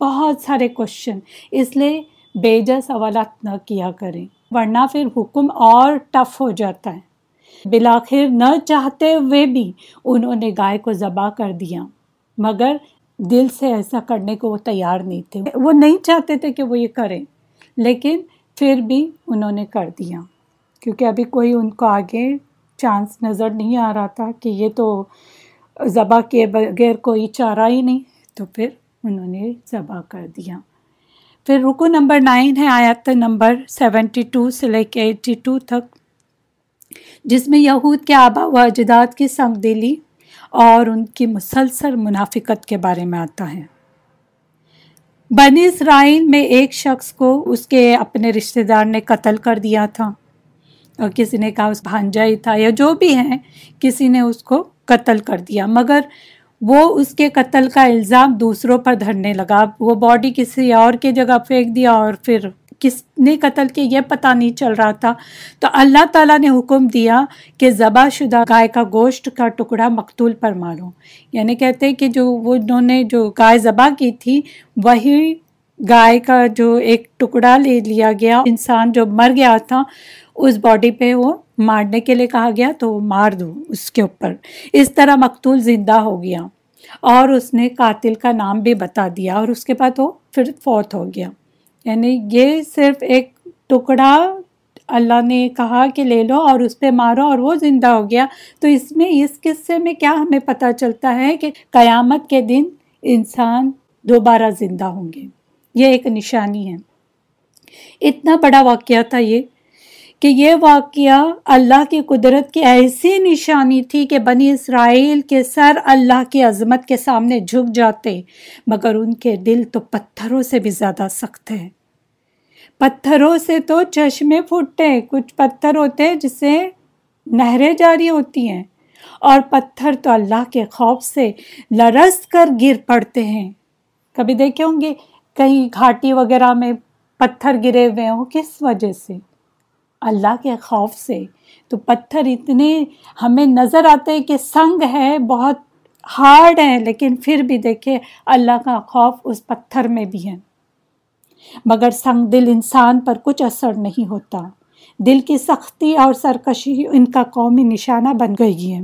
بہت سارے کوشچن اس لیے بیجا سوالات نہ کیا کریں، ورنہ پھر حکم اور ٹف ہو جاتا ہے۔ بلاخر نہ چاہتے ہوئے بھی انہوں نے گائے کو ذبح کر دیا۔ مگر دل سے ایسا کرنے کو وہ تیار نہیں تھے۔ وہ نہیں چاہتے تھے کہ وہ یہ کریں، لیکن پھر بھی انہوں نے کر دیا۔ کیونکہ ابھی کوئی ان کو آگے چانس نظر نہیں آ رہا تھا کہ یہ تو ذبح کے بغیر کوئی چارہ ہی نہیں، تو پھر انہوں نے ذبح کر دیا۔ پھر رکو نمبر نائن ہے آیات نمبر سیونٹی ٹو سے لے کے ایٹی ٹو تک، جس میں یہود کے آبا و اجداد کی سنگ دلی اور ان کی مسلسل منافقت کے بارے میں آتا ہے۔ بنی اسرائیل میں ایک شخص کو اس کے اپنے رشتہ دار نے قتل کر دیا تھا اور کسی نے کہا اس بھانجا ہی تھا یا جو بھی ہیں، کسی نے اس کو قتل کر دیا۔ مگر وہ اس کے قتل کا الزام دوسروں پر دھرنے لگا۔ وہ باڈی کسی اور کی جگہ پھینک دیا اور پھر کس نے قتل کیا یہ پتہ نہیں چل رہا تھا۔ تو اللہ تعالیٰ نے حکم دیا کہ ذبح شدہ گائے کا گوشت کا ٹکڑا مقتول پر مارو۔ یعنی کہتے ہیں کہ جو وہ انہوں نے جو گائے ذبح کی تھی، وہی گائے کا جو ایک ٹکڑا لے لیا گیا۔ انسان جو مر گیا تھا، اس باڈی پہ وہ مارنے کے لیے کہا گیا، تو وہ مار دو اس کے اوپر۔ اس طرح مقتول زندہ ہو گیا۔ اور اس نے قاتل کا نام بھی بتا دیا اور اس کے بعد وہ پھر فوت ہو گیا۔ یعنی یہ صرف ایک ٹکڑا اللہ نے کہا کہ لے لو اور اس پہ مارو اور وہ زندہ ہو گیا۔ تو اس میں اس قصے میں کیا ہمیں پتہ چلتا ہے کہ قیامت کے دن انسان دوبارہ زندہ ہوں گے؟ یہ ایک نشانی ہے۔ اتنا بڑا واقعہ تھا یہ کہ یہ واقعہ اللہ کی قدرت کی ایسی نشانی تھی کہ بنی اسرائیل کے سر اللہ کی عظمت کے سامنے جھک جاتے، مگر ان کے دل تو پتھروں سے بھی زیادہ سخت ہے۔ پتھروں سے تو چشمے پھوٹتے کچھ پتھر ہوتے جس سے نہریں جاری ہوتی ہیں اور پتھر تو اللہ کے خوف سے لرس کر گر پڑتے ہیں۔ کبھی دیکھے ہوں گے کہیں گھاٹی وغیرہ میں پتھر گرے ہوئے ہوں، کس وجہ سے؟ اللہ کے خوف سے۔ تو پتھر اتنے ہمیں نظر آتے ہیں کہ سنگ ہے، بہت ہارڈ ہے لیکن پھر بھی دیکھے اللہ کا خوف اس پتھر میں بھی ہے۔ مگر سنگ دل انسان پر کچھ اثر نہیں ہوتا۔ دل کی سختی اور سرکشی ان کا قومی نشانہ بن گئی ہے۔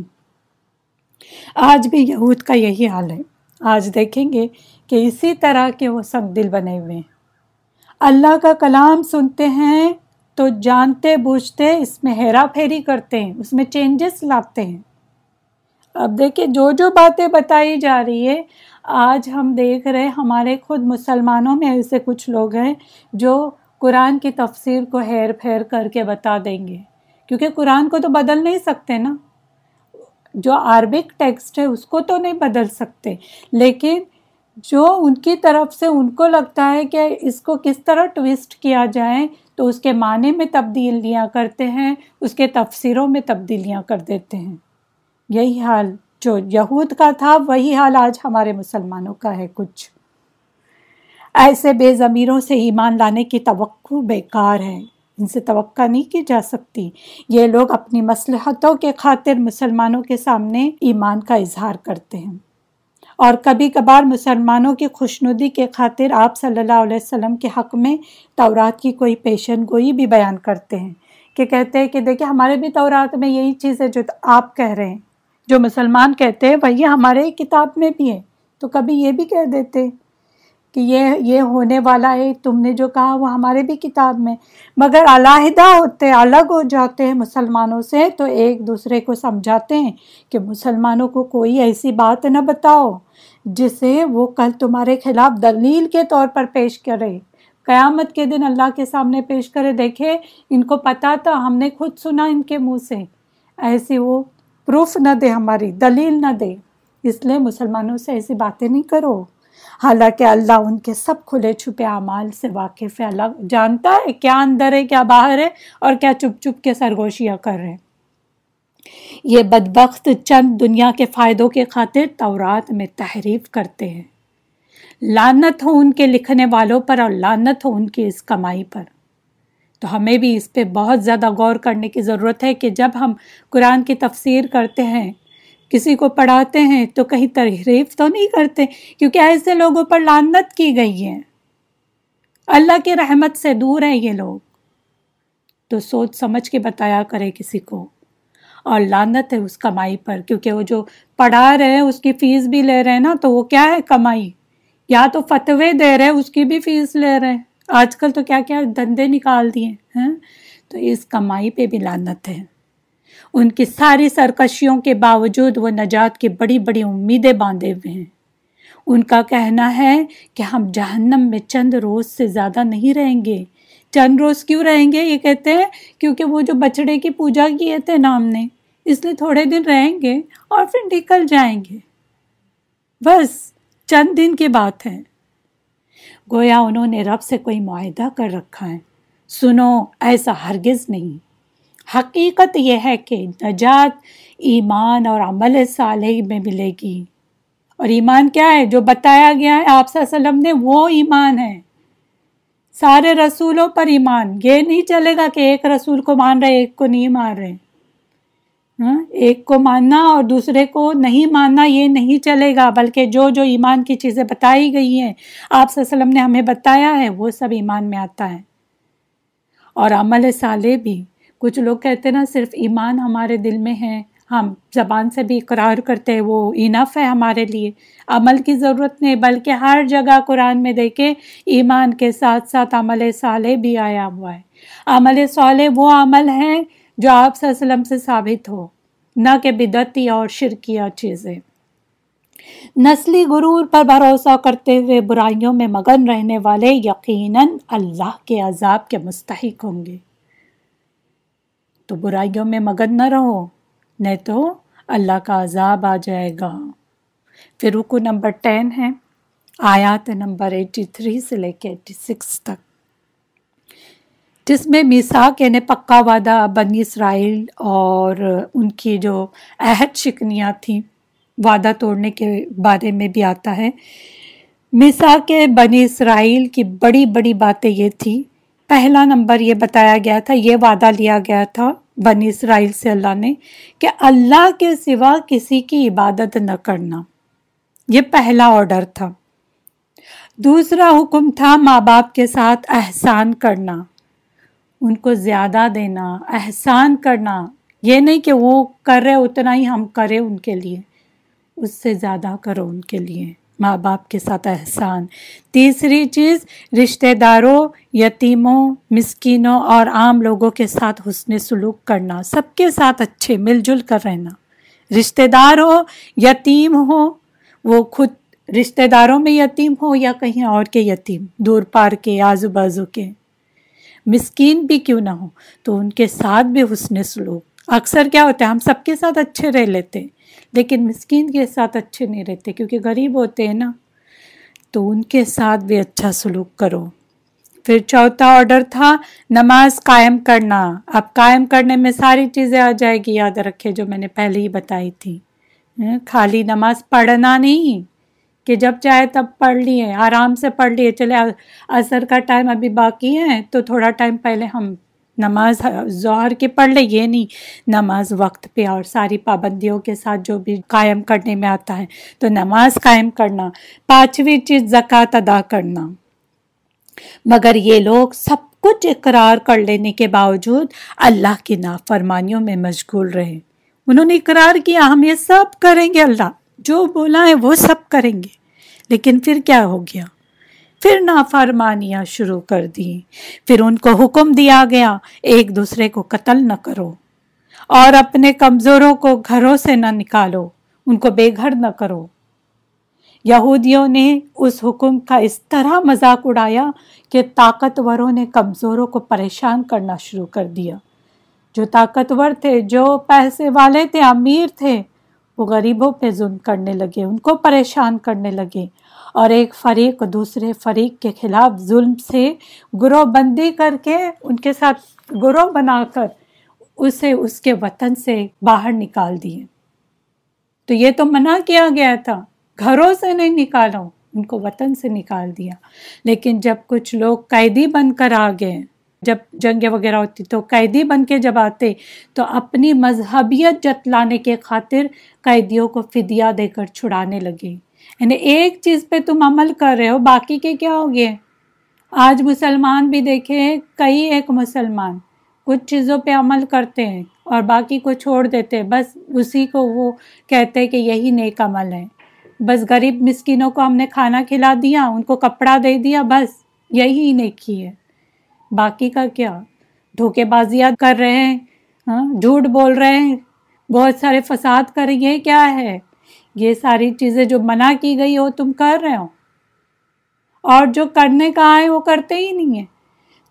آج بھی یہود کا یہی حال ہے۔ آج دیکھیں گے کہ اسی طرح کے وہ سنگ دل بنے ہوئے ہیں۔ اللہ کا کلام سنتے ہیں تو جانتے بوجھتے اس میں ہیرا پھیری کرتے ہیں، اس میں چینجز لاتے ہیں۔ اب دیکھیں جو جو باتیں بتائی جا رہی ہے آج ہم دیکھ رہے ہمارے خود مسلمانوں میں ایسے کچھ لوگ ہیں جو قرآن کی تفسیر کو ہیر پھیر کر کے بتا دیں گے۔ کیونکہ قرآن کو تو بدل نہیں سکتے نا۔ جو عربک ٹیکسٹ ہے، اس کو تو نہیں بدل سکتے۔ لیکن جو ان کی طرف سے ان کو لگتا ہے کہ اس کو کس طرح ٹویسٹ کیا جائے، تو اس کے معنی میں تبدیلیاں کرتے ہیں، اس کے تفسیروں میں تبدیلیاں کر دیتے ہیں۔ یہی حال۔ جو یہود کا تھا، وہی حال آج ہمارے مسلمانوں کا ہے۔ کچھ ایسے بے ضمیروں سے ایمان لانے کی توقع بیکار ہے۔ ان سے توقع نہیں کی جا سکتی۔ یہ لوگ اپنی مصلحتوں کے خاطر مسلمانوں کے سامنے ایمان کا اظہار کرتے ہیں۔ اور کبھی کبھار مسلمانوں کی خوشنودی کے خاطر آپ صلی اللہ علیہ وسلم کے حق میں تورات کی کوئی پیشن گوئی بھی بیان کرتے ہیں کہ کہتے ہیں کہ دیکھیں ہمارے بھی تورات میں یہی چیز ہے جو آپ کہہ رہے ہیں۔ جو مسلمان کہتے ہیں، وہی ہمارے کتاب میں بھی ہے تو کبھی یہ بھی کہہ دیتے کہ یہ یہ ہونے والا ہے، تم نے جو کہا وہ ہمارے بھی کتاب میں۔ مگر علیحدہ ہوتے، الگ ہو جاتے ہیں مسلمانوں سے، تو ایک دوسرے کو سمجھاتے ہیں کہ مسلمانوں کو کوئی ایسی بات نہ بتاؤ جسے وہ کل تمہارے خلاف دلیل کے طور پر پیش کرے۔ قیامت کے دن اللہ کے سامنے پیش کرے۔ دیکھے، ان کو پتا تھا، ہم نے خود سنا ان کے منہ سے۔ ایسی وہ پروف نہ دے، ہماری دلیل نہ دے۔ اس لیے مسلمانوں سے ایسی باتیں نہیں کرو۔ حالانکہ اللہ ان کے سب کھلے چھپے اعمال سے واقف ہے۔ اللہ جانتا ہے کیا اندر ہے، کیا باہر ہے اور کیا چپ چپ کے سرگوشیاں کر رہے ہیں۔ یہ بدبخت چند دنیا کے فائدوں کے خاطر تورات میں تحریف کرتے ہیں۔ لانت ہو ان کے لکھنے والوں پر اور لانت ہو ان کی اس کمائی پر۔ تو ہمیں بھی اس پہ بہت زیادہ غور کرنے کی ضرورت ہے کہ جب ہم قرآن کی تفسیر کرتے ہیں، کسی کو پڑھاتے ہیں تو کہیں تحریف تو نہیں کرتے، کیونکہ ایسے لوگوں پر لانت کی گئی ہے۔ اللہ کی رحمت سے دور ہیں یہ لوگ۔ تو سوچ سمجھ کے بتایا کرے کسی کو۔ اور لانت ہے اس کمائی پر، کیونکہ وہ جو پڑھا رہے ہیں، اس کی فیس بھی لے رہے ہیں نا، تو وہ کیا ہے کمائی؟ یا تو فتوے دے رہے اس کی بھی فیس لے رہے ہیں۔ آج کل تو کیا کیا دندے نکال دیے ہیں، تو اس کمائی پہ بھی لانت ہے۔ ان کی ساری سرکشیوں کے باوجود وہ نجات کی بڑی بڑی امیدیں باندھے ہوئے ہیں۔ ان کا کہنا ہے کہ ہم جہنم میں چند روز سے زیادہ نہیں رہیں گے۔ چند روز کیوں رہیں گے؟ یہ کہتے ہیں کیونکہ وہ جو بچڑے کی پوجا کیے تھے نا ہم نے، اس لیے تھوڑے دن رہیں گے اور پھر نکل جائیں گے۔ بس، چند دن کی بات ہے۔ گویا انہوں نے رب سے کوئی معاہدہ کر رکھا ہے۔ سنو، ایسا ہرگز نہیں۔ حقیقت یہ ہے کہ نجات ایمان اور عمل صالح میں ملے گی۔ اور ایمان کیا ہے؟ جو بتایا گیا ہے آپ صلی اللہ علیہ وسلم نے، وہ ایمان ہے۔ سارے رسولوں پر ایمان۔ یہ نہیں چلے گا کہ ایک رسول کو مان رہے، ایک کو نہیں مان رہے۔ ہاں، ایک کو ماننا اور دوسرے کو نہیں ماننا، یہ نہیں چلے گا، بلکہ جو جو ایمان کی چیزیں بتائی گئی ہیں، آپ صلی اللہ علیہ وسلم نے ہمیں بتایا ہے، وہ سب ایمان میں آتا ہے۔ اور عمل صالح بھی، کچھ لوگ کہتے ہیں نا، صرف ایمان ہمارے دل میں ہے، ہم زبان سے بھی اقرار کرتے ہیں، وہ انف ہے ہمارے لیے۔ عمل کی ضرورت نہیں، بلکہ ہر جگہ قرآن میں دیکھے ایمان کے ساتھ ساتھ عمل صالح بھی آیا ہوا ہے۔ عمل صالح وہ عمل ہے جو آپ صلی اللہ علیہ وسلم سے ثابت ہو، نہ کہ بدتی اور شرکیہ چیزیں۔ نسلی غرور پر بھروسہ کرتے ہوئے برائیوں میں مگن رہنے والے یقیناً اللہ کے عذاب کے مستحق ہوں گے۔ تو برائیوں میں مگن نہ رہو، نہیں تو اللہ کا عذاب آ جائے گا۔ پھر رکو نمبر ٹین ہے، آیات نمبر ایٹی تھری سے لے کے ایٹی سکس تک۔ جس میں میساک یعنی پکا وعدہ بنی اسرائیل اور ان کی جو عہد شکنیاں تھیں وعدہ توڑنے کے بارے میں بھی آتا ہے۔ میساک کے بنی اسرائیل کی بڑی بڑی باتیں یہ تھی پہلا نمبر یہ بتایا گیا تھا، یہ وعدہ لیا گیا تھا بنی اسرائیل سے اللہ نے کہ اللہ کے سوا کسی کی عبادت نہ کرنا۔ یہ پہلا آرڈر تھا۔ دوسرا حکم تھا ماں باپ کے ساتھ احسان کرنا۔ ان کو زیادہ دینا، احسان کرنا۔ یہ نہیں کہ وہ کر رہے، اتنا ہی ہم کریں ان کے لیے۔ اس سے زیادہ کرو ان کے لیے۔ ماں باپ کے ساتھ احسان۔ تیسری چیز، رشتہ داروں، یتیموں، مسکینوں اور عام لوگوں کے ساتھ حسن سلوک کرنا۔ سب کے ساتھ اچھے، مل جل کر رہنا۔ رشتہ دار ہو، یتیم ہو، وہ خود رشتہ داروں میں یتیم ہو یا کہیں اور کے یتیم، دور پار کے، آزو بازو کے۔ مسکین بھی کیوں نہ ہو تو ان کے ساتھ بھی حسن سلوک۔ اکثر کیا ہوتا ہے، ہم سب کے ساتھ اچھے رہ لیتے ہیں، لیکن مسکین کے ساتھ اچھے نہیں رہتے، کیونکہ غریب ہوتے ہیں نا۔ تو ان کے ساتھ بھی اچھا سلوک کرو۔ پھر چوتھا آرڈر تھا، نماز قائم کرنا۔ اب قائم کرنے میں ساری چیزیں آ جائے گی، یاد رکھے جو میں نے پہلے ہی بتائی تھی۔ خالی نماز پڑھنا نہیں۔ کہ جب چاہے تب پڑھ لیے، آرام سے پڑھ لیے۔ چلے، عصر کا ٹائم ابھی باقی ہے، تو تھوڑا ٹائم پہلے ہم نماز ظہر کی پڑھ لیں، یہ نہیں، نماز وقت پہ اور ساری پابندیوں کے ساتھ جو بھی قائم کرنے میں آتا ہے۔ تو نماز قائم کرنا، پانچویں چیز زکوٰۃ ادا کرنا۔ مگر یہ لوگ سب کچھ اقرار کر لینے کے باوجود اللہ کی نافرمانیوں میں مشغول رہے۔ انہوں نے اقرار کیا، ہم یہ سب کریں گے، اللہ جو بولا ہے وہ سب کریں گے۔ لیکن پھر کیا ہو گیا؟ پھر نافرمانیاں شروع کر دی پھر ان کو حکم دیا گیا، ایک دوسرے کو قتل نہ کرو۔ اور اپنے کمزوروں کو گھروں سے نہ نکالو، ان کو بے گھر نہ کرو۔ یہودیوں نے اس حکم کا اس طرح مذاق اڑایا کہ طاقتوروں نے کمزوروں کو پریشان کرنا شروع کر دیا۔ جو طاقتور تھے، جو پیسے والے تھے، امیر تھے، وہ غریبوں پہ ظلم کرنے لگے، ان کو پریشان کرنے لگے۔ اور ایک فریق دوسرے فریق کے خلاف ظلم سے گروہ بندی کر کے ان کے ساتھ گروہ بنا کر اسے اس کے وطن سے باہر نکال دیے۔ تو یہ تو منع کیا گیا تھا۔ گھروں سے نہیں نکالو ان کو وطن سے نکال دیا۔ لیکن جب کچھ لوگ قیدی بن کر آ گئے، جب جنگیں وغیرہ ہوتی، تو قیدی بن کے جب آتے، تو اپنی مذہبیت جتلانے کے خاطر قیدیوں کو فدیہ دے کر چھڑانے لگے۔ یعنی ایک چیز پہ تم عمل کر رہے ہو، باقی کے کیا ہو گئے؟ آج مسلمان بھی دیکھے کئی ایک مسلمان کچھ چیزوں پہ عمل کرتے ہیں اور باقی کو چھوڑ دیتے بس اسی کو وہ کہتے کہ یہی نیک عمل ہے۔ بس غریب مسکینوں کو ہم نے کھانا کھلا دیا، ان کو کپڑا دے دیا، بس یہی نیکی ہے۔ باقی کا کیا؟ دھوکے بازیاں کر رہے ہیں ہاں جھوٹ بول رہے ہیں، بہت سارے فساد کر یہ کیا ہے؟ یہ ساری چیزیں جو منع کی گئی ہو، تم کر رہے ہو۔ اور جو کرنے کا آئے، وہ کرتے ہی نہیں ہیں۔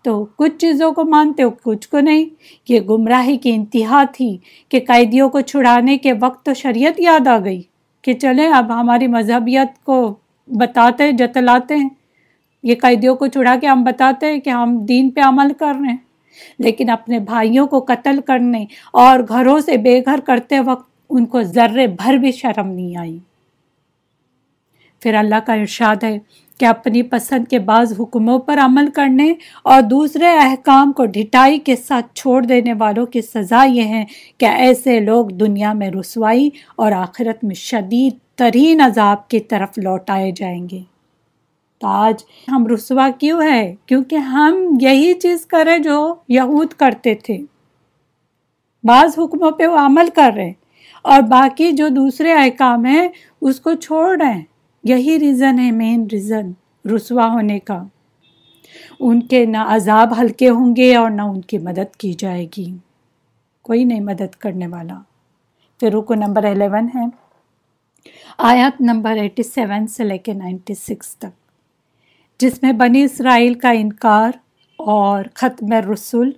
تو کچھ چیزوں کو مانتے ہو، کچھ کو نہیں۔ یہ گمراہی کی انتہا تھی کہ قیدیوں کو چھڑانے کے وقت تو شریعت یاد آ گئی کہ چلیں، اب ہماری مذہبیت کو بتاتے، جتلاتے ہیں۔ یہ قیدیوں کو چھڑا کے ہم بتاتے ہیں کہ ہم دین پہ عمل کر رہے ہیں۔ لیکن اپنے بھائیوں کو قتل کرنے اور گھروں سے بے گھر کرتے وقت ان کو ذرے بھر بھی شرم نہیں آئی۔ پھر اللہ کا ارشاد ہے کہ اپنی پسند کے بعض حکموں پر عمل کرنے اور دوسرے احکام کو ڈھٹائی کے ساتھ چھوڑ دینے والوں کی سزا یہ ہے کہ ایسے لوگ دنیا میں رسوائی اور آخرت میں شدید ترین عذاب کی طرف لوٹائے جائیں گے۔ تو آج ہم رسوا کیوں ہے؟ کیونکہ ہم یہی چیز کریں جو یہود کرتے تھے۔ بعض حکموں پہ وہ عمل کر رہے۔ اور باقی جو دوسرے احکام ہیں، اس کو چھوڑ رہے ہیں۔ یہی ریزن ہے مین ریزن رسوا ہونے کا۔ ان کے نہ عذاب ہلکے ہوں گے اور نہ ان کی مدد کی جائے گی۔ کوئی نہیں مدد کرنے والا۔ پھر رکو نمبر الیون ہے۔ آیات نمبر ایٹی سیون سے لے کے نائنٹی سکس تک۔ جس میں بنی اسرائیل کا انکار اور ختم رسول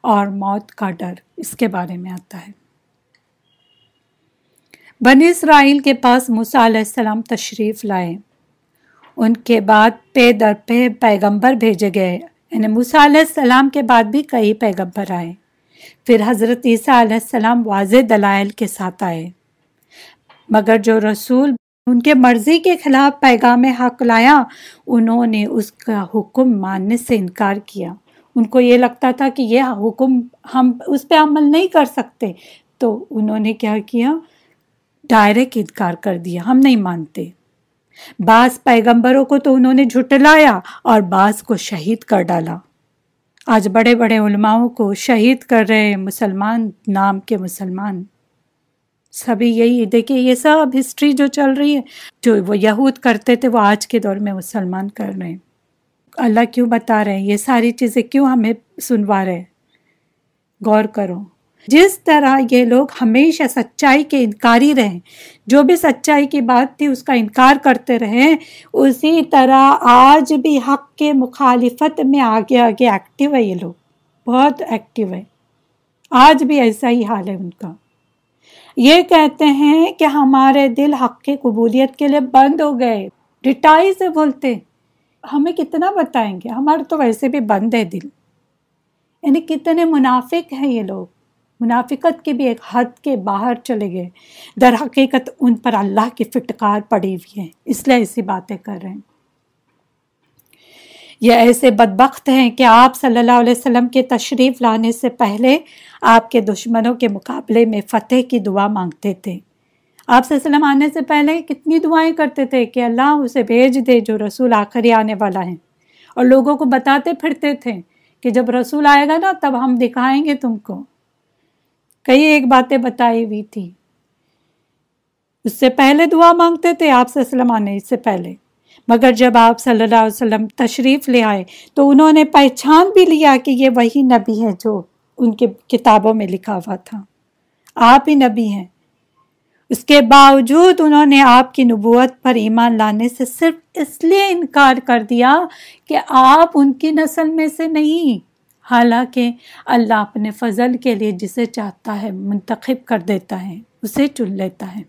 اور موت کا ڈر اس کے بارے میں آتا ہے۔ بنی اسرائیل کے پاس موسیٰ علیہ السلام تشریف لائے۔ ان کے بعد پے در پہ پیغمبر بھیجے گئے۔ یعنی موسیٰ علیہ السلام کے بعد بھی کئی پیغمبر آئے۔ پھر حضرت عیسیٰ علیہ السلام واضح دلائل کے ساتھ آئے۔ مگر جو رسول ان کے مرضی کے خلاف پیغام حق لایا، انہوں نے اس کا حکم ماننے سے انکار کیا۔ ان کو یہ لگتا تھا کہ یہ حکم ہم اس پہ عمل نہیں کر سکتے۔ تو انہوں نے کیا کیا؟ ڈائریکٹ انکار کر دیا، ہم نہیں مانتے۔ بعض پیغمبروں کو تو انہوں نے جھٹلایا اور بعض کو شہید کر ڈالا۔ آج بڑے بڑے علماؤں کو شہید کر رہے ہیں مسلمان نام کے مسلمان۔ سبھی یہی دیکھیے، یہ سب ہسٹری جو چل رہی ہے، جو وہ یہود کرتے تھے، وہ آج کے دور میں مسلمان کر رہے ہیں۔ اللہ کیوں بتا رہے ہیں؟ یہ ساری چیزیں کیوں ہمیں سنوا رہے ہیں؟ غور کرو۔ جس طرح یہ لوگ ہمیشہ سچائی کے انکاری رہیں، جو بھی سچائی کی بات تھی اس کا انکار کرتے رہیں، اسی طرح آج بھی حق کے مخالفت میں آگے آگے ایکٹیو ہے یہ لوگ، بہت ایکٹیو ہے۔ آج بھی ایسا ہی حال ہے ان کا۔ یہ کہتے ہیں کہ ہمارے دل حق کے قبولیت کے لیے بند ہو گئے۔ ڈٹائی سے بولتے، ہمیں کتنا بتائیں گے؟ ہمارے تو ویسے بھی بند ہے دل۔ یعنی کتنے منافق ہیں یہ لوگ۔ منافقت کے بھی ایک حد کے باہر چلے گئے۔ در حقیقت ان پر اللہ کی فٹکار پڑی ہوئی ہے۔ اس لیے ایسی باتیں کر رہے ہیں۔ یہ ایسے بدبخت ہیں کہ آپ صلی اللہ علیہ وسلم کے تشریف لانے سے پہلے آپ کے دشمنوں کے مقابلے میں فتح کی دعا مانگتے تھے۔ آپ صلی اللہ علیہ وسلم آنے سے پہلے کتنی دعائیں کرتے تھے کہ اللہ اسے بھیج دے جو رسول آخری آنے والا ہے۔ اور لوگوں کو بتاتے پھرتے تھے کہ جب رسول آئے گا نا، تب ہم دکھائیں گے تم کو۔ کئی ایک باتیں بتائی ہوئی تھی اس سے پہلے دعا مانگتے تھے آپ سے وسلم آنے اس سے پہلے۔ مگر جب آپ صلی اللہ علیہ وسلم تشریف لے آئے تو انہوں نے پہچان بھی لیا کہ یہ وہی نبی ہے جو ان کے کتابوں میں لکھا ہوا تھا۔ آپ ہی نبی ہیں۔ اس کے باوجود انہوں نے آپ کی نبوت پر ایمان لانے سے صرف اس لیے انکار کر دیا کہ آپ ان کی نسل میں سے نہیں۔ حالانکہ اللہ اپنے فضل کے لیے جسے چاہتا ہے منتخب کر دیتا ہے، اسے چن لیتا ہے۔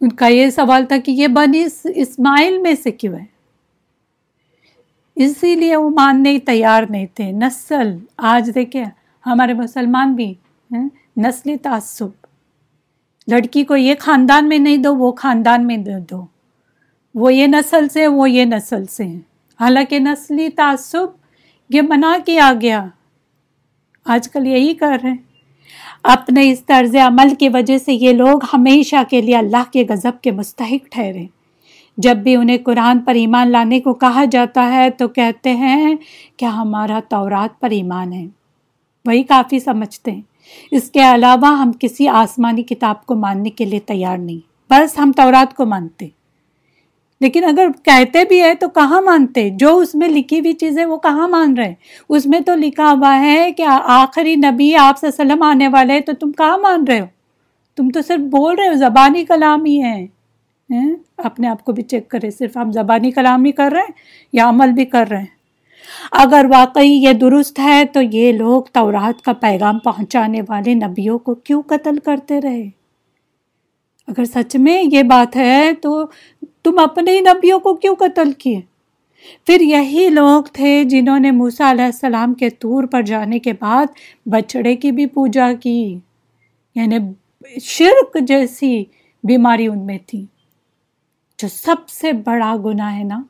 ان کا یہ سوال تھا کہ یہ بنی اسماعیل میں سے کیوں ہے؟ اسی لیے وہ ماننے تیار نہیں تھے۔ نسل، آج دیکھیں ہمارے مسلمان بھی ہاں، نسلی تعصب۔ لڑکی کو یہ خاندان میں نہیں دو، وہ خاندان میں دو۔ وہ یہ نسل سے، وہ یہ نسل سے۔ ہیں حالانکہ نسلی تعصب یہ منع کیا گیا۔ آج کل یہی کر رہے ہیں۔ اپنے اس طرز عمل کی وجہ سے یہ لوگ ہمیشہ کے لیے اللہ کے غضب کے مستحق ٹھہرے۔ جب بھی انہیں قرآن پر ایمان لانے کو کہا جاتا ہے تو کہتے ہیں کہ ہمارا تورات پر ایمان ہے۔ وہی کافی سمجھتے ہیں۔ اس کے علاوہ ہم کسی آسمانی کتاب کو ماننے کے لیے تیار نہیں۔ بس ہم تورات کو مانتے۔ لیکن اگر کہتے بھی ہے تو کہاں مانتے؟ جو اس میں لکھی ہوئی چیزیں وہ کہاں مان رہے اس میں تو لکھا ہوا ہے کہ آخری نبی آپ سے سلم آنے والے تو تم کہاں مان رہے ہو؟ تم تو صرف بول رہے ہو، زبانی کلام ہی ہے۔ اپنے آپ کو بھی چیک کرے صرف ہم زبانی کلام ہی کر رہے ہیں یا عمل بھی کر رہے ہیں؟ اگر واقعی یہ درست ہے تو یہ لوگ تورات کا پیغام پہنچانے والے نبیوں کو کیوں قتل کرتے رہے؟ اگر سچ میں یہ بات ہے تو تم اپنے ہی نبیوں کو کیوں قتل کیے؟ پھر یہی لوگ تھے جنہوں نے موسیٰ علیہ السلام کے طور پر جانے کے بعد بچڑے کی بھی پوجا کی یعنی شرک جیسی بیماری ان میں تھی۔ جو سب سے بڑا گناہ ہے نا،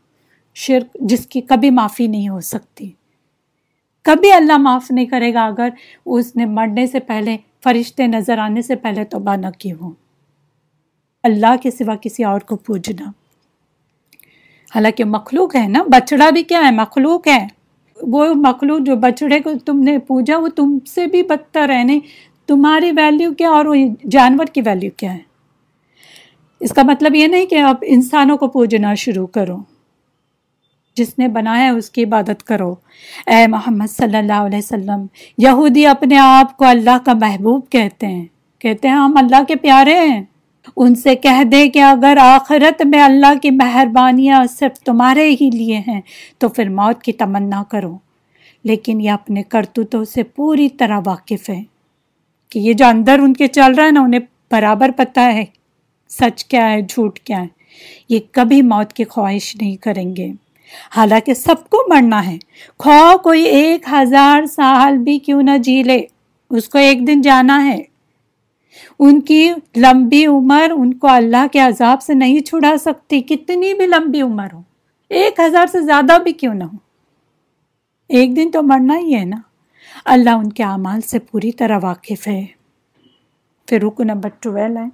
شرک جس کی کبھی معافی نہیں ہو سکتی۔ کبھی اللہ معاف نہیں کرے گا اگر اس نے مرنے سے پہلے، فرشتے نظر آنے سے پہلے توبہ نہ کی ہو اللہ کے سوا کسی اور کو پوجنا۔ حالانکہ مخلوق ہے نا بچڑا بھی کیا ہے؟ مخلوق ہے۔ وہ مخلوق جو بچڑے کو تم نے پوجا، وہ تم سے بھی بدتر ہے۔ نہیں، تمہاری ویلیو کیا اور وہ جانور کی ویلیو کیا ہے؟ اس کا مطلب یہ نہیں کہ اب انسانوں کو پوجنا شروع کرو۔ جس نے بنایا ہے، اس کی عبادت کرو۔ اے محمد صلی اللہ علیہ وسلم، یہودی اپنے آپ کو اللہ کا محبوب کہتے ہیں۔ کہتے ہیں، ہم اللہ کے پیارے ہیں۔ ان سے کہہ دے کہ اگر آخرت میں اللہ کی مہربانیاں صرف تمہارے ہی لیے ہیں، تو پھر موت کی تمنا کرو۔ لیکن یہ اپنے کرتوتوں سے پوری طرح واقف ہے کہ یہ جو اندر ان کے چل رہا ہے نا، انہیں برابر پتہ ہے۔ سچ کیا ہے، جھوٹ کیا ہے۔ یہ کبھی موت کی خواہش نہیں کریں گے۔ حالانکہ سب کو مرنا ہے۔ خواہ کوئی ایک ہزار سال بھی کیوں نہ جی لے۔ اس کو ایک دن جانا ہے۔ ان کی لمبی عمر ان کو اللہ کے عذاب سے نہیں چھڑا سکتی۔ کتنی بھی لمبی عمر ہو۔ ایک ہزار سے زیادہ بھی کیوں نہ ہو۔ ایک دن تو مرنا ہی ہے نا۔ اللہ ان کے اعمال سے پوری طرح واقف ہے۔ پھر رکو نمبر ٹویلو ہے۔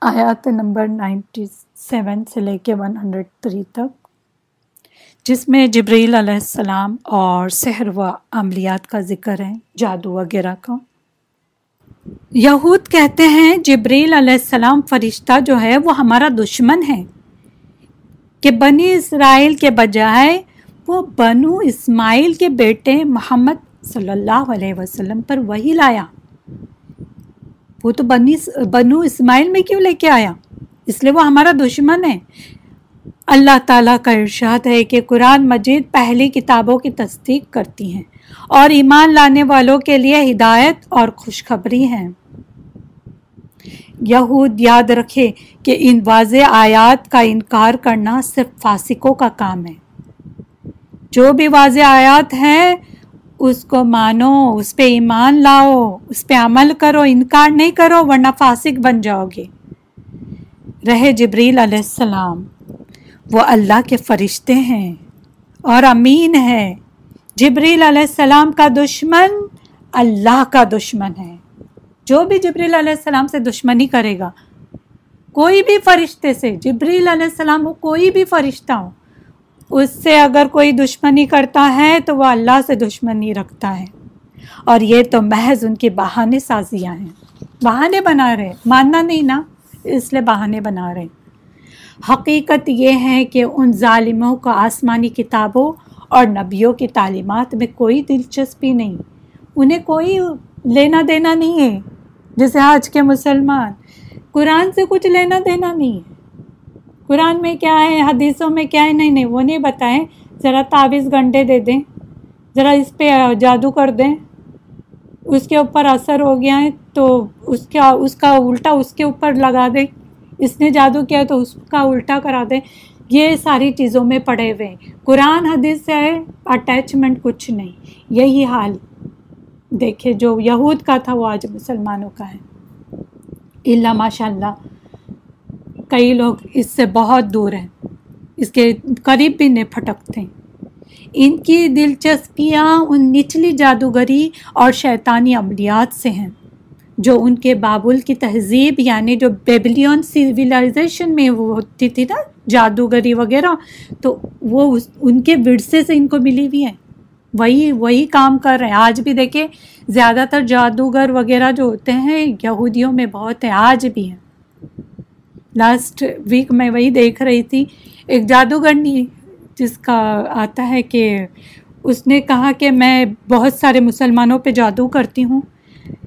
آیات نمبر نائنٹی سیون سے لے کے ون ہنڈریڈ تھری تک۔ جس میں جبریل علیہ السلام اور سحر و عملیات کا ذکر ہے، جادو وغیرہ کا۔ یہود کہتے ہیں، جبریل علیہ السلام فرشتہ جو ہے وہ ہمارا دشمن ہے۔ کہ بنی اسرائیل کے بجائے وہ بنو اسماعیل کے بیٹے محمد صلی اللہ علیہ وسلم پر وہی لایا۔ وہ تو بنی بنو اسماعیل میں کیوں لے کے آیا؟ اس لیے وہ ہمارا دشمن ہے۔ اللہ تعالیٰ کا ارشاد ہے کہ قرآن مجید پہلی کتابوں کی تصدیق کرتی ہیں۔ اور ایمان لانے والوں کے لیے ہدایت اور خوشخبری ہے یہود یاد رکھے کہ ان واضح آیات کا انکار کرنا صرف فاسقوں کا کام ہے۔ جو بھی واضح آیات ہیں، اس کو مانو، اس پہ ایمان لاؤ، اس پہ عمل کرو، انکار نہیں کرو، ورنہ فاسق بن جاؤ گے۔ رہے جبریل علیہ السلام۔ وہ اللہ کے فرشتے ہیں اور امین ہے جبریل علیہ السلام کا دشمن اللہ کا دشمن ہے۔ جو بھی جبریل علیہ السلام سے دشمنی کرے گا، کوئی بھی فرشتے سے، جبریل علیہ السلام ہو، کوئی بھی فرشتہ ہو، اس سے اگر کوئی دشمنی کرتا ہے تو وہ اللہ سے دشمنی رکھتا ہے۔ اور یہ تو محض ان کی بہانے سازیاں ہیں۔ بہانے بنا رہے، ماننا نہیں نا، اس لیے بہانے بنا رہے۔ حقیقت یہ ہے کہ ان ظالموں کو آسمانی کتابوں اور نبیوں کی تعلیمات میں کوئی دلچسپی نہیں۔ انہیں کوئی لینا دینا نہیں ہے۔ جیسے آج کے مسلمان، قرآن سے کچھ لینا دینا نہیں ہے۔ قرآن میں کیا ہے، حدیثوں میں کیا ہے؟ نہیں نہیں، وہ نہیں بتائیں۔ ذرا تعویذ گھنٹے دے دیں۔ ذرا اس پہ جادو کر دیں۔ اس کے اوپر اثر ہو گیا ہے تو اس کا اس کا الٹا اس کے اوپر لگا دیں۔ اس نے جادو کیا تو اس کا الٹا کرا دیں۔ یہ ساری چیزوں میں پڑے ہوئے ہیں۔ قرآن حدیث سے اٹیچمنٹ کچھ نہیں۔ یہی حال۔ دیکھے جو یہود کا تھا، وہ آج مسلمانوں کا ہے۔ اللہ ماشاء اللہ کئی لوگ اس سے بہت دور ہیں۔ اس کے قریب بھی نہیں پھٹکتے۔ ان کی دلچسپیاں ان نچلی جادوگری اور شیطانی عملیات سے ہیں۔ جو ان کے بابل کی تہذیب یعنی جو بیبلیون سیویلائزیشن میں وہ ہوتی تھی نا، جادوگری وغیرہ، تو وہ ان کے ورثے سے ان کو ملی ہوئی ہیں وہی وہی کام کر رہے ہیں۔ آج بھی دیکھیں، زیادہ تر جادوگر وغیرہ جو ہوتے ہیں، یہودیوں میں بہت ہیں، آج بھی ہیں۔ لاسٹ ویک میں وہی دیکھ رہی تھی، ایک جادوگرنی جس کا آتا ہے کہ اس نے کہا کہ میں بہت سارے مسلمانوں پہ جادو کرتی ہوں،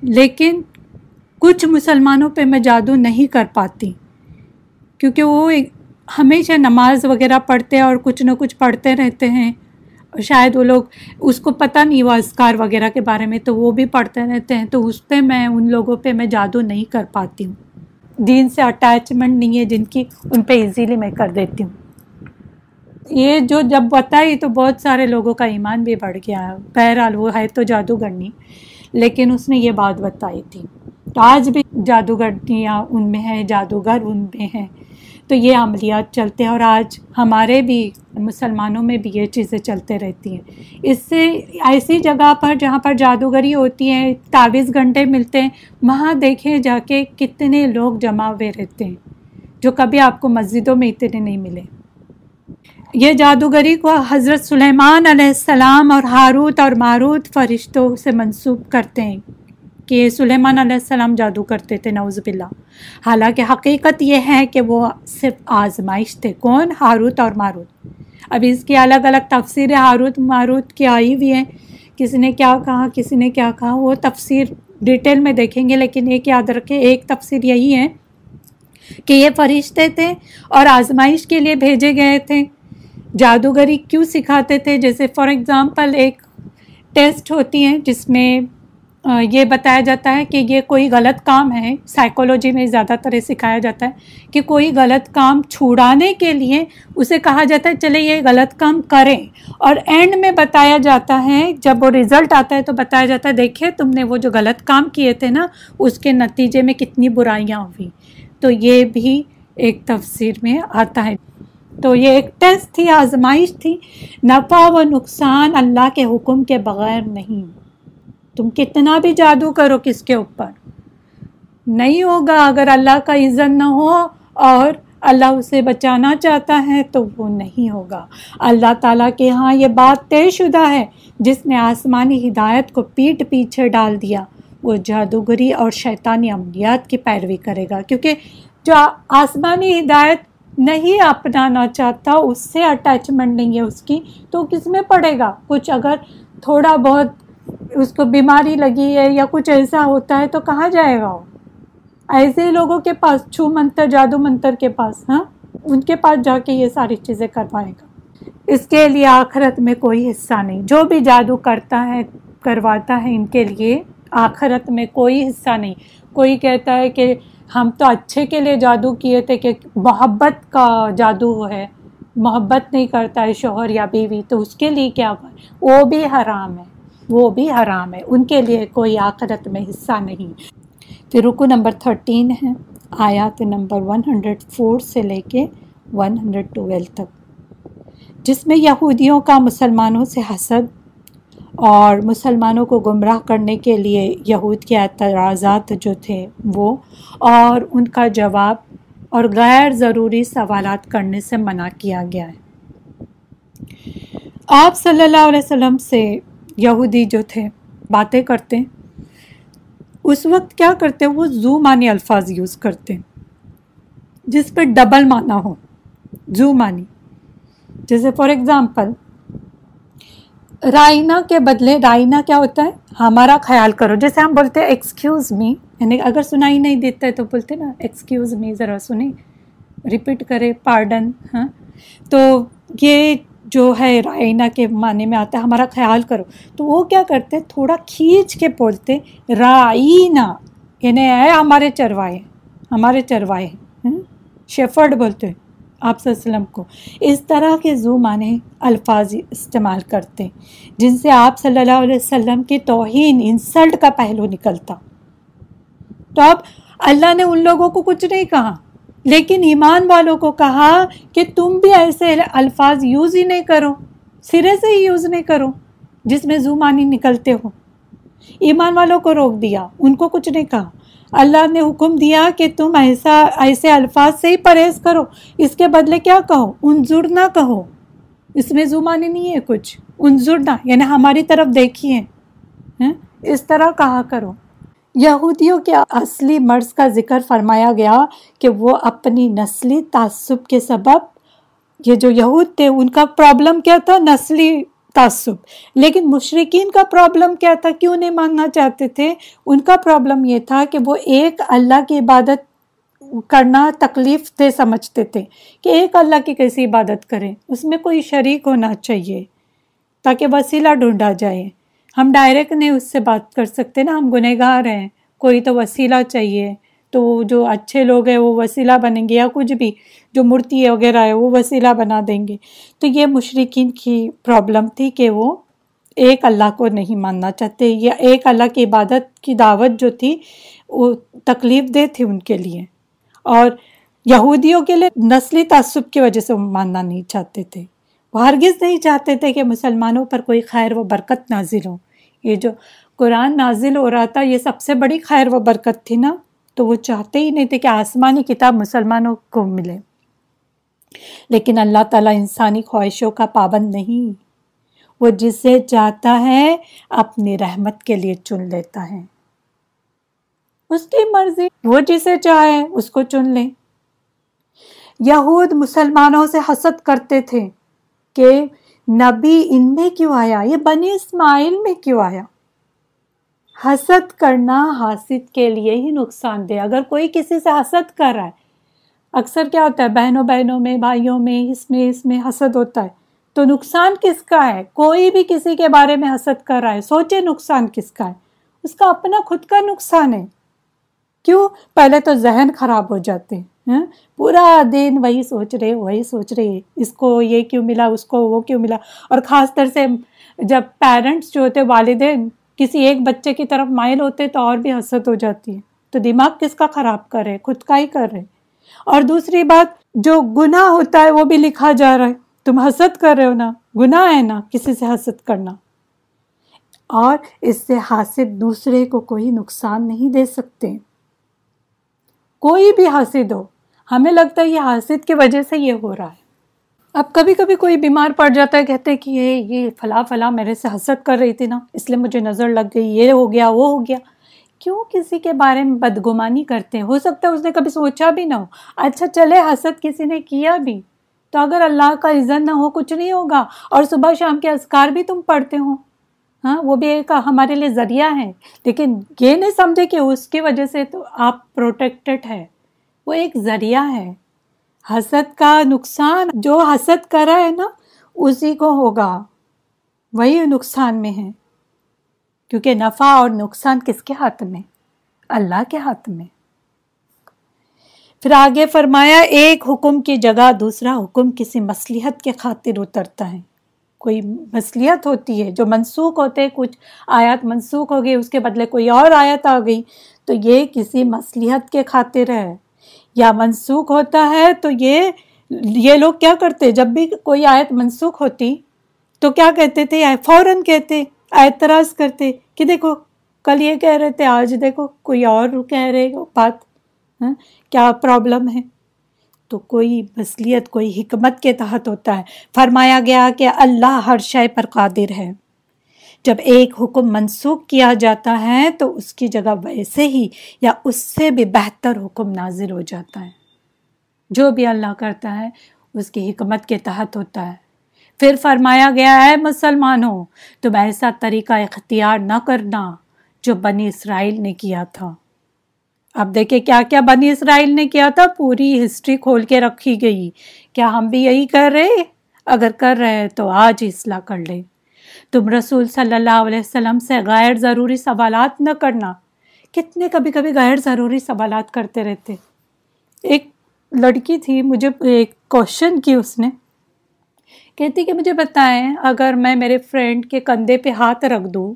لیکن کچھ مسلمانوں پہ میں جادو نہیں کر پاتی۔ کیونکہ وہ ہمیشہ نماز وغیرہ پڑھتے اور کچھ نہ کچھ پڑھتے رہتے ہیں۔ شاید وہ لوگ اس کو پتہ نہیں وہ اسکار وغیرہ کے بارے میں، تو وہ بھی پڑھتے رہتے ہیں۔ تو اس پہ میں، ان لوگوں پہ میں جادو نہیں کر پاتی ہوں۔ دین سے اٹیچمنٹ نہیں ہے جن کی ان پہ ایزیلی میں کر دیتی ہوں۔ یہ جو جب بتائی تو بہت سارے لوگوں کا ایمان بھی بڑھ گیا۔ ہے بہرحال وہ ہے تو جادوگرنی، لیکن اس نے یہ بات بتائی تھی۔ آج بھی جادوگرنیاں ان میں ہیں جادوگر ان میں ہیں تو یہ عملیات چلتے ہیں اور آج ہمارے بھی مسلمانوں میں بھی یہ چیزیں چلتے رہتی ہیں۔ اس سے ایسی جگہ پر جہاں پر جادوگری ہوتی ہے، تعویذ گھنٹے ملتے ہیں، وہاں دیکھیں جا کے کتنے لوگ جمع ہوئے رہتے ہیں، جو کبھی آپ کو مسجدوں میں اتنے نہیں ملے۔ یہ جادوگری کو حضرت سلیمان علیہ السلام اور ہاروت اور ماروت فرشتوں سے منسوب کرتے ہیں۔ کہ سلیمان علیہ السلام جادو کرتے تھے، نعوذ باللہ۔ حالانکہ حقیقت یہ ہے کہ وہ صرف آزمائش تھے۔ کون؟ ہاروت اور ماروت۔ ابھی اس کی الگ الگ تفسیر ہاروت، ماروت کی آئی ہوئی ہیں۔ کسی نے کیا کہا کسی نے کیا کہا؟ وہ تفسیر ڈیٹیل میں دیکھیں گے، لیکن ایک یاد رکھیں، ایک تفسیر یہی ہے کہ یہ فرشتے تھے اور آزمائش کے لیے بھیجے گئے تھے۔ جادوگری کیوں سکھاتے تھے؟ جیسے فار ایگزامپل ایک ٹیسٹ ہوتی ہیں جس میں یہ بتایا جاتا ہے کہ یہ کوئی غلط کام ہے۔ سائیکولوجی میں زیادہ تر سکھایا جاتا ہے کہ کوئی غلط کام چھوڑانے کے لیے اسے کہا جاتا ہے چلے یہ غلط کام کریں۔ اور اینڈ میں بتایا جاتا ہے، جب وہ رزلٹ آتا ہے تو بتایا جاتا ہے، دیکھیں تم نے وہ جو غلط کام کیے تھے نا، اس کے نتیجے میں کتنی برائیاں ہوئی تو یہ بھی ایک تفسیر میں آتا ہے۔ تو یہ ایک ٹیسٹ تھی، آزمائش تھی۔ نفع و نقصان اللہ کے حکم کے بغیر نہیں۔ تم کتنا بھی جادو کرو کس کے اوپر۔ نہیں ہوگا اگر اللہ کا عزت نہ ہو اور اللہ اسے بچانا چاہتا ہے تو وہ نہیں ہوگا۔ اللہ تعالیٰ کے ہاں یہ بات طے شدہ ہے۔ جس نے آسمانی ہدایت کو پیٹ پیچھے ڈال دیا، وہ جادوگری اور شیطانی عملیات کی پیروی کرے گا۔ کیونکہ جو آسمانی ہدایت نہیں اپنانا چاہتا، اس سے اٹیچمنٹ نہیں ہے اس کی، تو کس میں پڑے گا؟ کچھ اگر تھوڑا بہت اس کو بیماری لگی ہے یا کچھ ایسا ہوتا ہے تو کہاں جائے گا وہ؟ ایسے ہی لوگوں کے پاس، چھو منتر، جادو منتر کے پاس ہاں؟ ان کے پاس جا کے یہ ساری چیزیں کروائے گا۔ اس کے لیے آخرت میں کوئی حصہ نہیں۔ جو بھی جادو کرتا ہے، کرواتا ہے، ان کے لیے آخرت میں کوئی حصہ نہیں۔ کوئی کہتا ہے کہ ہم تو اچھے کے لیے جادو کیے تھے کہ محبت کا جادو ہے۔ محبت نہیں کرتا ہے شوہر یا بیوی، تو اس کے لیے کیا وہ بھی حرام ہے۔ وہ بھی حرام ہے۔ ان کے لیے کوئی آخرت میں حصہ نہیں۔ پھر رکو نمبر تھرٹین ہے۔ آیات نمبر ون ہنڈریڈ فور سے لے کے ون ہنڈریڈ ٹویلو تک۔ جس میں یہودیوں کا مسلمانوں سے حسد اور مسلمانوں کو گمراہ کرنے کے لیے یہود کے اعتراضات جو تھے وہ اور ان کا جواب اور غیر ضروری سوالات کرنے سے منع کیا گیا ہے۔ آپ صلی اللہ علیہ وسلم سے یہودی جو تھے، باتیں کرتے۔ اس وقت کیا کرتے، وہ زو معنی الفاظ یوز کرتے۔ جس پہ ڈبل معنی ہو زو معنی جیسے فار ایگزامپل، رائنا کے بدلے، رائنا کیا ہوتا ہے؟ ہمارا خیال کرو۔ جیسے ہم بولتے ہیں ایکسکیوز می یعنی اگر سنائی نہیں دیتا ہے تو بولتے نا ایکسکیوز می ذرا سنیں۔ ریپیٹ کرے پارڈن ہاں۔ تو یہ جو ہے رائنا کے معنی میں آتا ہے، ہمارا خیال کرو۔ تو وہ کیا کرتے تھوڑا کھینچ کے بولتے رائنا یعنی اے ہمارے چروائے ہمارے چروائے شیفرڈ بولتے ہیں آپ صلی اللہ علیہ وسلم کو۔ اس طرح کے زو معنی الفاظ استعمال کرتے جن سے آپ صلی اللہ علیہ وسلم کی توہین، انسلٹ کا پہلو نکلتا۔ تو اب اللہ نے ان لوگوں کو کچھ نہیں کہا۔ لیکن ایمان والوں کو کہا کہ تم بھی ایسے الفاظ یوز ہی نہیں کرو، سرے سے ہی یوز نہیں کرو، جس میں زو معنی نکلتے ہو۔ ایمان والوں کو روک دیا، ان کو کچھ نہیں کہا۔ اللہ نے حکم دیا کہ تم ایسا، ایسے الفاظ سے ہی پرہیز کرو۔ اس کے بدلے کیا کہو؟ انظر نہ کہو۔ اس میں زمانے نہیں ہے کچھ۔ انظر نہ یعنی ہماری طرف دیکھیے۔ ہاں؟ اس طرح کہا کرو۔ یہودیوں کے اصلی مرض کا ذکر فرمایا گیا کہ وہ اپنی نسلی تعصب کے سبب، یہ جو یہود تھے، ان کا پرابلم کیا تھا؟ نسلی تعصب۔ لیکن مشرقین کا پرابلم کیا تھا؟ کیوں نہیں ماننا چاہتے تھے؟ ان کا پرابلم یہ تھا کہ وہ ایک اللہ کی عبادت کرنا تکلیف دہ سمجھتے تھے کہ ایک اللہ کی کیسی عبادت کریں؟ اس میں کوئی شریک ہونا چاہیے تاکہ وسیلہ ڈھونڈا جائے۔ ہم ڈائریکٹ نہیں اس سے بات کر سکتے نا، ہم گنہ گار ہیں، کوئی تو وسیلہ چاہیے۔ تو جو اچھے لوگ ہیں، وہ وسیلہ بنیں گے یا کچھ بھی، جو مورتی وغیرہ ہے، وہ وسیلہ بنا دیں گے۔ تو یہ مشرقین کی پرابلم تھی کہ وہ ایک اللہ کو نہیں ماننا چاہتے، یا ایک اللہ کی عبادت کی دعوت جو تھی، وہ تکلیف دہ تھی ان کے لیے۔ اور یہودیوں کے لیے نسلی تعصب کی وجہ سے وہ ماننا نہیں چاہتے تھے۔ وہ ہرگز نہیں چاہتے تھے کہ مسلمانوں پر کوئی خیر و برکت نازل ہو۔ یہ جو قرآن نازل ہو رہا تھا، یہ سب سے بڑی خیر و برکت تھی نا۔ تو وہ چاہتے ہی نہیں تھے کہ آسمانی کتاب مسلمانوں کو ملے۔ لیکن اللہ تعالیٰ انسانی خواہشوں کا پابند نہیں۔ وہ جسے چاہتا ہے اپنی رحمت کے لیے چن لیتا ہے۔ اس کی مرضی، وہ جسے چاہے اس کو چن لے۔ یہود مسلمانوں سے حسد کرتے تھے۔ کہ نبی ان میں کیوں آیا؟ یہ بنی اسماعیل میں کیوں آیا؟ حسد کرنا حاسد کے لیے ہی نقصان دے اگر کوئی کسی سے حسد کر رہا ہے، اکثر کیا ہوتا ہے؟ بہنوں بہنوں میں، بھائیوں میں، اس میں اس میں حسد ہوتا ہے۔ تو نقصان کس کا ہے؟ کوئی بھی کسی کے بارے میں حسد کر رہا ہے، سوچے نقصان کس کا ہے۔ اس کا اپنا خود کا نقصان ہے۔ کیوں؟ پہلے تو ذہن خراب ہو جاتے ہیں۔ ہاں؟ پورا دن وہی سوچ رہے، وہی سوچ رہے، اس کو یہ کیوں ملا، اس کو وہ کیوں ملا؟ اور خاص طر سے جب پیرنٹس جو ہوتے، والدین کسی ایک بچے کی طرف مائل ہوتے تو اور بھی حسد ہو جاتی ہے۔ تو دماغ کس کا خراب کر رہے؟ خود کا ہی کر رہے۔ اور دوسری بات، جو گناہ ہوتا ہے وہ بھی لکھا جا رہا ہے۔ تم حسد کر رہے ہو نا، گناہ ہے نا کسی سے حسد کرنا۔ اور اس سے حاسد دوسرے کو کوئی نقصان نہیں دے سکتے۔ کوئی بھی حاسد ہو، ہمیں لگتا ہے یہ حاسد کی وجہ سے یہ ہو رہا ہے۔ اب کبھی کبھی کوئی بیمار پڑ جاتا ہے، کہتے کہ یہ یہ فلاں فلاں میرے سے حسد کر رہی تھی نا، اس لیے مجھے نظر لگ گئی، یہ ہو گیا، وہ ہو گیا۔ کیوں کسی کے بارے میں بدگمانی کرتے ہیں؟ ہو سکتا ہے اس نے کبھی سوچا بھی نہ ہو۔ اچھا چلے، حسد کسی نے کیا بھی۔ تو اگر اللہ کا عزت نہ ہو، کچھ نہیں ہوگا۔ اور صبح شام کے اذکار بھی تم پڑھتے ہو۔ ہاں وہ بھی ایک ہمارے لیے ذریعہ ہے۔ لیکن یہ نہیں سمجھے کہ اس کی وجہ سے تو آپ پروٹیکٹڈ ہے وہ ایک ذریعہ ہے۔ حسد کا نقصان جو حسد کرا ہے نا، اسی کو ہوگا۔ وہی نقصان میں ہے۔ کیونکہ نفع اور نقصان کس کے ہاتھ میں؟ اللہ کے ہاتھ میں۔ پھر آگے فرمایا، ایک حکم کی جگہ دوسرا حکم کسی مصلیحت کے خاطر اترتا ہے۔ کوئی مصلیحت ہوتی ہے، جو منسوخ ہوتے کچھ آیات منسوخ ہو گئی، اس کے بدلے کوئی اور آیت آ گئی، تو یہ کسی مصلیحت کے خاطر ہے۔ یا منسوخ ہوتا ہے تو یہ یہ لوگ کیا کرتے؟ جب بھی کوئی آیت منسوخ ہوتی تو کیا کہتے تھے؟ فوراً کہتے اعتراض کرتے کہ دیکھو، کل یہ کہہ رہے تھے، آج دیکھو، کوئی اور کہہ رہے بات ہاں، کیا پرابلم ہے؟ تو کوئی مصلیت کوئی حکمت کے تحت ہوتا ہے۔ فرمایا گیا کہ اللہ ہر شے پر قادر ہے۔ جب ایک حکم منسوخ کیا جاتا ہے تو اس کی جگہ ویسے ہی یا اس سے بھی بہتر حکم نازل ہو جاتا ہے۔ جو بھی اللہ کرتا ہے، اس کی حکمت کے تحت ہوتا ہے۔ پھر فرمایا گیا ہے، مسلمانوں، تم ایسا طریقہ اختیار نہ کرنا جو بنی اسرائیل نے کیا تھا۔ اب دیکھیں کیا کیا بنی اسرائیل نے کیا تھا، پوری ہسٹری کھول کے رکھی گئی۔ کیا ہم بھی یہی کر رہے؟ اگر کر رہے تو آج اصلاح کر لے تم رسول صلی اللہ علیہ وسلم سے غیر ضروری سوالات نہ کرنا۔ کتنے کبھی کبھی غیر ضروری سوالات کرتے رہتے۔ ایک لڑکی تھی، مجھے ایک کوشچن کی اس نے۔ کہتی کہ مجھے بتائیں، اگر میں میرے فرینڈ کے کندھے پہ ہاتھ رکھ دوں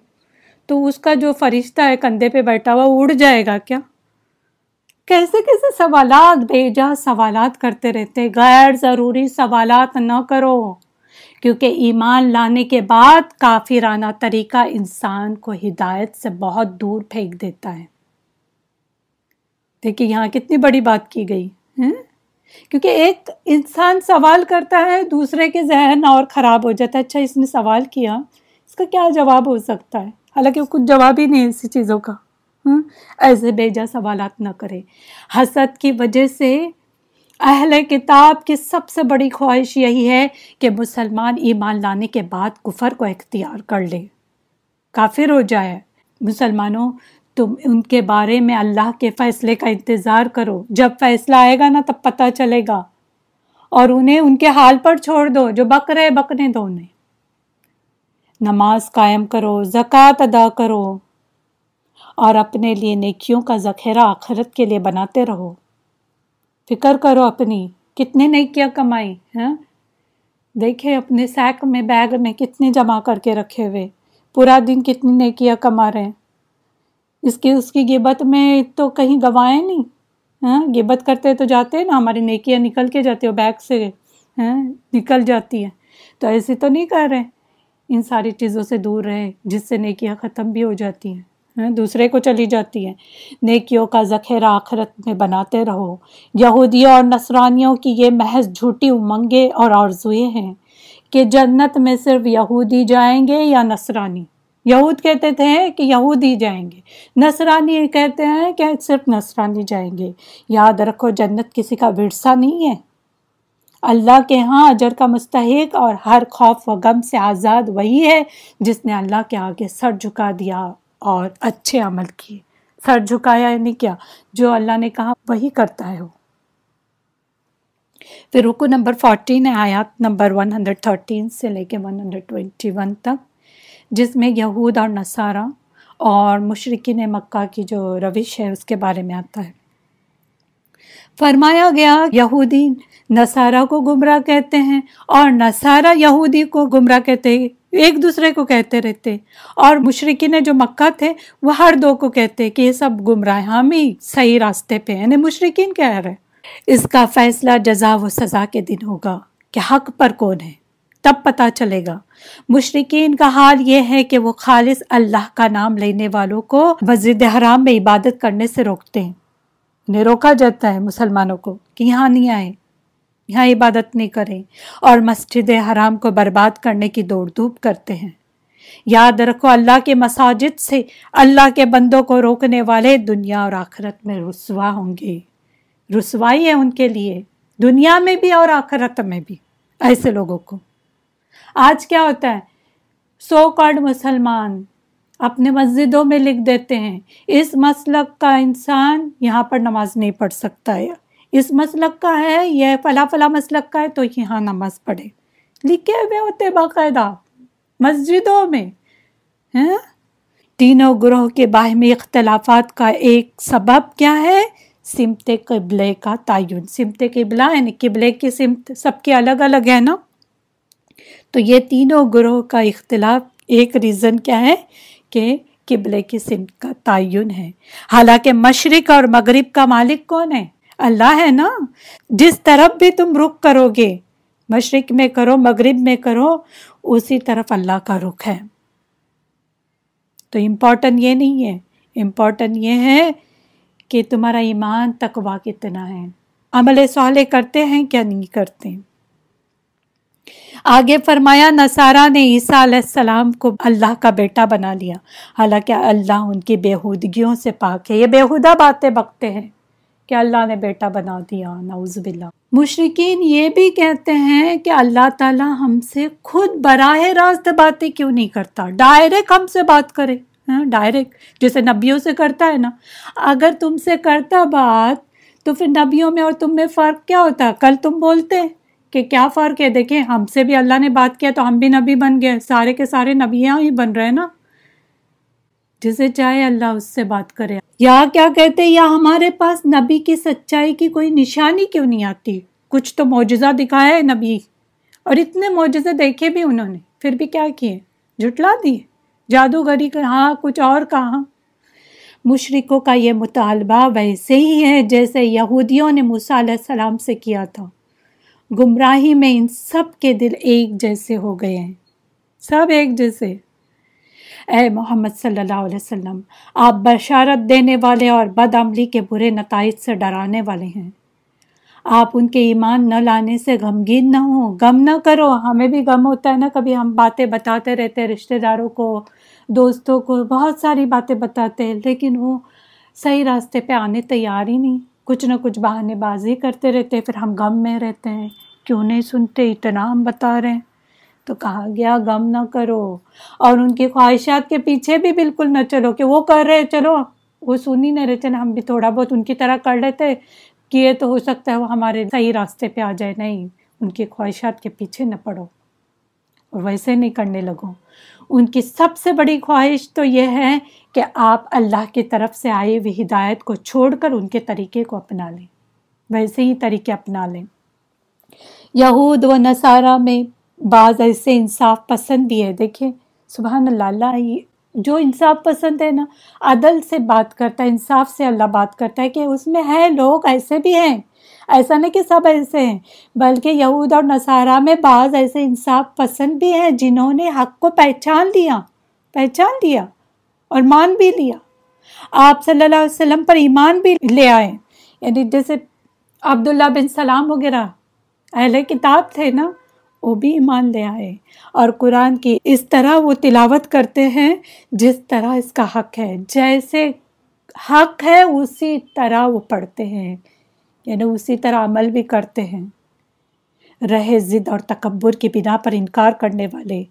تو اس کا جو فرشتہ ہے کندھے پہ بیٹھا ہوا اڑ جائے گا کیا؟ کیسے کیسے سوالات بھیجا، سوالات کرتے رہتے، غیر ضروری سوالات نہ کرو۔ کیونکہ ایمان لانے کے بعد کافرانہ طریقہ انسان کو ہدایت سے بہت دور پھینک دیتا ہے۔ دیکھیے یہاں کتنی بڑی بات کی گئی ہاں؟ کیونکہ ایک انسان سوال کرتا ہے، دوسرے کے ذہن اور خراب ہو جاتا ہے۔ اچھا اس نے سوال کیا، اس کا کیا جواب ہو سکتا ہے؟ حالانکہ کچھ جواب ہی نہیں ایسی چیزوں کا۔ ایسے بیجا سوالات نہ کرے۔ حسد کی وجہ سے اہل کتاب کی سب سے بڑی خواہش یہی ہے کہ مسلمان ایمان لانے کے بعد کفر کو اختیار کر لے۔ کافر ہو جائے۔ مسلمانوں، تم ان کے بارے میں اللہ کے فیصلے کا انتظار کرو۔ جب فیصلہ آئے گا نا، تب پتہ چلے گا۔ اور انہیں ان کے حال پر چھوڑ دو، جو بک رہے بکنے دو انہیں۔ نماز قائم کرو، زکوٰۃ ادا کرو۔ اور اپنے لیے نیکیوں کا ذخیرہ آخرت کے لیے بناتے رہو۔ فکر کرو اپنی، کتنے نیکیاں کمائی ہیں دیکھے اپنے سیک میں، بیگ میں کتنے جمع کر کے رکھے ہوئے۔ پورا دن کتنی نیکیاں کما رہے ہیں۔ اس کی اس کی گبت میں تو کہیں گوائے نہیں ہاں؟ گبت کرتے تو جاتے ہیں نا ہماری نیکیاں نکل کے جاتی ہیں بیگ سے ہاں؟ نکل جاتی ہیں۔ تو ایسے تو نہیں کر رہے۔ ان ساری چیزوں سے دور رہے، جس سے نیکیاں ختم بھی ہو جاتی ہیں۔ دوسرے کو چلی جاتی ہیں۔ نیکیوں کا ذخیرہ آخرت میں بناتے رہو۔ یہودیوں اور نصرانیوں کی یہ محض جھوٹی امنگیں اور آرزوئیں ہیں کہ جنت میں صرف یہودی جائیں گے یا نصرانی۔ یہود کہتے تھے کہ یہودی جائیں گے۔ نصرانی کہتے ہیں کہ صرف نصرانی جائیں گے۔ یاد رکھو، جنت کسی کا ورثہ نہیں ہے۔ اللہ کے ہاں اجر کا مستحق اور ہر خوف و غم سے آزاد وہی ہے جس نے اللہ کے آگے سر جھکا دیا۔ اور اچھے عمل کیے۔ سر جھکایا یعنی کیا؟ جو اللہ نے کہا، وہی کرتا ہے وہ۔ پھر رکو نمبر فورٹین ہے، آیات نمبر ون ہنڈریڈ تھرٹین سے لے کے ون ہنڈریڈ ٹوینٹی ون تک، جس میں یہود اور نصارہ اور مشرقین مکہ کی جو روش ہے، اس کے بارے میں آتا ہے۔ فرمایا گیا، یہودی نصارہ کو گمراہ کہتے ہیں اور نصارہ یہودی کو گمراہ کہتے ہیں ایک دوسرے کو کہتے رہتے۔ اور مشرقین جو مکہ تھے، وہ ہر دو کو کہتے کہ یہ سب گمراہ ہم ہی صحیح راستے پہ یعنی مشرقین کہہ رہے اس کا فیصلہ جزا و سزا کے دن ہوگا کہ حق پر کون ہے۔ تب پتا چلے گا۔ مشرقین کا حال یہ ہے کہ وہ خالص اللہ کا نام لینے والوں کو مسجد حرام میں عبادت کرنے سے روکتے ہیں۔ انہیں روکا جاتا ہے مسلمانوں کو کہ یہاں نہیں آئے یہاں عبادت نہیں کریں اور مسجد حرام کو برباد کرنے کی دوڑ دھوپ کرتے ہیں۔ یاد رکھو، اللہ کے مساجد سے اللہ کے بندوں کو روکنے والے دنیا اور آخرت میں رسوا ہوں گے۔ رسوائی ہے ان کے لیے، دنیا میں بھی اور آخرت میں بھی، ایسے لوگوں کو۔ آج کیا ہوتا ہے؟ سو کارڈ مسلمان اپنے مسجدوں میں لکھ دیتے ہیں، اس مسلک کا انسان یہاں پر نماز نہیں پڑھ سکتا ہے اس مسلک کا ہے، یہ فلاں فلاں مسلک کا ہے، تو یہاں نماز پڑھے۔ لکھے ہوئے ہوتے باقاعدہ، مسجدوں میں ہاں؟ تینوں گروہ کے باہمی اختلافات کا ایک سبب کیا ہے؟ سمت قبلے کا تعین۔ سمت قبلہ یعنی قبلے کی سمت، سب کے الگ الگ ہے نا؟ تو یہ تینوں گروہ کا اختلاف ایک ریزن کیا ہے کہ قبلے کی سمت کا تعین ہے۔ حالانکہ مشرق اور مغرب کا مالک کون ہے؟ اللہ ہے نا؟ جس طرف بھی تم رخ کرو گے مشرق میں کرو، مغرب میں کرو، اسی طرف اللہ کا رخ ہے۔ تو امپورٹنٹ یہ نہیں ہے۔ امپورٹنٹ یہ ہے کہ تمہارا ایمان تقوا کتنا ہے۔ عمل صالح کرتے ہیں کیا نہیں کرتے؟ آگے فرمایا، نصارہ نے عیسیٰ علیہ السلام کو اللہ کا بیٹا بنا لیا۔ حالانکہ اللہ ان کی بےحودگیوں سے پاک ہے۔ یہ بےحودہ باتیں بکتے ہیں۔ کہ اللہ نے بیٹا بنا دیا، نعوذ باللہ۔ مشرقین یہ بھی کہتے ہیں کہ اللہ تعالیٰ ہم سے خود براہ راست باتیں کیوں نہیں کرتا؟ ڈائریکٹ ہم سے بات کرے ہاں، ڈائریکٹ جیسے نبیوں سے کرتا ہے نا۔ اگر تم سے کرتا بات تو پھر نبیوں میں اور تم میں فرق کیا ہوتا؟ کل تم بولتے کہ کیا فرق ہے؟ دیکھیں، ہم سے بھی اللہ نے بات کیا تو ہم بھی نبی بن گئے، سارے کے سارے نبیاں ہی بن رہے نا۔ جسے چاہے اللہ اس سے بات کرے۔ یا کیا کہتے یا ہمارے پاس نبی کی سچائی کی کوئی نشانی کیوں نہیں آتی؟ کچھ تو معجزہ دکھایا ہے نبی۔ اور اتنے معجزے دیکھے بھی انہوں نے۔ پھر بھی کیا کیے؟ جھٹلا دیے۔ جادوگری کہاں کچھ اور کہاں مشرقوں کا یہ مطالبہ ویسے ہی ہے جیسے یہودیوں نے موسیٰ علیہ السلام سے کیا تھا۔ گمراہی میں ان سب کے دل ایک جیسے ہو گئے ہیں۔ سب ایک جیسے۔ اے محمد صلی اللہ علیہ وسلم، آپ بشارت دینے والے اور بد عملی کے برے نتائج سے ڈرانے والے ہیں۔ آپ ان کے ایمان نہ لانے سے غمگین نہ ہوں، غم نہ کرو۔ ہمیں بھی غم ہوتا ہے نا، کبھی ہم باتیں بتاتے رہتے ہیں، رشتہ داروں کو، دوستوں کو، بہت ساری باتیں بتاتے ہیں، لیکن وہ صحیح راستے پہ آنے تیار ہی نہیں۔ کچھ نہ کچھ بہانے بازی کرتے رہتے پھر ہم غم میں رہتے ہیں۔ کیوں نہیں سنتے؟ اتنا ہم بتا رہے ہیں۔ تو کہا گیا، غم نہ کرو۔ اور ان کی خواہشات کے پیچھے بھی بالکل نہ چلو کہ وہ کر رہے، چلو۔ وہ سن ہی نہیں رہتے نا ہم بھی تھوڑا بہت ان کی طرح کر لیتے۔ کیے تو ہو سکتا ہے وہ ہمارے صحیح راستے پہ آ جائے۔ نہیں، ان کی خواہشات کے پیچھے نہ پڑو۔ اور ویسے نہیں کرنے لگو۔ ان کی سب سے بڑی خواہش تو یہ ہے کہ آپ اللہ کی طرف سے آئی ہوئی ہدایت کو چھوڑ کر ان کے طریقے کو اپنا لیں۔ ویسے ہی طریقے اپنا لیں۔ یہود و نصارہ میں بعض ایسے انصاف پسند بھی ہے۔ دیکھیں سبحان اللہ اللہ جو انصاف پسند ہے نا، عدل سے بات کرتا ہے، انصاف سے اللہ بات کرتا ہے کہ اس میں ہے، لوگ ایسے بھی ہیں۔ ایسا نہیں کہ سب ایسے ہیں، بلکہ یہود اور نصارہ میں بعض ایسے انصاف پسند بھی ہیں جنہوں نے حق کو پہچان لیا پہچان لیا اور مان بھی لیا۔ آپ صلی اللہ علیہ وسلم پر ایمان بھی لے آئے۔ یعنی جیسے عبداللہ بن سلام وغیرہ، اہل کتاب تھے نا۔ وہ بھی ایمان لے آئے۔ اور قرآن کی اس طرح وہ تلاوت کرتے ہیں جس طرح اس کا حق ہے۔ جیسے حق ہے، اسی طرح وہ پڑھتے ہیں۔ یعنی اسی طرح عمل بھی کرتے ہیں۔ رہے ضد اور تکبر کی بنا پر انکار کرنے والے،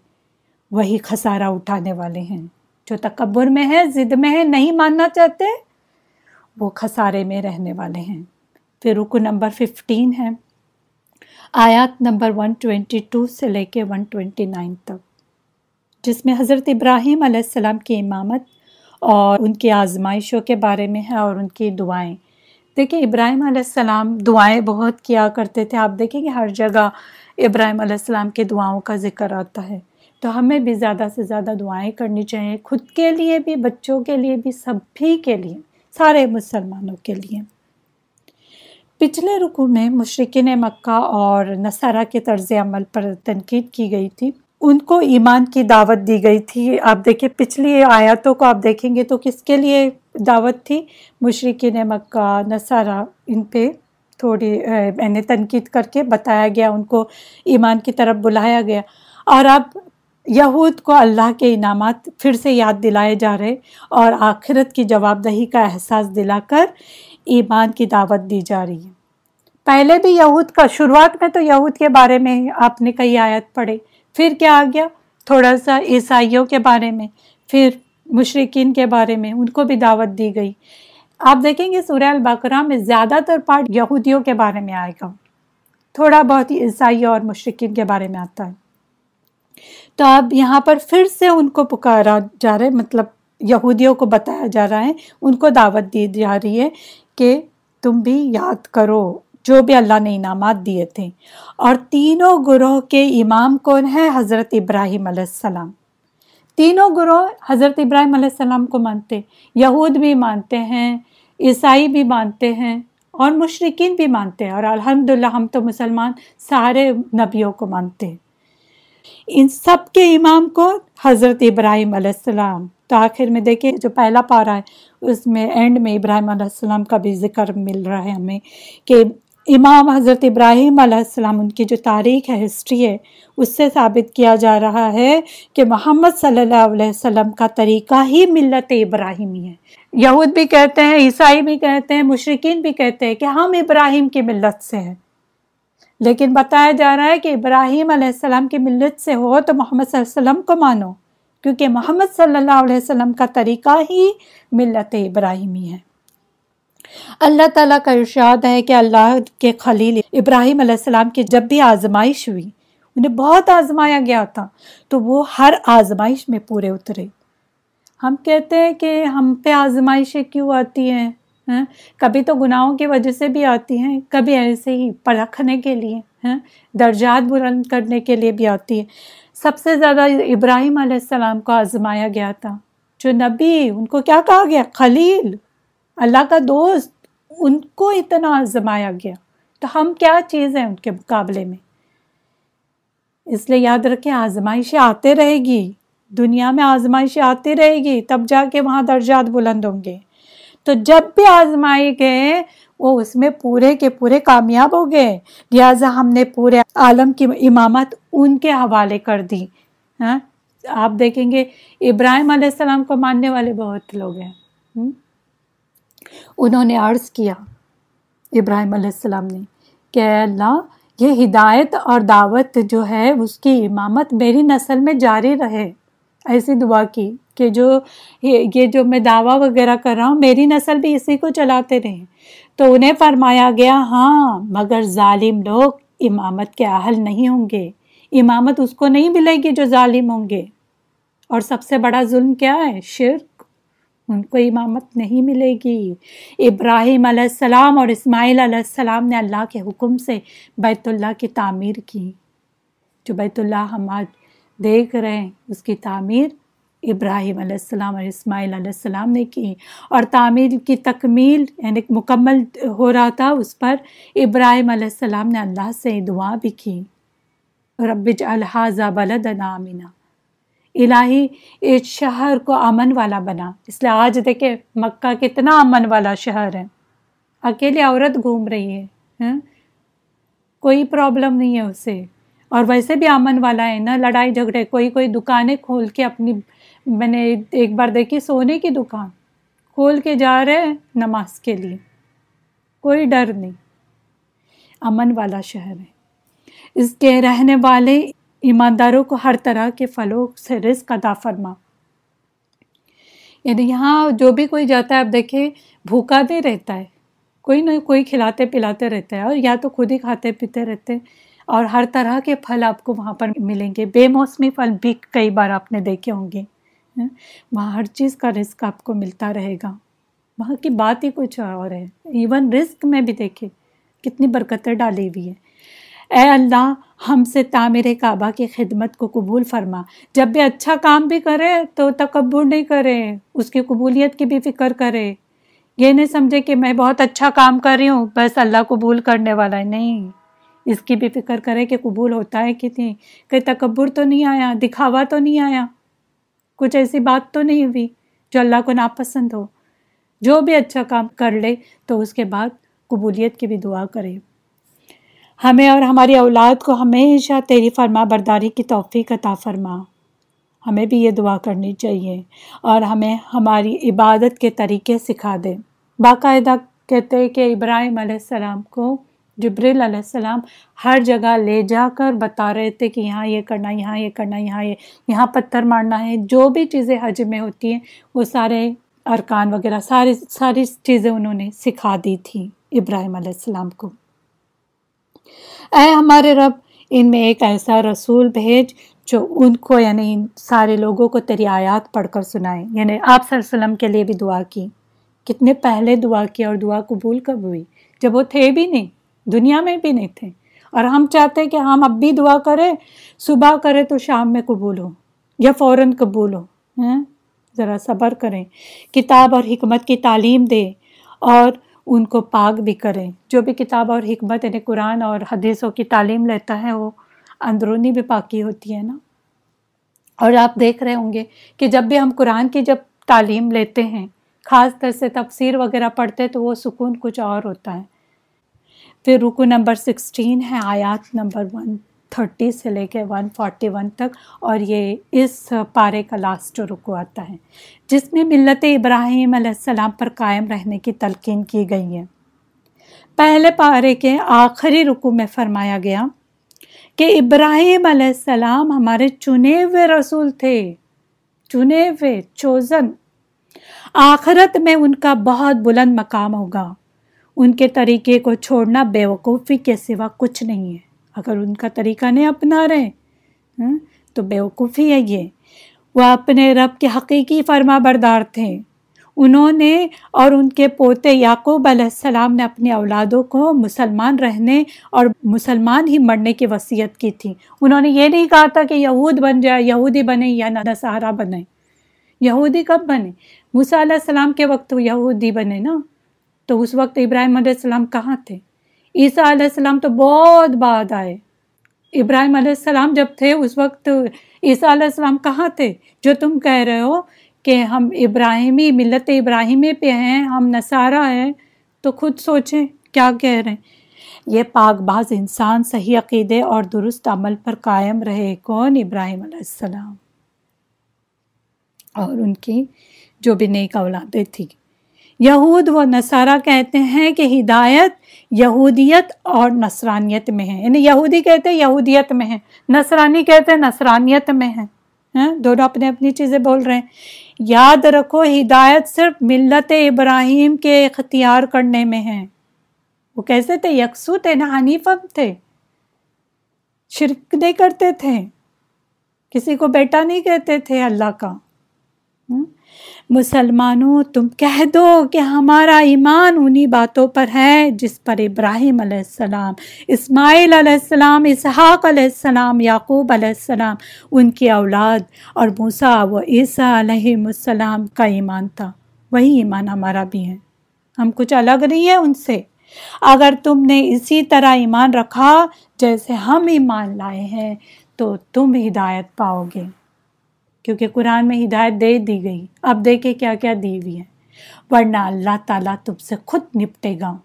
وہی خسارہ اٹھانے والے ہیں۔ جو تکبر میں ہے ضد میں ہے نہیں ماننا چاہتے، وہ خسارے میں رہنے والے ہیں۔ پھر رکو نمبر ففٹین ہے۔ آیات نمبر ون ٹوینٹی ٹو سے لے کے ون ٹوینٹی نائن تک، جس میں حضرت ابراہیم علیہ السلام کی امامت اور ان کی آزمائشوں کے بارے میں ہے اور ان کی دعائیں۔ دیکھیں، ابراہیم علیہ السلام دعائیں بہت کیا کرتے تھے۔ آپ دیکھیں کہ ہر جگہ ابراہیم علیہ السلام کے دعاؤں کا ذکر آتا ہے۔ تو ہمیں بھی زیادہ سے زیادہ دعائیں کرنی چاہیے، خود کے لیے بھی، بچوں کے لیے بھی، سبھی کے لیے، سارے مسلمانوں کے لیے۔ پچھلے رکو میں مشرقین مکہ اور نصارہ کے طرز عمل پر تنقید کی گئی تھی۔ ان کو ایمان کی دعوت دی گئی تھی۔ آپ دیکھیں، پچھلی آیاتوں کو آپ دیکھیں گے تو کس کے لیے دعوت تھی؟ مشرقین مکہ، نصارہ، ان پہ تھوڑی یعنی تنقید کر کے بتایا گیا، ان کو ایمان کی طرف بلایا گیا۔ اور اب یہود کو اللہ کے انعامات پھر سے یاد دلائے جا رہے اور آخرت کی جواب دہی کا احساس دلا کر ایمان کی دعوت دی جا رہی ہے۔ پہلے بھی یہود کا، شروعات میں تو یہود کے بارے میں آپ نے کئی آیت پڑھے پھر کیا آ گیا؟ تھوڑا سا عیسائیوں کے بارے میں، پھر مشرقین کے بارے میں، ان کو بھی دعوت دی گئی۔ آپ دیکھیں گے سورہ البقرہ میں زیادہ تر پارٹ یہودیوں کے بارے میں آئے گا۔ تھوڑا بہت عیسائیوں اور مشرقین کے بارے میں آتا ہے۔ تو اب یہاں پر پھر سے ان کو پکارا جا رہا ہے مطلب یہودیوں کو بتایا جا رہا ہے، ان کو دعوت دی جا رہی ہے کہ تم بھی یاد کرو۔ جو بھی اللہ نے انعامات دیے تھے۔ اور تینوں گروہ کے امام کون ہے حضرت ابراہیم علیہ السلام۔ تینوں گروہ حضرت ابراہیم علیہ السلام کو مانتے، یہود بھی مانتے ہیں، عیسائی بھی مانتے ہیں، اور مشرقین بھی مانتے ہیں۔ اور الحمد ہم تو مسلمان سارے نبیوں کو مانتے۔ ہیں ان سب کے امام کو حضرت ابراہیم علیہ السلام۔ تو آخر میں دیکھیں، جو پہلا پارا ہے، اس میں اینڈ میں ابراہیم علیہ السلام کا بھی ذکر مل رہا ہے ہمیں کہ امام حضرت ابراہیم علیہ السلام، ان کی جو تاریخ ہے ہسٹری ہے، اس سے ثابت کیا جا رہا ہے کہ محمد صلی اللہ علیہ وسلم کا طریقہ ہی ملت ابراہیمی ہے۔ یہود بھی کہتے ہیں، عیسائی بھی کہتے ہیں مشرقین بھی کہتے ہیں کہ ہم ابراہیم کی ملت سے ہیں۔ لیکن بتایا جا رہا ہے کہ ابراہیم علیہ السلام کی ملت سے ہو تو محمد صلی اللہ علیہ وسلم کو مانو، کیونکہ محمد صلی اللہ علیہ وسلم کا طریقہ ہی ملت ابراہیمی ہے۔ اللہ تعالیٰ کا ارشاد ہے کہ اللہ کے خلیل ابراہیم علیہ السلام کی جب بھی آزمائش ہوئی، انہیں بہت آزمایا گیا تھا، تو وہ ہر آزمائش میں پورے اترے۔ ہم کہتے ہیں کہ ہم پہ آزمائشیں کیوں آتی ہیں؟ ہاں؟ کبھی تو گناہوں کی وجہ سے بھی آتی ہیں، کبھی ایسے ہی پرکھنے کے لیے ہاں؟ درجات بلند کرنے کے لیے بھی آتی ہے سب سے زیادہ ابراہیم علیہ السلام کو آزمایا گیا تھا۔ جو نبی، ان کو کیا کہا گیا؟ خلیل۔ اللہ کا دوست ان کو اتنا آزمایا گیا تو ہم کیا چیز ہیں ان کے مقابلے میں؟ اس لیے یاد رکھیں آزمائشیں آتے رہے گی، دنیا میں آزمائشیں آتی رہے گی، تب جا کے وہاں درجات بلند ہوں گے۔ تو جب بھی آزمائے گئے، وہ اس میں پورے کے پورے کامیاب ہو گئے۔ لہٰذا ہم نے پورے عالم کی امامت ان کے حوالے کر دی۔ ہاں؟ آپ دیکھیں گے، ابراہیم علیہ السلام کو ماننے والے بہت لوگ ہیں۔ انہوں نے عرض کیا، ابراہیم علیہ السلام نے، کہ اللہ، یہ ہدایت اور دعوت جو ہے، اس کی امامت میری نسل میں جاری رہے۔ ایسی دعا کی کہ جو یہ جو میں دعویٰ وغیرہ کر رہا ہوں، میری نسل بھی اسی کو چلاتے رہیں۔ تو انہیں فرمایا گیا ہاں مگر ظالم لوگ امامت کے اہل نہیں ہوں گے۔ امامت اس کو نہیں ملے گی جو ظالم ہوں گے۔ اور سب سے بڑا ظلم کیا ہے؟ شرک۔ ان کو امامت نہیں ملے گی۔ ابراہیم علیہ السلام اور اسماعیل علیہ السلام نے اللہ کے حکم سے بیت اللہ کی تعمیر کی۔ جو بیت اللہ ہم آج دیکھ رہے ہیں، اس کی تعمیر ابراہیم علیہ السلام اور اسماعیل علیہ السلام نے کی۔ اور تعمیر کی تکمیل یعنی مکمل ہو رہا تھا، اس پر ابراہیم علیہ السلام نے اللہ سے دعا بھی کی۔ رب الحاظہ بلد نامنا الہی اس شہر کو امن والا بنا۔ اس لیے آج دیکھے مکہ کتنا امن والا شہر ہے۔ اکیلی عورت گھوم رہی ہے ہاں؟ کوئی پرابلم نہیں ہے اسے۔ اور ویسے بھی امن والا ہے نا، لڑائی جھگڑے، کوئی کوئی دکانیں کھول کے اپنی، میں نے ایک بار دیکھی سونے کی دکان، کھول کے جا رہے ہیں نماز کے لیے۔ کوئی ڈر نہیں۔ امن والا شہر ہے۔ اس کے رہنے والے ایمانداروں کو ہر طرح کے پھلوں سے رزق عطا فرما۔ یعنی یہاں جو بھی کوئی جاتا ہے اب دیکھیں، بھوکا نہیں رہتا ہے۔ کوئی نہ کوئی کھلاتے پلاتے رہتا ہے اور یا تو خود ہی کھاتے پیتے رہتے اور ہر طرح کے پھل آپ کو وہاں پر ملیں گے۔ بے موسمی پھل بھی کئی بار آپ نے دیکھے ہوں گے۔ ہاں، وہاں ہر چیز کا رزق آپ کو ملتا رہے گا۔ وہاں کی بات ہی کچھ اور ہے۔ ایون رزق میں بھی دیکھے کتنی برکتیں ڈالی ہوئی ہیں۔ اے اللہ، ہم سے تعمیر کعبہ کی خدمت کو قبول فرما۔ جب بھی اچھا کام بھی کرے تو تکبر نہیں کرے، اس کی قبولیت کی بھی فکر کرے۔ یہ نہیں سمجھے کہ میں بہت اچھا کام کر رہی ہوں، بس اللہ قبول کرنے والا ہے۔ نہیں، اس کی بھی فکر کرے کہ قبول ہوتا ہے کہ نہیں، کہ تکبر تو نہیں آیا، دکھاوا تو نہیں آیا۔ کچھ ایسی بات تو نہیں ہوئی جو اللہ کو ناپسند ہو۔ جو بھی اچھا کام کر لے تو اس کے بعد قبولیت کی بھی دعا کرے۔ ہمیں اور ہماری اولاد کو ہمیشہ تیری فرما برداری کی توفیق عطا فرما۔ ہمیں بھی یہ دعا کرنی چاہیے اور ہمیں ہماری عبادت کے طریقے سکھا دے۔ باقاعدہ کہتے ہیں کہ ابراہیم علیہ السلام کو جبریل علیہ السلام ہر جگہ لے جا کر بتا رہے تھے کہ یہاں یہ کرنا، یہاں یہ کرنا، یہاں یہ، یہاں پتھر مارنا ہے، جو بھی چیزیں حج میں ہوتی ہیں، وہ سارے ارکان وغیرہ، ساری ساری چیزیں انہوں نے سکھا دی تھیں ابراہیم علیہ السلام کو۔ اے ہمارے رب، ان میں ایک ایسا رسول بھیج جو ان کو یعنی ان سارے لوگوں کو تیری آیات پڑھ کر سنائے۔ یعنی آپ صلی اللہ علیہ وسلم کے لیے بھی دعا کی۔ کتنے پہلے دعا کی اور دعا قبول کب ہوئی؟ جب وہ تھے بھی نہیں، دنیا میں بھی نہیں تھے۔ اور ہم چاہتے کہ ہم اب بھی دعا کریں، صبح کرے تو شام میں قبول ہو یا فوراً قبول ہو ہاں، ذرا صبر کریں۔ کتاب اور حکمت کی تعلیم دے اور ان کو پاک بھی کریں۔ جو بھی کتاب اور حکمت یعنی قرآن اور حدیثوں کی تعلیم لیتا ہے، وہ اندرونی بھی پاکی ہوتی ہے نا۔ اور آپ دیکھ رہے ہوں گے کہ جب بھی ہم قرآن کی جب تعلیم لیتے ہیں، خاص طر سے تفسیر وغیرہ پڑھتے تو وہ سکون کچھ اور ہوتا ہے۔ پھر رکو نمبر سکسٹین ہے، آیات نمبر ون۔ تھرٹی سے لے کے ون فورٹی ون تک اور یہ اس پارے کا لاسٹ رکو آتا ہے۔ جس میں ملت ابراہیم علیہ السلام پر قائم رہنے کی تلقین کی گئی ہے۔ پہلے پارے کے آخری رکو میں فرمایا گیا کہ ابراہیم علیہ السلام ہمارے چنے ہوئے رسول تھے، چنے ہوئے چوزن آخرت میں ان کا بہت بلند مقام ہوگا۔ ان کے طریقے کو چھوڑنا بیوقوفی کے سوا کچھ نہیں ہے۔ اگر ان کا طریقہ نہیں اپنا رہے ہاں، تو بیوقوفی ہے یہ۔ وہ اپنے رب کے حقیقی فرما بردار تھے۔ انہوں نے اور ان کے پوتے یعقوب علیہ السلام نے اپنی اولادوں کو مسلمان رہنے اور مسلمان ہی مرنے کی وصیت کی تھی۔ انہوں نے یہ نہیں کہا تھا کہ یہود بن جائے یہودی بنے یا نصارہ بنے۔ یہودی کب بنے؟ موسیٰ علیہ السلام کے وقت یہودی بنے نا۔ تو اس وقت ابراہیم علیہ السلام کہاں تھے؟ عیسیٰ علیہ السلام تو بہت بعد آئے۔ ابراہیم علیہ السلام جب تھے، اس وقت عیسیٰ علیہ السلام کہاں تھے؟ جو تم کہہ رہے ہو کہ ہم ابراہیمی، ملت ابراہیمی پہ ہیں، ہم نصارہ ہیں، تو خود سوچیں کیا کہہ رہے ہیں؟ یہ پاک باز انسان، صحیح عقیدے اور درست عمل پر قائم رہے کون؟ ابراہیم علیہ السلام۔ اور ان کی جو بھی نیک اولادیں تھیں۔ یہود و نصارہ کہتے ہیں کہ ہدایت یہودیت اور نصرانیت میں ہے یعنی یہودی کہتے ہیں یہودیت میں ہے نصرانی کہتے ہیں نصرانیت میں ہے ہاں، دونوں اپنے اپنی چیزیں بول رہے ہیں۔ یاد رکھو، ہدایت صرف ملت ابراہیم کے اختیار کرنے میں ہے وہ کیسے تھے؟ یکسو تھے نا حنیفم تھے۔ شرک نہیں کرتے تھے۔ کسی کو بیٹا نہیں کہتے تھے اللہ کا۔ ہاں، مسلمانوں، تم کہہ دو کہ ہمارا ایمان انہی باتوں پر ہے جس پر ابراہیم علیہ السلام، اسماعیل علیہ السلام، اسحاق علیہ السلام، یعقوب علیہ السلام، ان کی اولاد اور موسیٰ و عیسیٰ علیہ السلام کا ایمان تھا۔ وہی ایمان ہمارا بھی ہے۔ ہم کچھ الگ نہیں ہیں ان سے۔ اگر تم نے اسی طرح ایمان رکھا جیسے ہم ایمان لائے ہیں، تو تم ہدایت پاؤ گے۔ کیونکہ قرآن میں ہدایت دے دی گئی۔ اب دیکھے کیا کیا دی ہوئی ہے ورنہ اللہ تعالیٰ تم سے خود نپٹے گا۔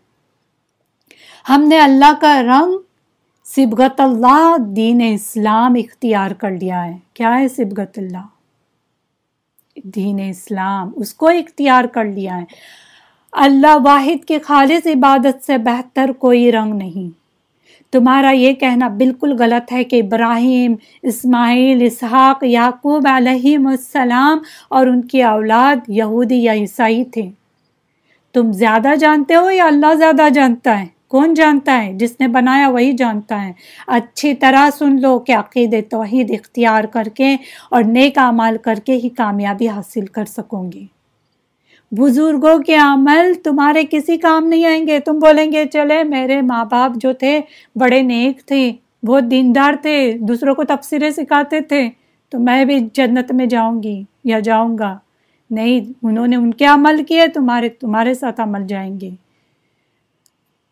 ہم نے اللہ کا رنگ سبغت اللہ دین اسلام اختیار کر لیا ہے۔ کیا ہے سبغت اللہ؟ دین اسلام، اس کو اختیار کر لیا ہے۔ اللہ واحد کے خالص عبادت سے بہتر کوئی رنگ نہیں۔ تمہارا یہ کہنا بالکل غلط ہے کہ ابراہیم، اسماعیل، اسحاق، یعقوب علیہ السلام اور ان کی اولاد یہودی یا عیسائی تھے۔ تم زیادہ جانتے ہو یا اللہ زیادہ جانتا ہے؟ کون جانتا ہے؟ جس نے بنایا وہی جانتا ہے۔ اچھی طرح سن لو کہ عقید توحید اختیار کر کے اور نیک اعمال کر کے ہی کامیابی حاصل کر سکوں گی بزرگوں کے عمل تمہارے کسی کام نہیں آئیں گے۔ تم بولیں گے، چلے، میرے ماں باپ جو تھے، بڑے نیک تھے، بہت دیندار تھے، دوسروں کو تفسیریں سکھاتے تھے، تو میں بھی جنت میں جاؤں گی یا جاؤں گا؟ نہیں، انہوں نے ان کے عمل کیے، تمہارے تمہارے ساتھ عمل جائیں گے۔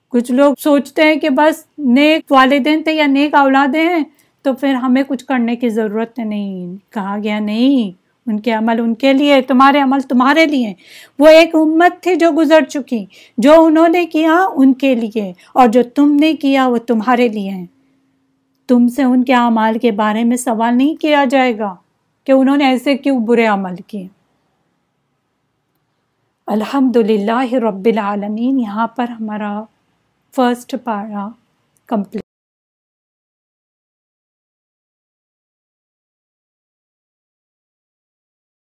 کچھ لوگ سوچتے ہیں کہ بس نیک والدین تھے یا نیک اولادیں ہیں، تو پھر ہمیں کچھ کرنے کی ضرورت نہیں۔ کہا گیا نہیں۔ ان کے عمل ان کے لیے، تمہارے عمل تمہارے لیے۔ وہ ایک امت تھی جو گزر چکی، جو انہوں نے کیا ان کے لیے، اور جو تم نے کیا وہ تمہارے لیے۔ ہیں تم سے ان کے اعمال کے بارے میں سوال نہیں کیا جائے گا کہ انہوں نے ایسے کیوں برے عمل کیے۔ الحمد للہ رب العالمین، یہاں پر ہمارا فرسٹ پارا کمپلیٹ